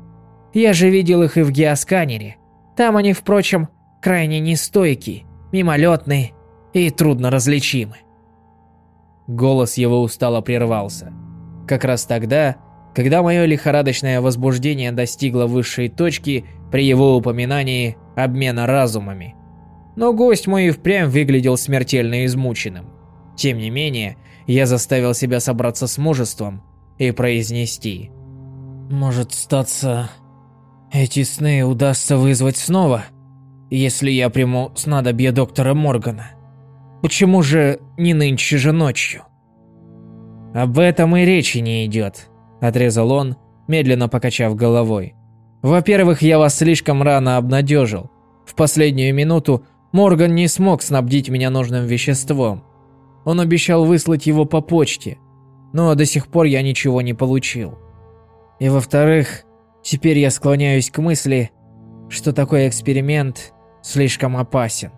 Я же видел их и в геосканере. Там они, впрочем, крайне нестойкие, мимолетные и трудно различимы. Голос его устало прервался. Как раз тогда, когда мое лихорадочное возбуждение достигло высшей точки при его упоминании обмена разумами. Но гость мой впрямь выглядел смертельно измученным. Тем не менее, я заставил себя собраться с мужеством и произнести. «Может, статься, эти сны удастся вызвать снова, если я приму снадобье доктора Моргана. Почему же не нынче же ночью?» «Об этом и речи не идет», – отрезал он, медленно покачав головой. «Во-первых, я вас слишком рано обнадежил. В последнюю минуту Морган не смог снабдить меня нужным веществом. Он обещал выслать его по почте, но до сих пор я ничего не получил. И во-вторых, теперь я склоняюсь к мысли, что такой эксперимент слишком опасен.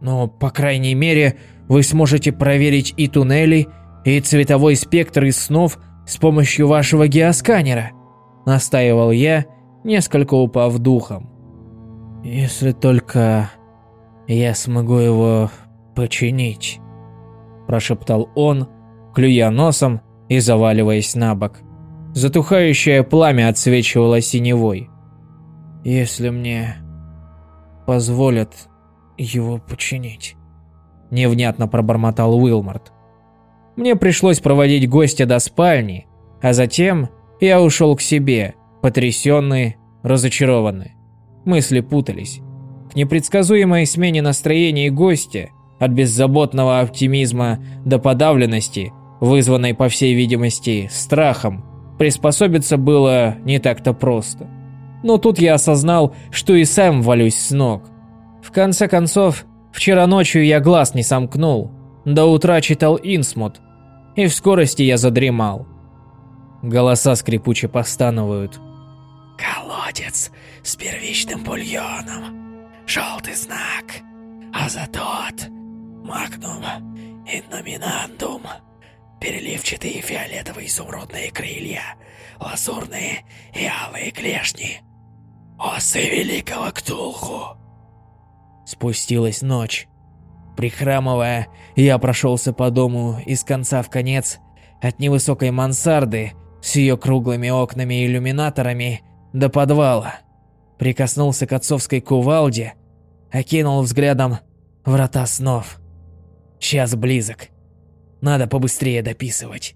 Но, по крайней мере, вы сможете проверить и туннели, и цветовой спектр из снов с помощью вашего геосканера, настаивал я, несколько упав духом. Если только я смогу его починить, прошептал он, клюя носом и заваливаясь на бок. Затухающее пламя отсвечивало синевой. Если мне позволят его починить. Невнятно пробормотал Уилмарт. Мне пришлось проводить гостя до спальни, а затем я ушел к себе, потрясенный, разочарованный. Мысли путались. К непредсказуемой смене настроения гостя, от беззаботного оптимизма до подавленности, вызванной, по всей видимости, страхом, приспособиться было не так-то просто. Но тут я осознал, что и сам валюсь с ног. В конце концов, вчера ночью я глаз не сомкнул. До утра читал Инсмут. И в скорости я задремал. Голоса скрипуче постанывают. Колодец с первичным бульоном. Желтый знак. А за тот магнум инноминандум. Переливчатые фиолетовые изумрудные крылья, лазурные и алые клешни. Осы великого Ктулху. Спустилась ночь. Прихрамывая, я прошелся по дому из конца в конец, от невысокой мансарды с ее круглыми окнами и иллюминаторами до подвала. Прикоснулся к отцовской кувалде, окинул взглядом врата снов. Час близок. Надо побыстрее дописывать.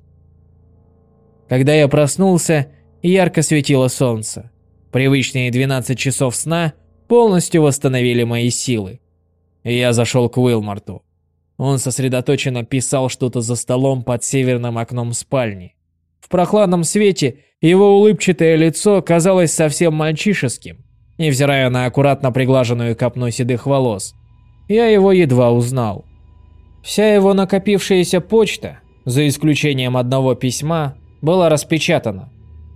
Когда я проснулся, ярко светило солнце. Привычные 12 часов сна полностью восстановили мои силы. Я зашел к Уилмарту. Он сосредоточенно писал что-то за столом под северным окном спальни. В прохладном свете его улыбчатое лицо казалось совсем мальчишеским, невзирая на аккуратно приглаженную копну седых волос. Я его едва узнал. Вся его накопившаяся почта, за исключением одного письма, была распечатана.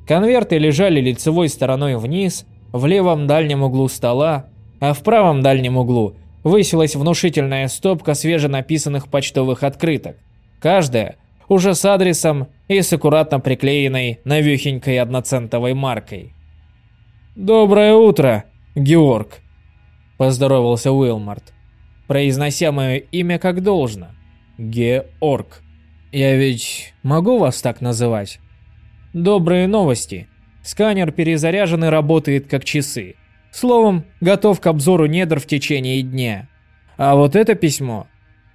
Конверты лежали лицевой стороной вниз, в левом дальнем углу стола, а в правом дальнем углу высилась внушительная стопка свеженаписанных почтовых открыток. Каждая уже с адресом и с аккуратно приклеенной навехенькой одноцентовой маркой. «Доброе утро, Георг», – поздоровался Уилмарт произнося мое имя как должно. Георг. Я ведь могу вас так называть? Добрые новости. Сканер перезаряжен и работает как часы. Словом, готов к обзору недр в течение дня. А вот это письмо,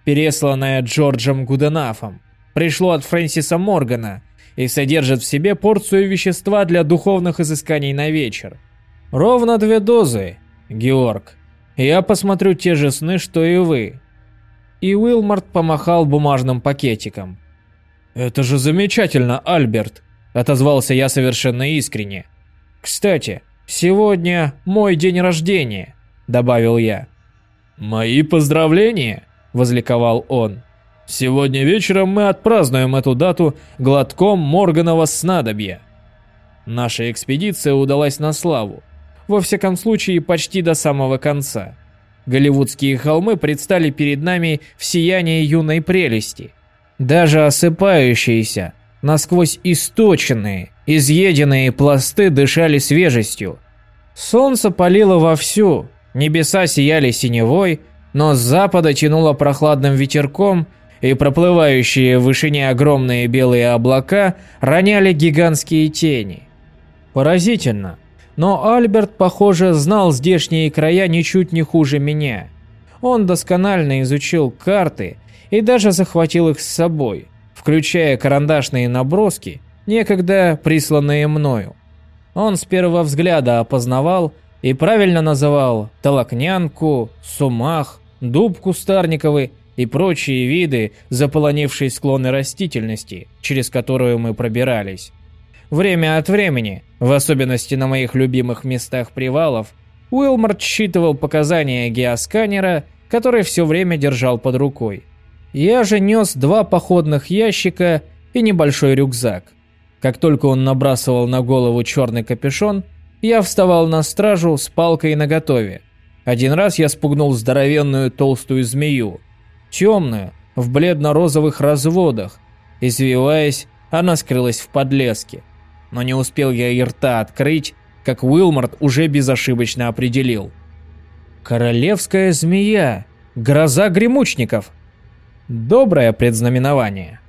пересланное Джорджем Гуденафом, пришло от Фрэнсиса Моргана и содержит в себе порцию вещества для духовных изысканий на вечер. Ровно две дозы, Георг. Я посмотрю те же сны, что и вы». И Уилмарт помахал бумажным пакетиком. «Это же замечательно, Альберт!» – отозвался я совершенно искренне. «Кстати, сегодня мой день рождения», – добавил я. «Мои поздравления!» – возликовал он. «Сегодня вечером мы отпразднуем эту дату глотком Морганова снадобья». Наша экспедиция удалась на славу во всяком случае почти до самого конца. Голливудские холмы предстали перед нами в сиянии юной прелести. Даже осыпающиеся, насквозь источенные, изъеденные пласты дышали свежестью. Солнце палило вовсю, небеса сияли синевой, но с запада тянуло прохладным ветерком, и проплывающие в вышине огромные белые облака роняли гигантские тени. Поразительно, но Альберт, похоже, знал здешние края ничуть не хуже меня. Он досконально изучил карты и даже захватил их с собой, включая карандашные наброски, некогда присланные мною. Он с первого взгляда опознавал и правильно называл толокнянку, сумах, дуб кустарниковый и прочие виды, заполонившие склоны растительности, через которую мы пробирались. Время от времени, в особенности на моих любимых местах привалов, Уилмарт считывал показания геосканера, который все время держал под рукой. Я же нес два походных ящика и небольшой рюкзак. Как только он набрасывал на голову черный капюшон, я вставал на стражу с палкой наготове. Один раз я спугнул здоровенную толстую змею, темную, в бледно-розовых разводах. Извиваясь, она скрылась в подлеске но не успел я и рта открыть, как Уилмарт уже безошибочно определил. «Королевская змея! Гроза гремучников!» Доброе предзнаменование.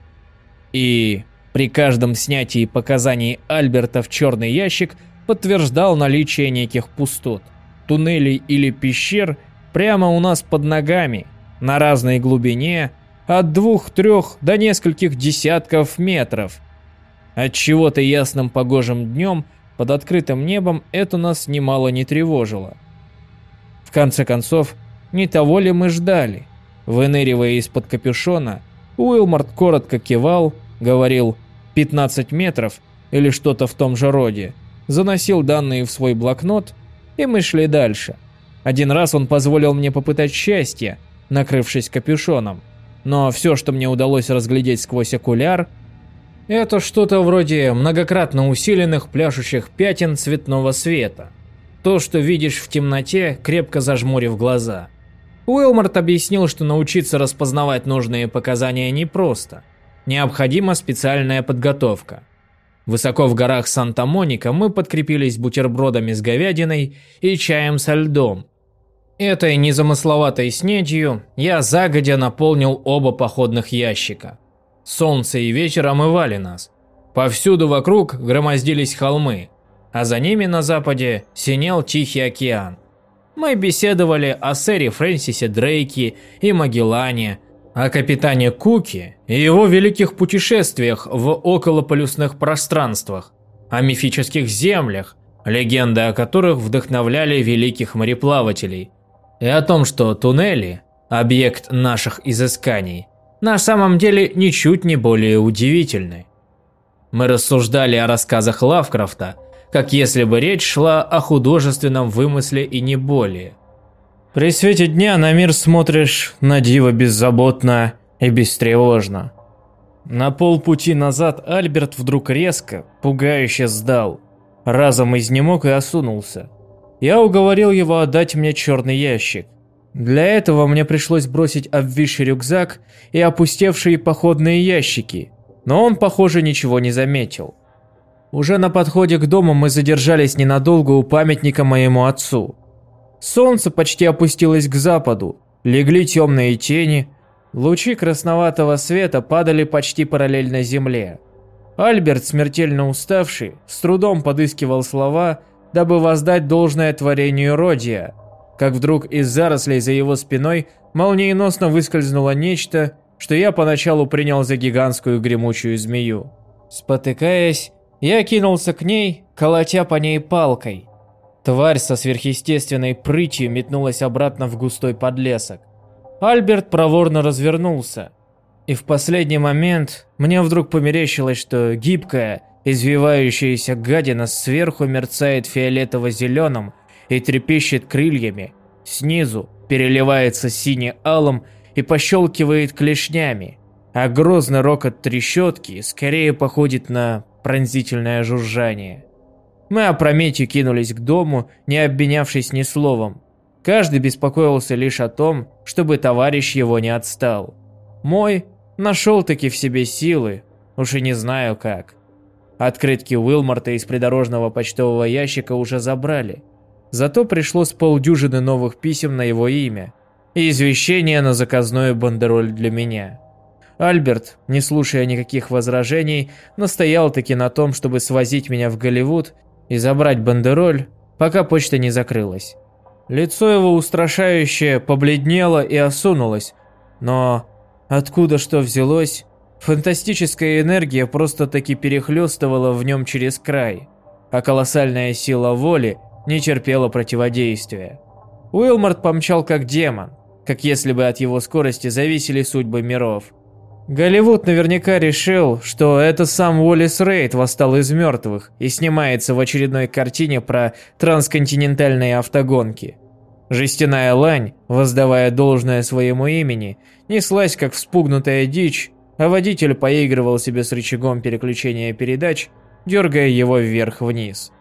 И при каждом снятии показаний Альберта в черный ящик подтверждал наличие неких пустот, туннелей или пещер прямо у нас под ногами, на разной глубине, от двух-трех до нескольких десятков метров – от чего-то ясным погожим днем под открытым небом это нас немало не тревожило. В конце концов, не того ли мы ждали? Выныривая из-под капюшона, Уилмарт коротко кивал, говорил «15 метров» или что-то в том же роде. заносил данные в свой блокнот, и мы шли дальше. Один раз он позволил мне попытать счастье, накрывшись капюшоном. Но все, что мне удалось разглядеть сквозь окуляр, это что-то вроде многократно усиленных пляшущих пятен цветного света. То, что видишь в темноте, крепко зажмурив глаза. Уилмарт объяснил, что научиться распознавать нужные показания непросто. Необходима специальная подготовка. Высоко в горах Санта-Моника мы подкрепились бутербродами с говядиной и чаем со льдом. Этой незамысловатой снедью я загодя наполнил оба походных ящика. Солнце и ветер омывали нас. Повсюду вокруг громоздились холмы, а за ними на западе синел Тихий океан. Мы беседовали о сэре Фрэнсисе Дрейке и Магеллане, о капитане Куке и его великих путешествиях в околополюсных пространствах, о мифических землях, легенды о которых вдохновляли великих мореплавателей, и о том, что туннели – объект наших изысканий, на самом деле ничуть не более удивительны. Мы рассуждали о рассказах Лавкрафта, как если бы речь шла о художественном вымысле и не более. При свете дня на мир смотришь на диво беззаботно и бестревожно. На полпути назад Альберт вдруг резко, пугающе сдал. Разом изнемог и осунулся. Я уговорил его отдать мне черный ящик. Для этого мне пришлось бросить обвисший рюкзак и опустевшие походные ящики, но он, похоже, ничего не заметил. Уже на подходе к дому мы задержались ненадолго у памятника моему отцу. Солнце почти опустилось к западу, легли темные тени, лучи красноватого света падали почти параллельно земле. Альберт, смертельно уставший, с трудом подыскивал слова, дабы воздать должное творению Родия, как вдруг из зарослей за его спиной молниеносно выскользнуло нечто, что я поначалу принял за гигантскую гремучую змею. Спотыкаясь, я кинулся к ней, колотя по ней палкой. Тварь со сверхъестественной прытью метнулась обратно в густой подлесок. Альберт проворно развернулся. И в последний момент мне вдруг померещилось, что гибкая, извивающаяся гадина сверху мерцает фиолетово-зеленым и трепещет крыльями, снизу переливается сине-алым и пощелкивает клешнями, а грозный рокот трещотки скорее походит на пронзительное жужжание. Мы опрометью кинулись к дому, не обменявшись ни словом. Каждый беспокоился лишь о том, чтобы товарищ его не отстал. Мой нашел-таки в себе силы, уж и не знаю как. Открытки Уилмарта из придорожного почтового ящика уже забрали. Зато пришло с полдюжины новых писем на его имя и извещение на заказную бандероль для меня. Альберт, не слушая никаких возражений, настоял-таки на том, чтобы свозить меня в Голливуд и забрать бандероль, пока почта не закрылась. Лицо его устрашающе побледнело и осунулось, но откуда что взялось, фантастическая энергия просто-таки перехлестывала в нем через край, а колоссальная сила воли не терпела противодействия. Уилмарт помчал как демон, как если бы от его скорости зависели судьбы миров. Голливуд наверняка решил, что это сам Уоллес Рейд восстал из мертвых и снимается в очередной картине про трансконтинентальные автогонки. Жестяная лань, воздавая должное своему имени, неслась как вспугнутая дичь, а водитель поигрывал себе с рычагом переключения передач, дергая его вверх-вниз.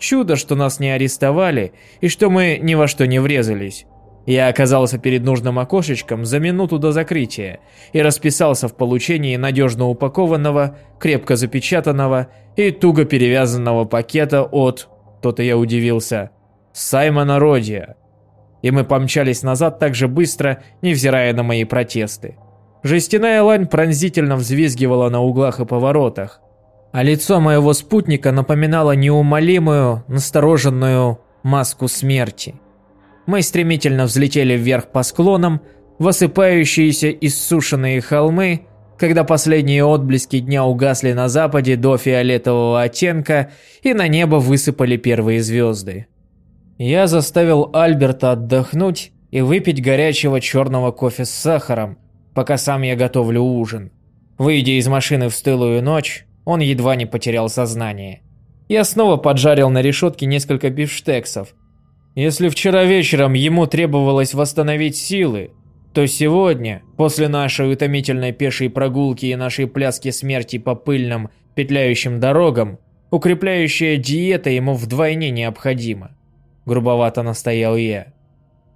Чудо, что нас не арестовали и что мы ни во что не врезались. Я оказался перед нужным окошечком за минуту до закрытия и расписался в получении надежно упакованного, крепко запечатанного и туго перевязанного пакета от, то-то я удивился, Саймона Родия. И мы помчались назад так же быстро, невзирая на мои протесты. Жестяная лань пронзительно взвизгивала на углах и поворотах, а лицо моего спутника напоминало неумолимую, настороженную маску смерти. Мы стремительно взлетели вверх по склонам, в осыпающиеся иссушенные холмы, когда последние отблески дня угасли на западе до фиолетового оттенка и на небо высыпали первые звезды. Я заставил Альберта отдохнуть и выпить горячего черного кофе с сахаром, пока сам я готовлю ужин. Выйдя из машины в стылую ночь, он едва не потерял сознание. Я снова поджарил на решетке несколько бифштексов. Если вчера вечером ему требовалось восстановить силы, то сегодня, после нашей утомительной пешей прогулки и нашей пляски смерти по пыльным, петляющим дорогам, укрепляющая диета ему вдвойне необходима. Грубовато настоял я.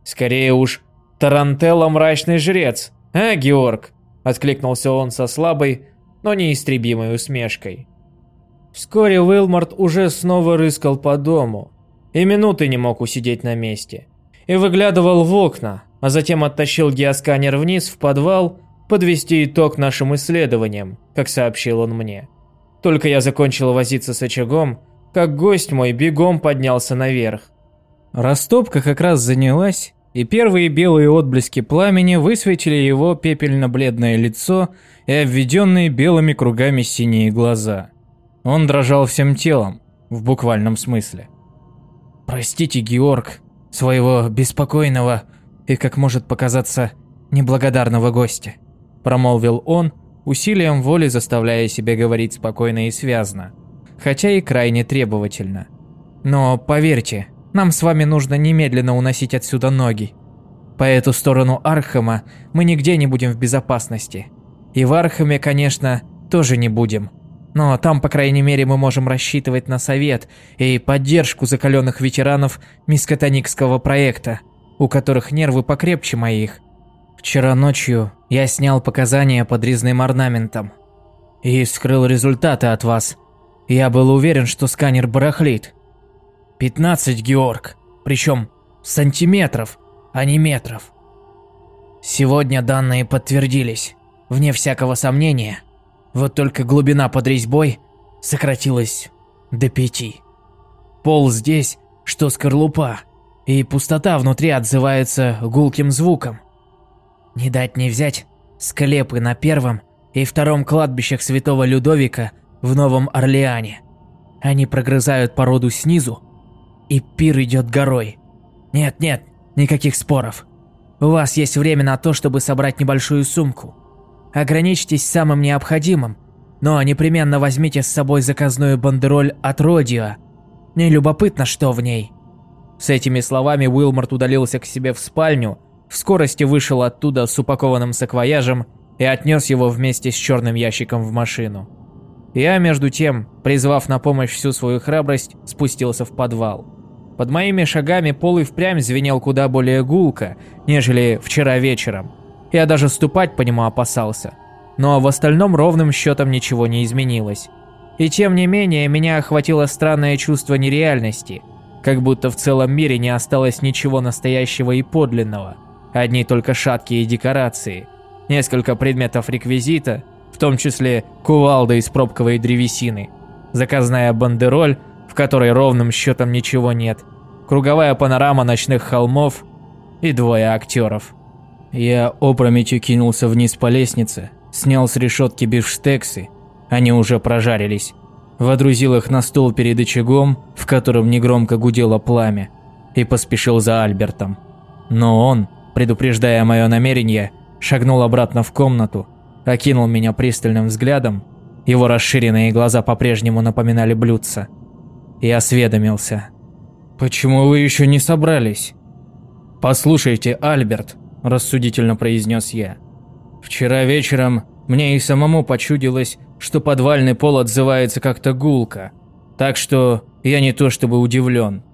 Скорее уж, Тарантелла мрачный жрец, а, Георг? Откликнулся он со слабой, но неистребимой усмешкой. Вскоре Уилморт уже снова рыскал по дому, и минуты не мог усидеть на месте. И выглядывал в окна, а затем оттащил геосканер вниз в подвал, подвести итог нашим исследованиям, как сообщил он мне. Только я закончил возиться с очагом, как гость мой бегом поднялся наверх. Растопка как раз занялась, и первые белые отблески пламени высветили его пепельно-бледное лицо и обведенные белыми кругами синие глаза. Он дрожал всем телом, в буквальном смысле. «Простите, Георг, своего беспокойного и, как может показаться, неблагодарного гостя», промолвил он, усилием воли заставляя себя говорить спокойно и связно, хотя и крайне требовательно. «Но поверьте, нам с вами нужно немедленно уносить отсюда ноги. По эту сторону Архама мы нигде не будем в безопасности. И в Архаме, конечно, тоже не будем». Но там, по крайней мере, мы можем рассчитывать на совет и поддержку закаленных ветеранов мискатоникского проекта, у которых нервы покрепче моих. Вчера ночью я снял показания под резным орнаментом и скрыл результаты от вас. Я был уверен, что сканер барахлит. 15 Георг, причем сантиметров, а не метров. Сегодня данные подтвердились, вне всякого сомнения – вот только глубина под резьбой сократилась до пяти. Пол здесь, что скорлупа, и пустота внутри отзывается гулким звуком. Не дать не взять склепы на первом и втором кладбищах Святого Людовика в Новом Орлеане. Они прогрызают породу снизу, и пир идет горой. Нет-нет, никаких споров. У вас есть время на то, чтобы собрать небольшую сумку. Ограничьтесь самым необходимым, но непременно возьмите с собой заказную бандероль от Родио. Мне любопытно, что в ней». С этими словами Уилморт удалился к себе в спальню, в скорости вышел оттуда с упакованным саквояжем и отнес его вместе с черным ящиком в машину. Я, между тем, призвав на помощь всю свою храбрость, спустился в подвал. Под моими шагами пол и впрямь звенел куда более гулко, нежели вчера вечером – я даже ступать по нему опасался. Но в остальном ровным счетом ничего не изменилось. И тем не менее, меня охватило странное чувство нереальности. Как будто в целом мире не осталось ничего настоящего и подлинного. Одни только шаткие декорации. Несколько предметов реквизита, в том числе кувалда из пробковой древесины. Заказная бандероль, в которой ровным счетом ничего нет. Круговая панорама ночных холмов и двое актеров. Я опрометью кинулся вниз по лестнице, снял с решетки бифштексы, они уже прожарились, водрузил их на стол перед очагом, в котором негромко гудело пламя, и поспешил за Альбертом. Но он, предупреждая мое намерение, шагнул обратно в комнату, окинул меня пристальным взглядом, его расширенные глаза по-прежнему напоминали блюдца. И осведомился. «Почему вы еще не собрались?» «Послушайте, Альберт», рассудительно произнес я. Вчера вечером мне и самому почудилось, что подвальный пол отзывается как-то гулко, так что я не то чтобы удивлен.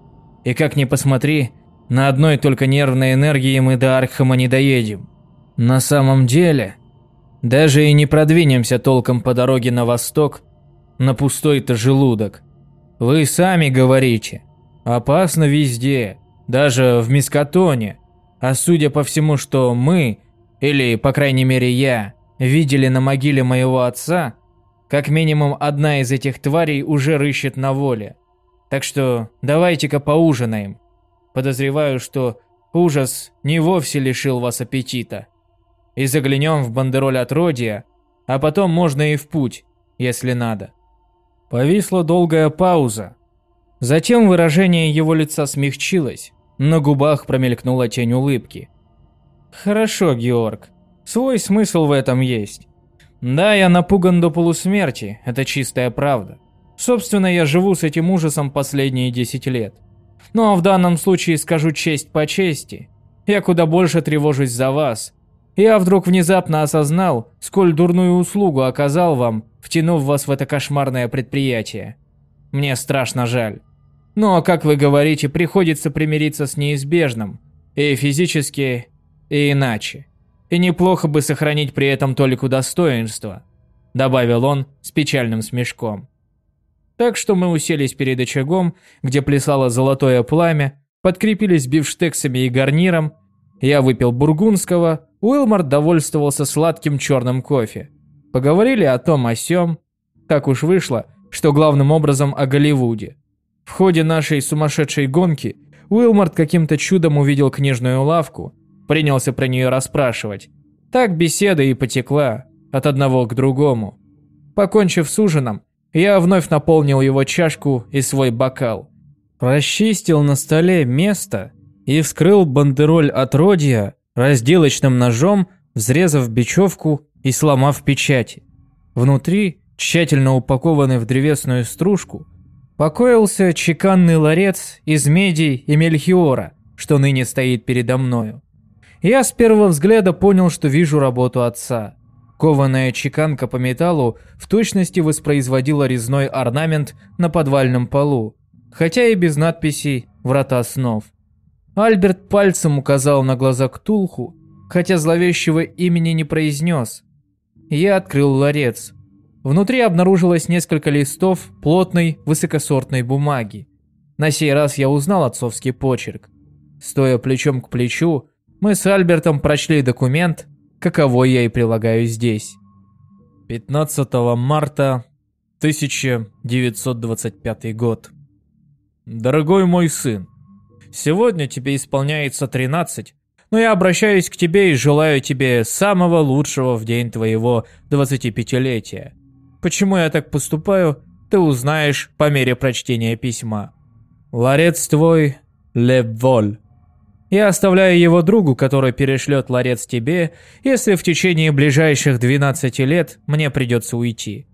И как ни посмотри, на одной только нервной энергии мы до Архама не доедем. На самом деле, даже и не продвинемся толком по дороге на восток, на пустой-то желудок. Вы сами говорите, опасно везде, даже в Мискатоне. А судя по всему, что мы, или, по крайней мере, я, видели на могиле моего отца, как минимум одна из этих тварей уже рыщет на воле. Так что давайте-ка поужинаем. Подозреваю, что ужас не вовсе лишил вас аппетита. И заглянем в бандероль отродья, а потом можно и в путь, если надо. Повисла долгая пауза. Затем выражение его лица смягчилось, на губах промелькнула тень улыбки. «Хорошо, Георг. Свой смысл в этом есть. Да, я напуган до полусмерти, это чистая правда. Собственно, я живу с этим ужасом последние 10 лет. Но в данном случае скажу честь по чести. Я куда больше тревожусь за вас. Я вдруг внезапно осознал, сколь дурную услугу оказал вам, втянув вас в это кошмарное предприятие. Мне страшно жаль. Но, как вы говорите, приходится примириться с неизбежным. И физически, и иначе. И неплохо бы сохранить при этом толику достоинства, добавил он с печальным смешком. Так что мы уселись перед очагом, где плясало золотое пламя, подкрепились бифштексами и гарниром. Я выпил бургундского, Уилмар довольствовался сладким черным кофе. Поговорили о том о сём. Так уж вышло, что главным образом о Голливуде. В ходе нашей сумасшедшей гонки Уилмарт каким-то чудом увидел книжную лавку, принялся про нее расспрашивать. Так беседа и потекла, от одного к другому. Покончив с ужином, я вновь наполнил его чашку и свой бокал. Расчистил на столе место и вскрыл бандероль отродья разделочным ножом, взрезав бечевку и сломав печати. Внутри, тщательно упакованный в древесную стружку, покоился чеканный ларец из меди и мельхиора, что ныне стоит передо мною. Я с первого взгляда понял, что вижу работу отца. Кованая чеканка по металлу в точности воспроизводила резной орнамент на подвальном полу, хотя и без надписей «Врата снов». Альберт пальцем указал на глаза Ктулху, хотя зловещего имени не произнес. Я открыл ларец. Внутри обнаружилось несколько листов плотной, высокосортной бумаги. На сей раз я узнал отцовский почерк. Стоя плечом к плечу, мы с Альбертом прочли документ, каковой я и прилагаю здесь. 15 марта 1925 год. Дорогой мой сын, сегодня тебе исполняется 13, но я обращаюсь к тебе и желаю тебе самого лучшего в день твоего 25-летия. Почему я так поступаю, ты узнаешь по мере прочтения письма. Ларец твой, Леволь. Я оставляю его другу, который перешлет ларец тебе, если в течение ближайших 12 лет мне придется уйти.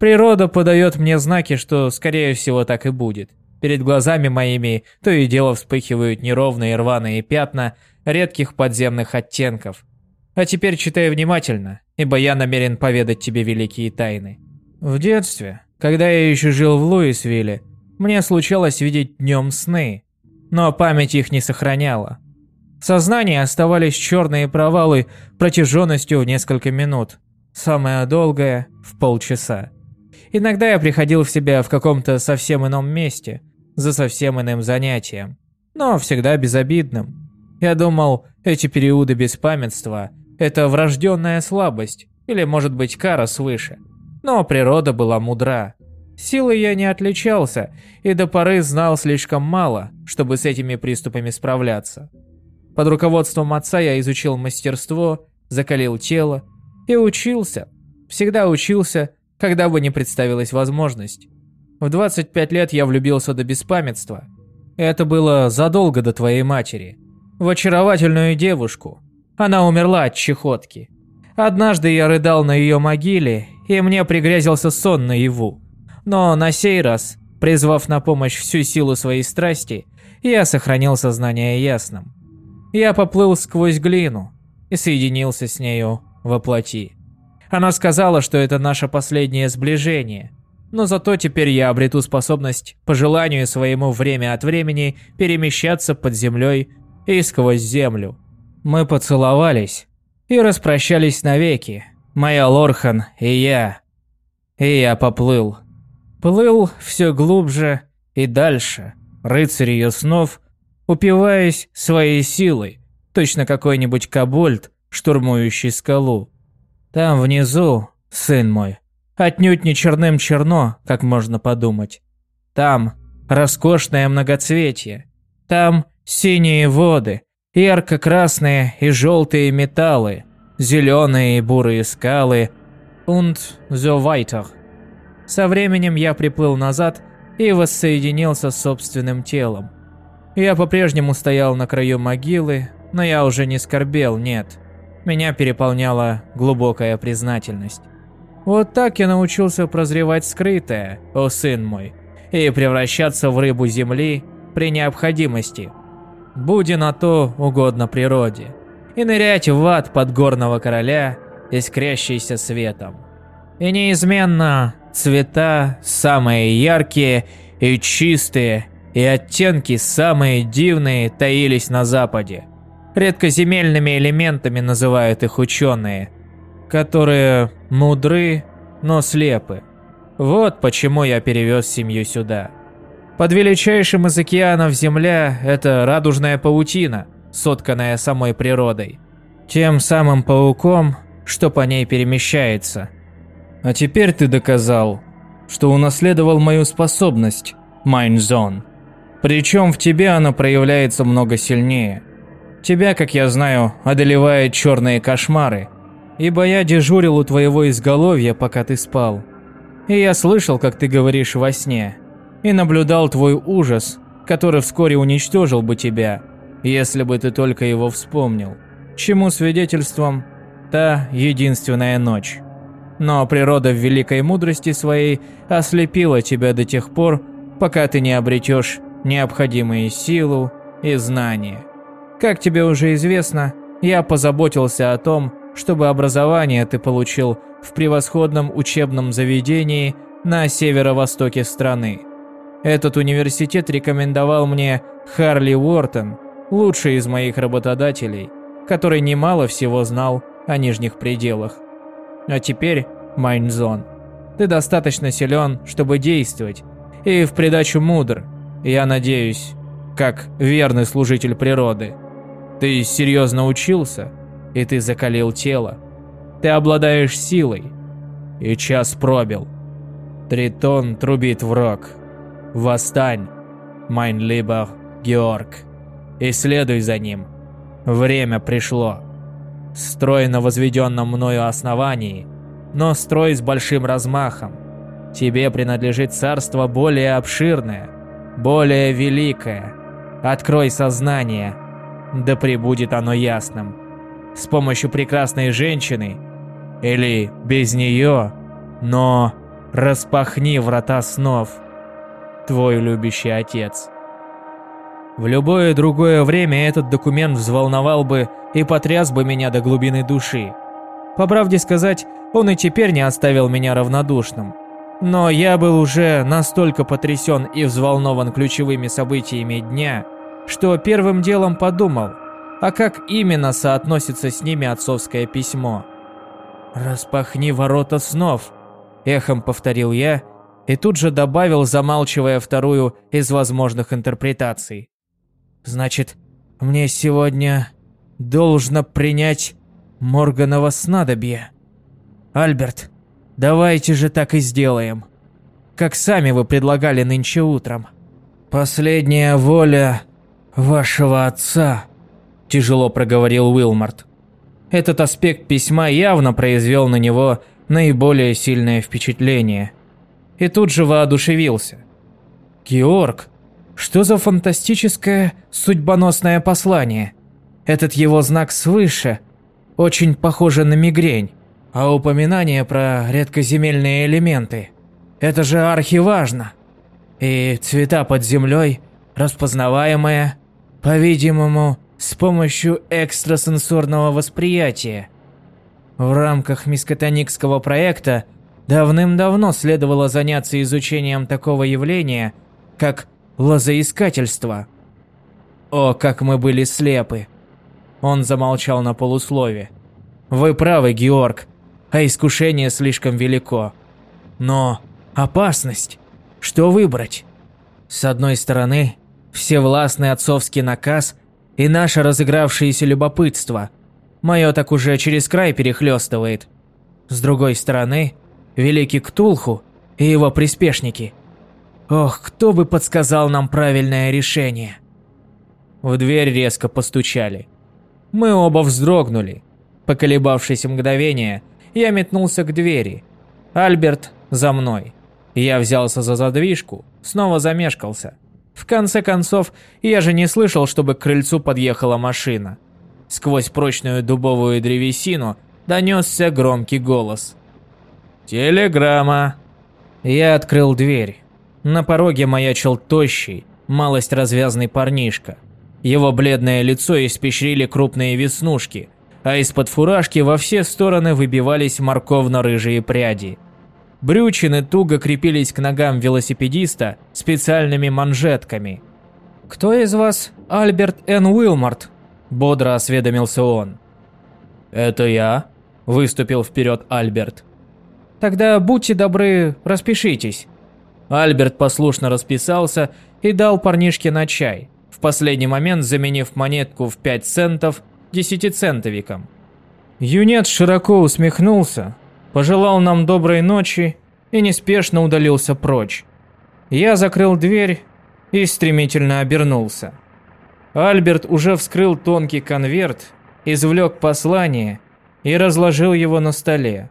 Природа подает мне знаки, что, скорее всего, так и будет. Перед глазами моими то и дело вспыхивают неровные рваные пятна редких подземных оттенков. А теперь читай внимательно, ибо я намерен поведать тебе великие тайны. В детстве, когда я еще жил в Луисвилле, мне случалось видеть днем сны, но память их не сохраняла. В сознании оставались черные провалы протяженностью в несколько минут, самое долгое – в полчаса. Иногда я приходил в себя в каком-то совсем ином месте, за совсем иным занятием, но всегда безобидным. Я думал, эти периоды беспамятства – это врожденная слабость или, может быть, кара свыше. Но природа была мудра – Силой я не отличался и до поры знал слишком мало, чтобы с этими приступами справляться. Под руководством отца я изучил мастерство, закалил тело и учился. Всегда учился, когда бы не представилась возможность. В 25 лет я влюбился до беспамятства. Это было задолго до твоей матери. В очаровательную девушку. Она умерла от чехотки. Однажды я рыдал на ее могиле, и мне пригрязился сон наяву. Но на сей раз, призвав на помощь всю силу своей страсти, я сохранил сознание ясным. Я поплыл сквозь глину и соединился с нею во плоти. Она сказала, что это наше последнее сближение, но зато теперь я обрету способность по желанию своему время от времени перемещаться под землей и сквозь землю. Мы поцеловались и распрощались навеки, моя Лорхан и я. И я поплыл. Плыл все глубже и дальше, рыцарь ее снов, упиваясь своей силой, точно какой-нибудь кобольд, штурмующий скалу. Там внизу, сын мой, отнюдь не черным черно, как можно подумать. Там роскошное многоцветие. Там синие воды, ярко-красные и желтые металлы, зеленые и бурые скалы. Und so weiter. Со временем я приплыл назад и воссоединился с собственным телом. Я по-прежнему стоял на краю могилы, но я уже не скорбел, нет. Меня переполняла глубокая признательность. Вот так я научился прозревать скрытое, о сын мой, и превращаться в рыбу земли при необходимости. Буди на то угодно природе. И нырять в ад подгорного короля, искрящийся светом. И неизменно цвета самые яркие и чистые, и оттенки самые дивные таились на западе. Редкоземельными элементами называют их ученые, которые мудры, но слепы. Вот почему я перевез семью сюда. Под величайшим из океанов Земля – это радужная паутина, сотканная самой природой. Тем самым пауком, что по ней перемещается. А теперь ты доказал, что унаследовал мою способность, Майнзон. Причем в тебе она проявляется много сильнее. Тебя, как я знаю, одолевают черные кошмары, ибо я дежурил у твоего изголовья, пока ты спал. И я слышал, как ты говоришь во сне, и наблюдал твой ужас, который вскоре уничтожил бы тебя, если бы ты только его вспомнил. Чему свидетельством та единственная ночь. Но природа в великой мудрости своей ослепила тебя до тех пор, пока ты не обретешь необходимые силу и знания. Как тебе уже известно, я позаботился о том, чтобы образование ты получил в превосходном учебном заведении на северо-востоке страны. Этот университет рекомендовал мне Харли Уортон, лучший из моих работодателей, который немало всего знал о нижних пределах. А теперь, Майнзон, ты достаточно силен, чтобы действовать, и в придачу мудр, я надеюсь, как верный служитель природы. Ты серьезно учился, и ты закалил тело. Ты обладаешь силой, и час пробил. Тритон трубит в рог. Восстань, Майнлибер Георг, и следуй за ним. Время пришло. Строй на возведенном мною основании, но строй с большим размахом. Тебе принадлежит царство более обширное, более великое. Открой сознание, да пребудет оно ясным. С помощью прекрасной женщины или без нее, но распахни врата снов, твой любящий отец. В любое другое время этот документ взволновал бы и потряс бы меня до глубины души. По правде сказать, он и теперь не оставил меня равнодушным. Но я был уже настолько потрясен и взволнован ключевыми событиями дня, что первым делом подумал, а как именно соотносится с ними отцовское письмо. «Распахни ворота снов», – эхом повторил я и тут же добавил, замалчивая вторую из возможных интерпретаций. Значит, мне сегодня должно принять Морганова снадобье. Альберт, давайте же так и сделаем. Как сами вы предлагали нынче утром. Последняя воля вашего отца, тяжело проговорил Уилмарт. Этот аспект письма явно произвел на него наиболее сильное впечатление. И тут же воодушевился. Георг, что за фантастическое судьбоносное послание? Этот его знак свыше очень похоже на мигрень. А упоминание про редкоземельные элементы – это же архиважно. И цвета под землей, распознаваемые, по-видимому, с помощью экстрасенсорного восприятия. В рамках мискотоникского проекта давным-давно следовало заняться изучением такого явления, как лозоискательство. О, как мы были слепы. Он замолчал на полуслове. Вы правы, Георг, а искушение слишком велико. Но опасность. Что выбрать? С одной стороны, всевластный отцовский наказ и наше разыгравшееся любопытство. Мое так уже через край перехлестывает. С другой стороны, великий Ктулху и его приспешники – Ох, кто бы подсказал нам правильное решение. В дверь резко постучали. Мы оба вздрогнули. Поколебавшись мгновение, я метнулся к двери. Альберт за мной. Я взялся за задвижку, снова замешкался. В конце концов, я же не слышал, чтобы к крыльцу подъехала машина. Сквозь прочную дубовую древесину донесся громкий голос. Телеграмма. Я открыл дверь. На пороге маячил тощий, малость развязный парнишка. Его бледное лицо испещрили крупные веснушки, а из-под фуражки во все стороны выбивались морковно-рыжие пряди. Брючины туго крепились к ногам велосипедиста специальными манжетками. «Кто из вас Альберт Н. Уилмарт?» – бодро осведомился он. «Это я», – выступил вперед Альберт. «Тогда будьте добры, распишитесь». Альберт послушно расписался и дал парнишке на чай, в последний момент заменив монетку в 5 центов десятицентовиком. Юнец широко усмехнулся, пожелал нам доброй ночи и неспешно удалился прочь. Я закрыл дверь и стремительно обернулся. Альберт уже вскрыл тонкий конверт, извлек послание и разложил его на столе.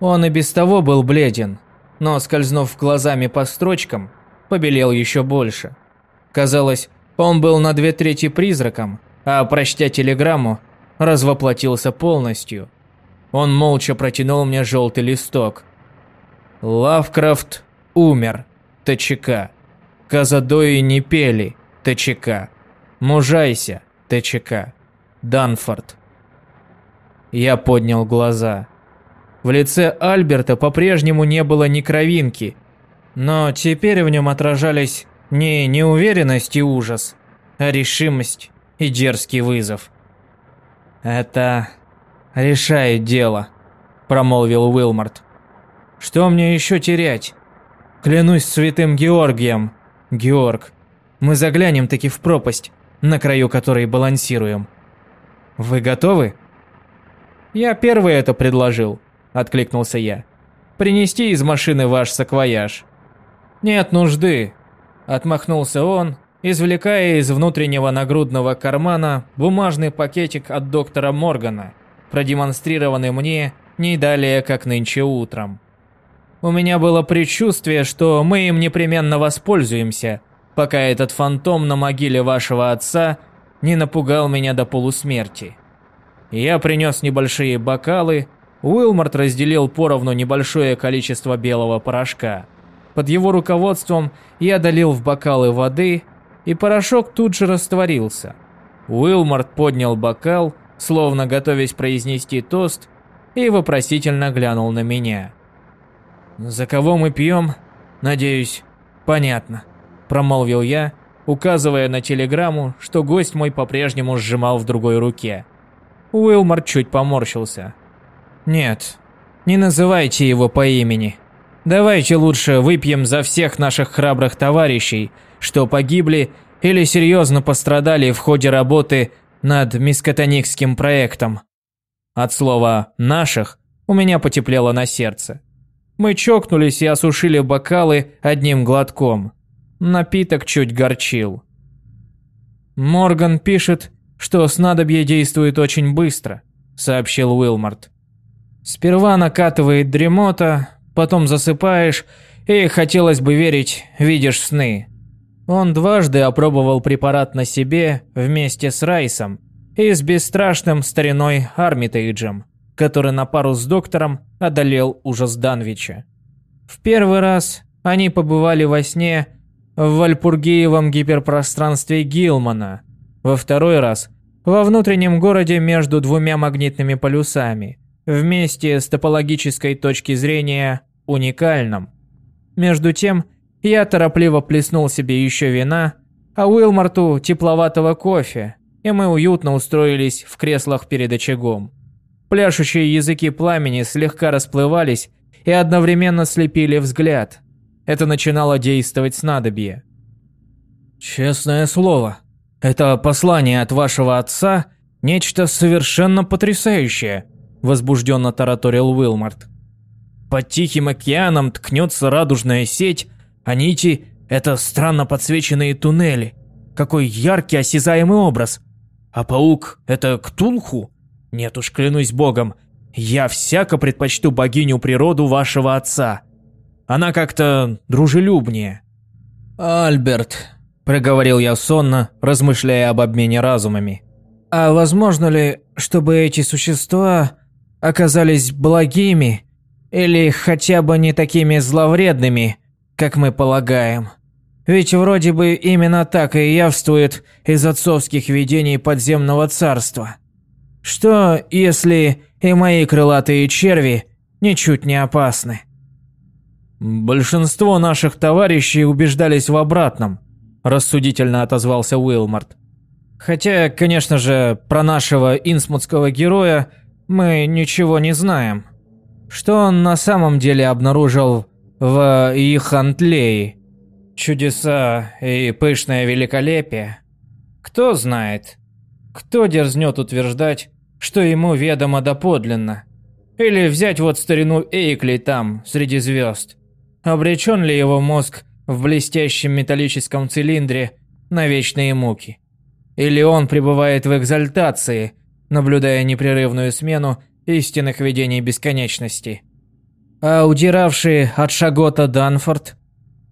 Он и без того был бледен, но, скользнув глазами по строчкам, побелел еще больше. Казалось, он был на две трети призраком, а, прочтя телеграмму, развоплотился полностью. Он молча протянул мне желтый листок. «Лавкрафт умер. ТЧК. Казадои не пели. ТЧК. Мужайся. ТЧК. Данфорд». Я поднял глаза. В лице Альберта по-прежнему не было ни кровинки, но теперь в нем отражались не неуверенность и ужас, а решимость и дерзкий вызов. «Это решает дело», – промолвил Уилмарт. «Что мне еще терять? Клянусь святым Георгием, Георг, мы заглянем таки в пропасть, на краю которой балансируем. Вы готовы?» «Я первый это предложил», – откликнулся я. «Принести из машины ваш саквояж». «Нет нужды», – отмахнулся он извлекая из внутреннего нагрудного кармана бумажный пакетик от доктора Моргана, продемонстрированный мне не далее, как нынче утром. У меня было предчувствие, что мы им непременно воспользуемся, пока этот фантом на могиле вашего отца не напугал меня до полусмерти. Я принес небольшие бокалы, Уилмарт разделил поровну небольшое количество белого порошка. Под его руководством я долил в бокалы воды и порошок тут же растворился. Уилмарт поднял бокал, словно готовясь произнести тост, и вопросительно глянул на меня. «За кого мы пьем? Надеюсь, понятно», – промолвил я, указывая на телеграмму, что гость мой по-прежнему сжимал в другой руке. Уилмарт чуть поморщился. «Нет, не называйте его по имени. Давайте лучше выпьем за всех наших храбрых товарищей, что погибли или серьезно пострадали в ходе работы над мискотоникским проектом. От слова «наших» у меня потеплело на сердце. Мы чокнулись и осушили бокалы одним глотком. Напиток чуть горчил. «Морган пишет, что снадобье действует очень быстро», – сообщил Уилмарт. «Сперва накатывает дремота, потом засыпаешь, и, хотелось бы верить, видишь сны. Он дважды опробовал препарат на себе вместе с Райсом и с бесстрашным стариной Армитейджем, который на пару с доктором одолел ужас Данвича. В первый раз они побывали во сне в Вальпургиевом гиперпространстве Гилмана, во второй раз во внутреннем городе между двумя магнитными полюсами, вместе с топологической точки зрения уникальном. Между тем, я торопливо плеснул себе еще вина, а Уилмарту тепловатого кофе, и мы уютно устроились в креслах перед очагом. Пляшущие языки пламени слегка расплывались и одновременно слепили взгляд. Это начинало действовать снадобье. «Честное слово, это послание от вашего отца – нечто совершенно потрясающее», – возбужденно тараторил Уилмарт. «Под Тихим океаном ткнется радужная сеть, а нити – это странно подсвеченные туннели. Какой яркий осязаемый образ. А паук – это Ктулху? Нет уж, клянусь богом, я всяко предпочту богиню природу вашего отца. Она как-то дружелюбнее. «Альберт», – проговорил я сонно, размышляя об обмене разумами. «А возможно ли, чтобы эти существа оказались благими Или хотя бы не такими зловредными, как мы полагаем. Ведь вроде бы именно так и явствует из отцовских видений подземного царства. Что, если и мои крылатые черви ничуть не опасны? Большинство наших товарищей убеждались в обратном, рассудительно отозвался Уилмарт. Хотя, конечно же, про нашего инсмутского героя мы ничего не знаем. Что он на самом деле обнаружил в Ихантлее? Чудеса и пышное великолепие? Кто знает? Кто дерзнет утверждать, что ему ведомо доподлинно? Или взять вот старину Эйкли там, среди звезд? Обречен ли его мозг в блестящем металлическом цилиндре на вечные муки? Или он пребывает в экзальтации, наблюдая непрерывную смену истинных видений бесконечности? А удиравший от Шагота Данфорд –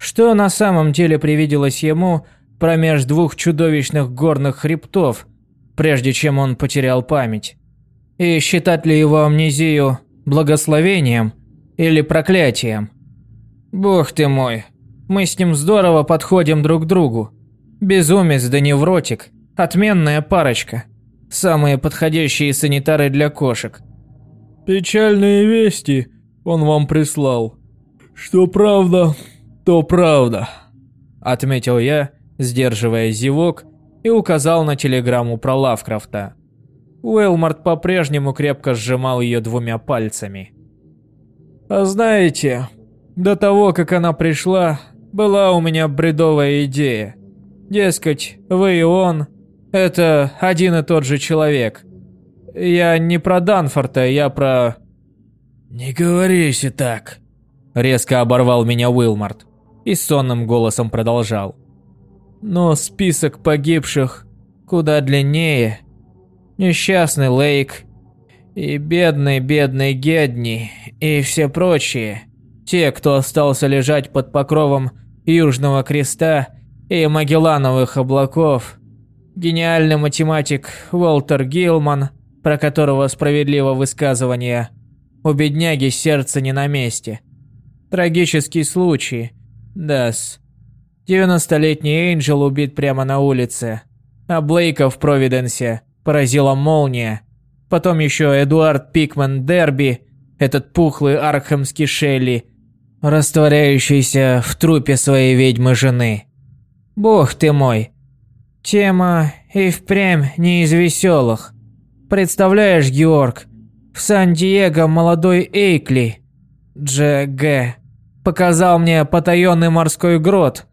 что на самом деле привиделось ему промеж двух чудовищных горных хребтов, прежде чем он потерял память. И считать ли его амнезию благословением или проклятием? Бог ты мой, мы с ним здорово подходим друг к другу. Безумец да невротик, отменная парочка. Самые подходящие санитары для кошек. Печальные вести он вам прислал. Что правда, «То правда», – отметил я, сдерживая зевок, и указал на телеграмму про Лавкрафта. Уэлмарт по-прежнему крепко сжимал ее двумя пальцами. «А знаете, до того, как она пришла, была у меня бредовая идея. Дескать, вы и он – это один и тот же человек. Я не про Данфорта, я про...» «Не говорите так», – резко оборвал меня Уилмарт и сонным голосом продолжал. Но список погибших куда длиннее. Несчастный Лейк и бедный-бедный Гедни и все прочие. Те, кто остался лежать под покровом Южного Креста и Магеллановых облаков. Гениальный математик Уолтер Гилман, про которого справедливо высказывание «У бедняги сердце не на месте». Трагический случай – Дас. 90-летний Эйнджел убит прямо на улице. А Блейка в Провиденсе поразила молния. Потом еще Эдуард Пикман Дерби, этот пухлый архамский Шелли, растворяющийся в трупе своей ведьмы-жены. Бог ты мой. Тема и впрямь не из веселых. Представляешь, Георг, в Сан-Диего молодой Эйкли, Дж.Г показал мне потаенный морской грот,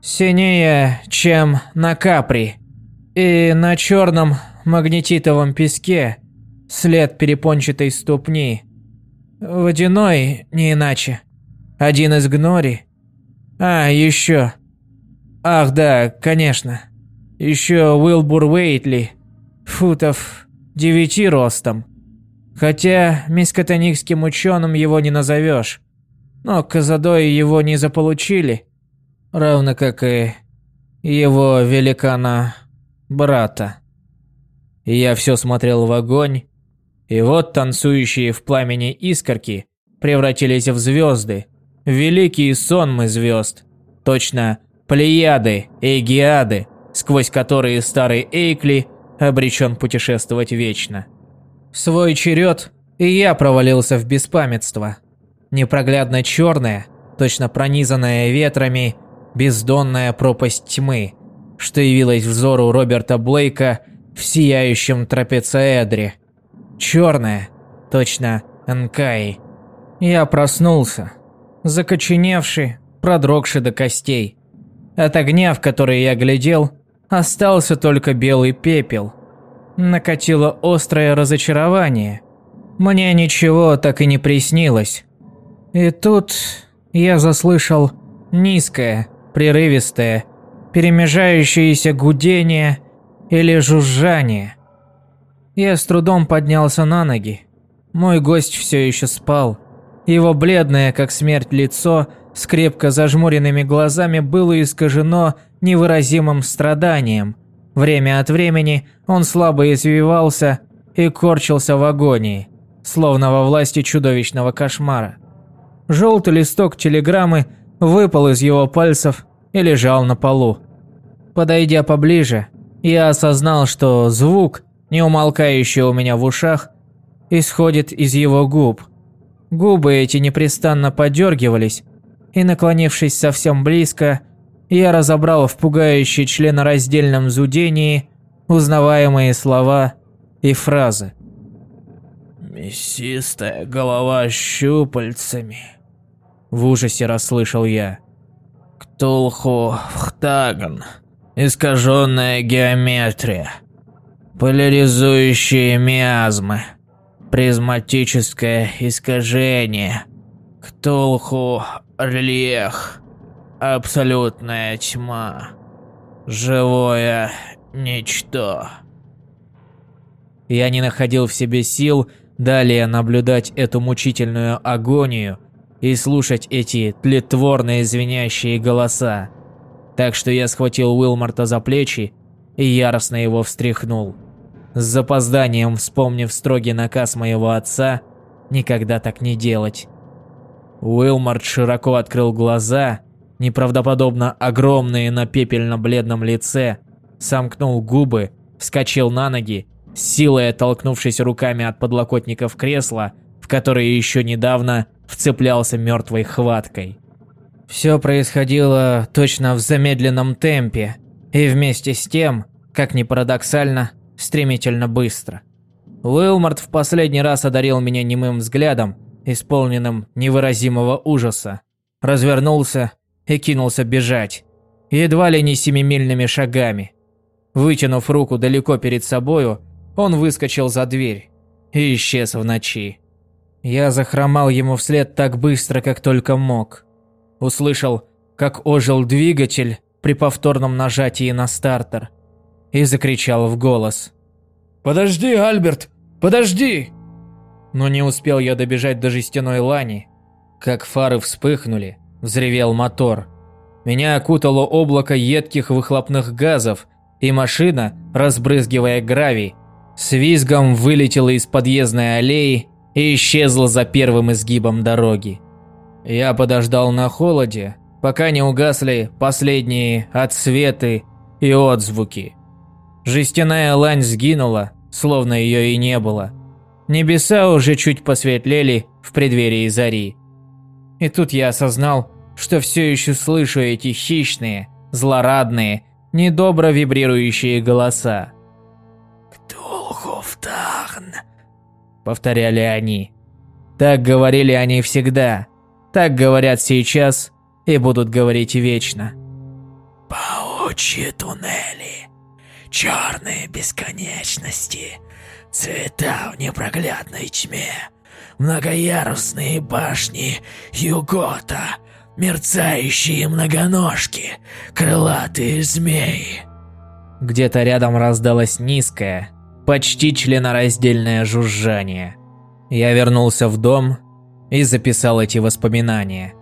синее, чем на Капри, и на черном магнетитовом песке след перепончатой ступни. Водяной, не иначе. Один из гнори. А, еще. Ах да, конечно. Еще Уилбур Уэйтли, футов девяти ростом. Хотя мискотоникским ученым его не назовешь. Но Казадои его не заполучили, равно как и его великана-брата. Я все смотрел в огонь, и вот танцующие в пламени искорки превратились в звезды, великие сонмы звезд, точно плеяды и геады, сквозь которые старый Эйкли обречен путешествовать вечно. В свой черед и я провалился в беспамятство – непроглядно черная, точно пронизанная ветрами, бездонная пропасть тьмы, что явилась взору Роберта Блейка в сияющем трапециэдре. Черная, точно Нкай. Я проснулся, закоченевший, продрогший до костей. От огня, в который я глядел, остался только белый пепел. Накатило острое разочарование. Мне ничего так и не приснилось. И тут я заслышал низкое, прерывистое, перемежающееся гудение или жужжание. Я с трудом поднялся на ноги. Мой гость все еще спал. Его бледное, как смерть, лицо с крепко зажмуренными глазами было искажено невыразимым страданием. Время от времени он слабо извивался и корчился в агонии, словно во власти чудовищного кошмара. Желтый листок телеграммы выпал из его пальцев и лежал на полу. Подойдя поближе, я осознал, что звук, не умолкающий у меня в ушах, исходит из его губ. Губы эти непрестанно подергивались, и, наклонившись совсем близко, я разобрал в пугающей членораздельном зудении узнаваемые слова и фразы. «Мясистая голова с щупальцами», – в ужасе расслышал я. «Ктулху Хтаган, искаженная геометрия, поляризующие миазмы, призматическое искажение, Ктулху Рельех, абсолютная тьма, живое ничто». Я не находил в себе сил далее наблюдать эту мучительную агонию и слушать эти тлетворные звенящие голоса. Так что я схватил Уилмарта за плечи и яростно его встряхнул. С запозданием вспомнив строгий наказ моего отца никогда так не делать. Уилмарт широко открыл глаза, неправдоподобно огромные на пепельно-бледном лице, сомкнул губы, вскочил на ноги силой оттолкнувшись руками от подлокотников кресла, в которые еще недавно вцеплялся мертвой хваткой. Все происходило точно в замедленном темпе, и вместе с тем, как ни парадоксально, стремительно быстро. Уилмарт в последний раз одарил меня немым взглядом, исполненным невыразимого ужаса. Развернулся и кинулся бежать, едва ли не семимильными шагами. Вытянув руку далеко перед собою, он выскочил за дверь и исчез в ночи. Я захромал ему вслед так быстро, как только мог. Услышал, как ожил двигатель при повторном нажатии на стартер и закричал в голос. «Подожди, Альберт! Подожди!» Но не успел я добежать до жестяной лани, как фары вспыхнули, взревел мотор. Меня окутало облако едких выхлопных газов, и машина, разбрызгивая гравий, с визгом вылетела из подъездной аллеи и исчезла за первым изгибом дороги. Я подождал на холоде, пока не угасли последние отсветы и отзвуки. Жестяная лань сгинула, словно ее и не было. Небеса уже чуть посветлели в преддверии зари. И тут я осознал, что все еще слышу эти хищные, злорадные, недобро вибрирующие голоса. Тулхуфтахн», — повторяли они. Так говорили они всегда, так говорят сейчас и будут говорить вечно. «Паучьи туннели, черные бесконечности, цвета в непроглядной тьме, многоярусные башни Югота, мерцающие многоножки, крылатые змеи». Где-то рядом раздалось низкое, почти членораздельное жужжание. Я вернулся в дом и записал эти воспоминания.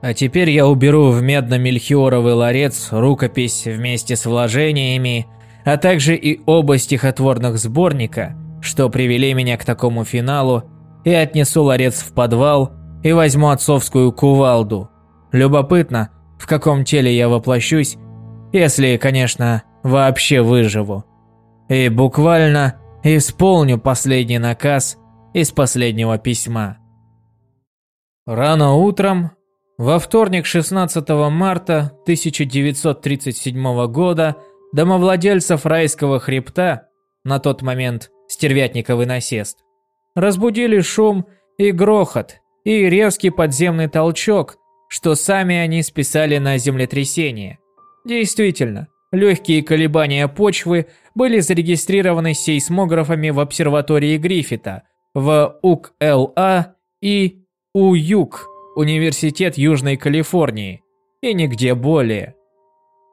А теперь я уберу в медно-мельхиоровый ларец рукопись вместе с вложениями, а также и оба стихотворных сборника, что привели меня к такому финалу, и отнесу ларец в подвал и возьму отцовскую кувалду. Любопытно, в каком теле я воплощусь, если, конечно, вообще выживу и буквально исполню последний наказ из последнего письма. Рано утром, во вторник 16 марта 1937 года, домовладельцев райского хребта, на тот момент стервятниковый насест, разбудили шум и грохот, и резкий подземный толчок, что сами они списали на землетрясение. Действительно, легкие колебания почвы были зарегистрированы сейсмографами в обсерватории Гриффита, в УКЛА и УЮК, Университет Южной Калифорнии, и нигде более.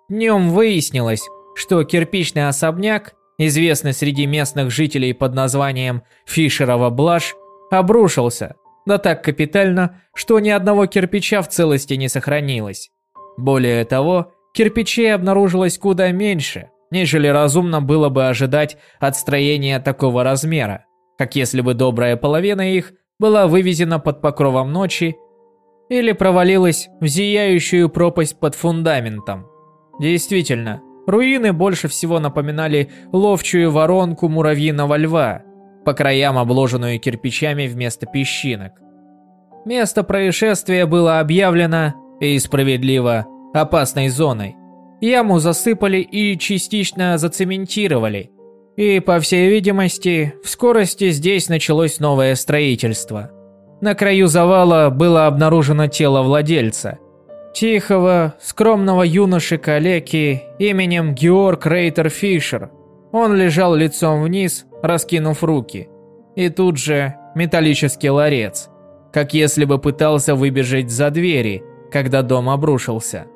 Днем выяснилось, что кирпичный особняк, известный среди местных жителей под названием Фишерова Блаш, обрушился, да так капитально, что ни одного кирпича в целости не сохранилось. Более того, кирпичей обнаружилось куда меньше – нежели разумно было бы ожидать от строения такого размера, как если бы добрая половина их была вывезена под покровом ночи или провалилась в зияющую пропасть под фундаментом. Действительно, руины больше всего напоминали ловчую воронку муравьиного льва, по краям обложенную кирпичами вместо песчинок. Место происшествия было объявлено, и справедливо, опасной зоной. Яму засыпали и частично зацементировали. И, по всей видимости, в скорости здесь началось новое строительство. На краю завала было обнаружено тело владельца. Тихого, скромного юноши-калеки именем Георг Рейтер Фишер. Он лежал лицом вниз, раскинув руки. И тут же металлический ларец, как если бы пытался выбежать за двери, когда дом обрушился.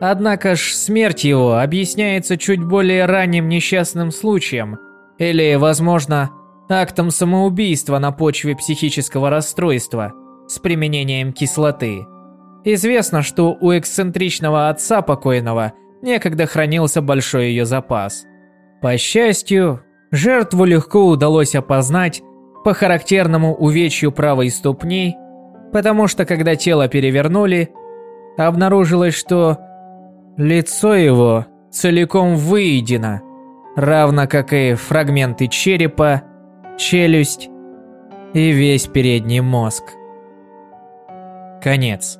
Однако ж смерть его объясняется чуть более ранним несчастным случаем, или, возможно, актом самоубийства на почве психического расстройства с применением кислоты. Известно, что у эксцентричного отца покойного некогда хранился большой ее запас. По счастью, жертву легко удалось опознать по характерному увечью правой ступни, потому что когда тело перевернули, обнаружилось, что Лицо его целиком выедено, равно как и фрагменты черепа, челюсть и весь передний мозг. Конец.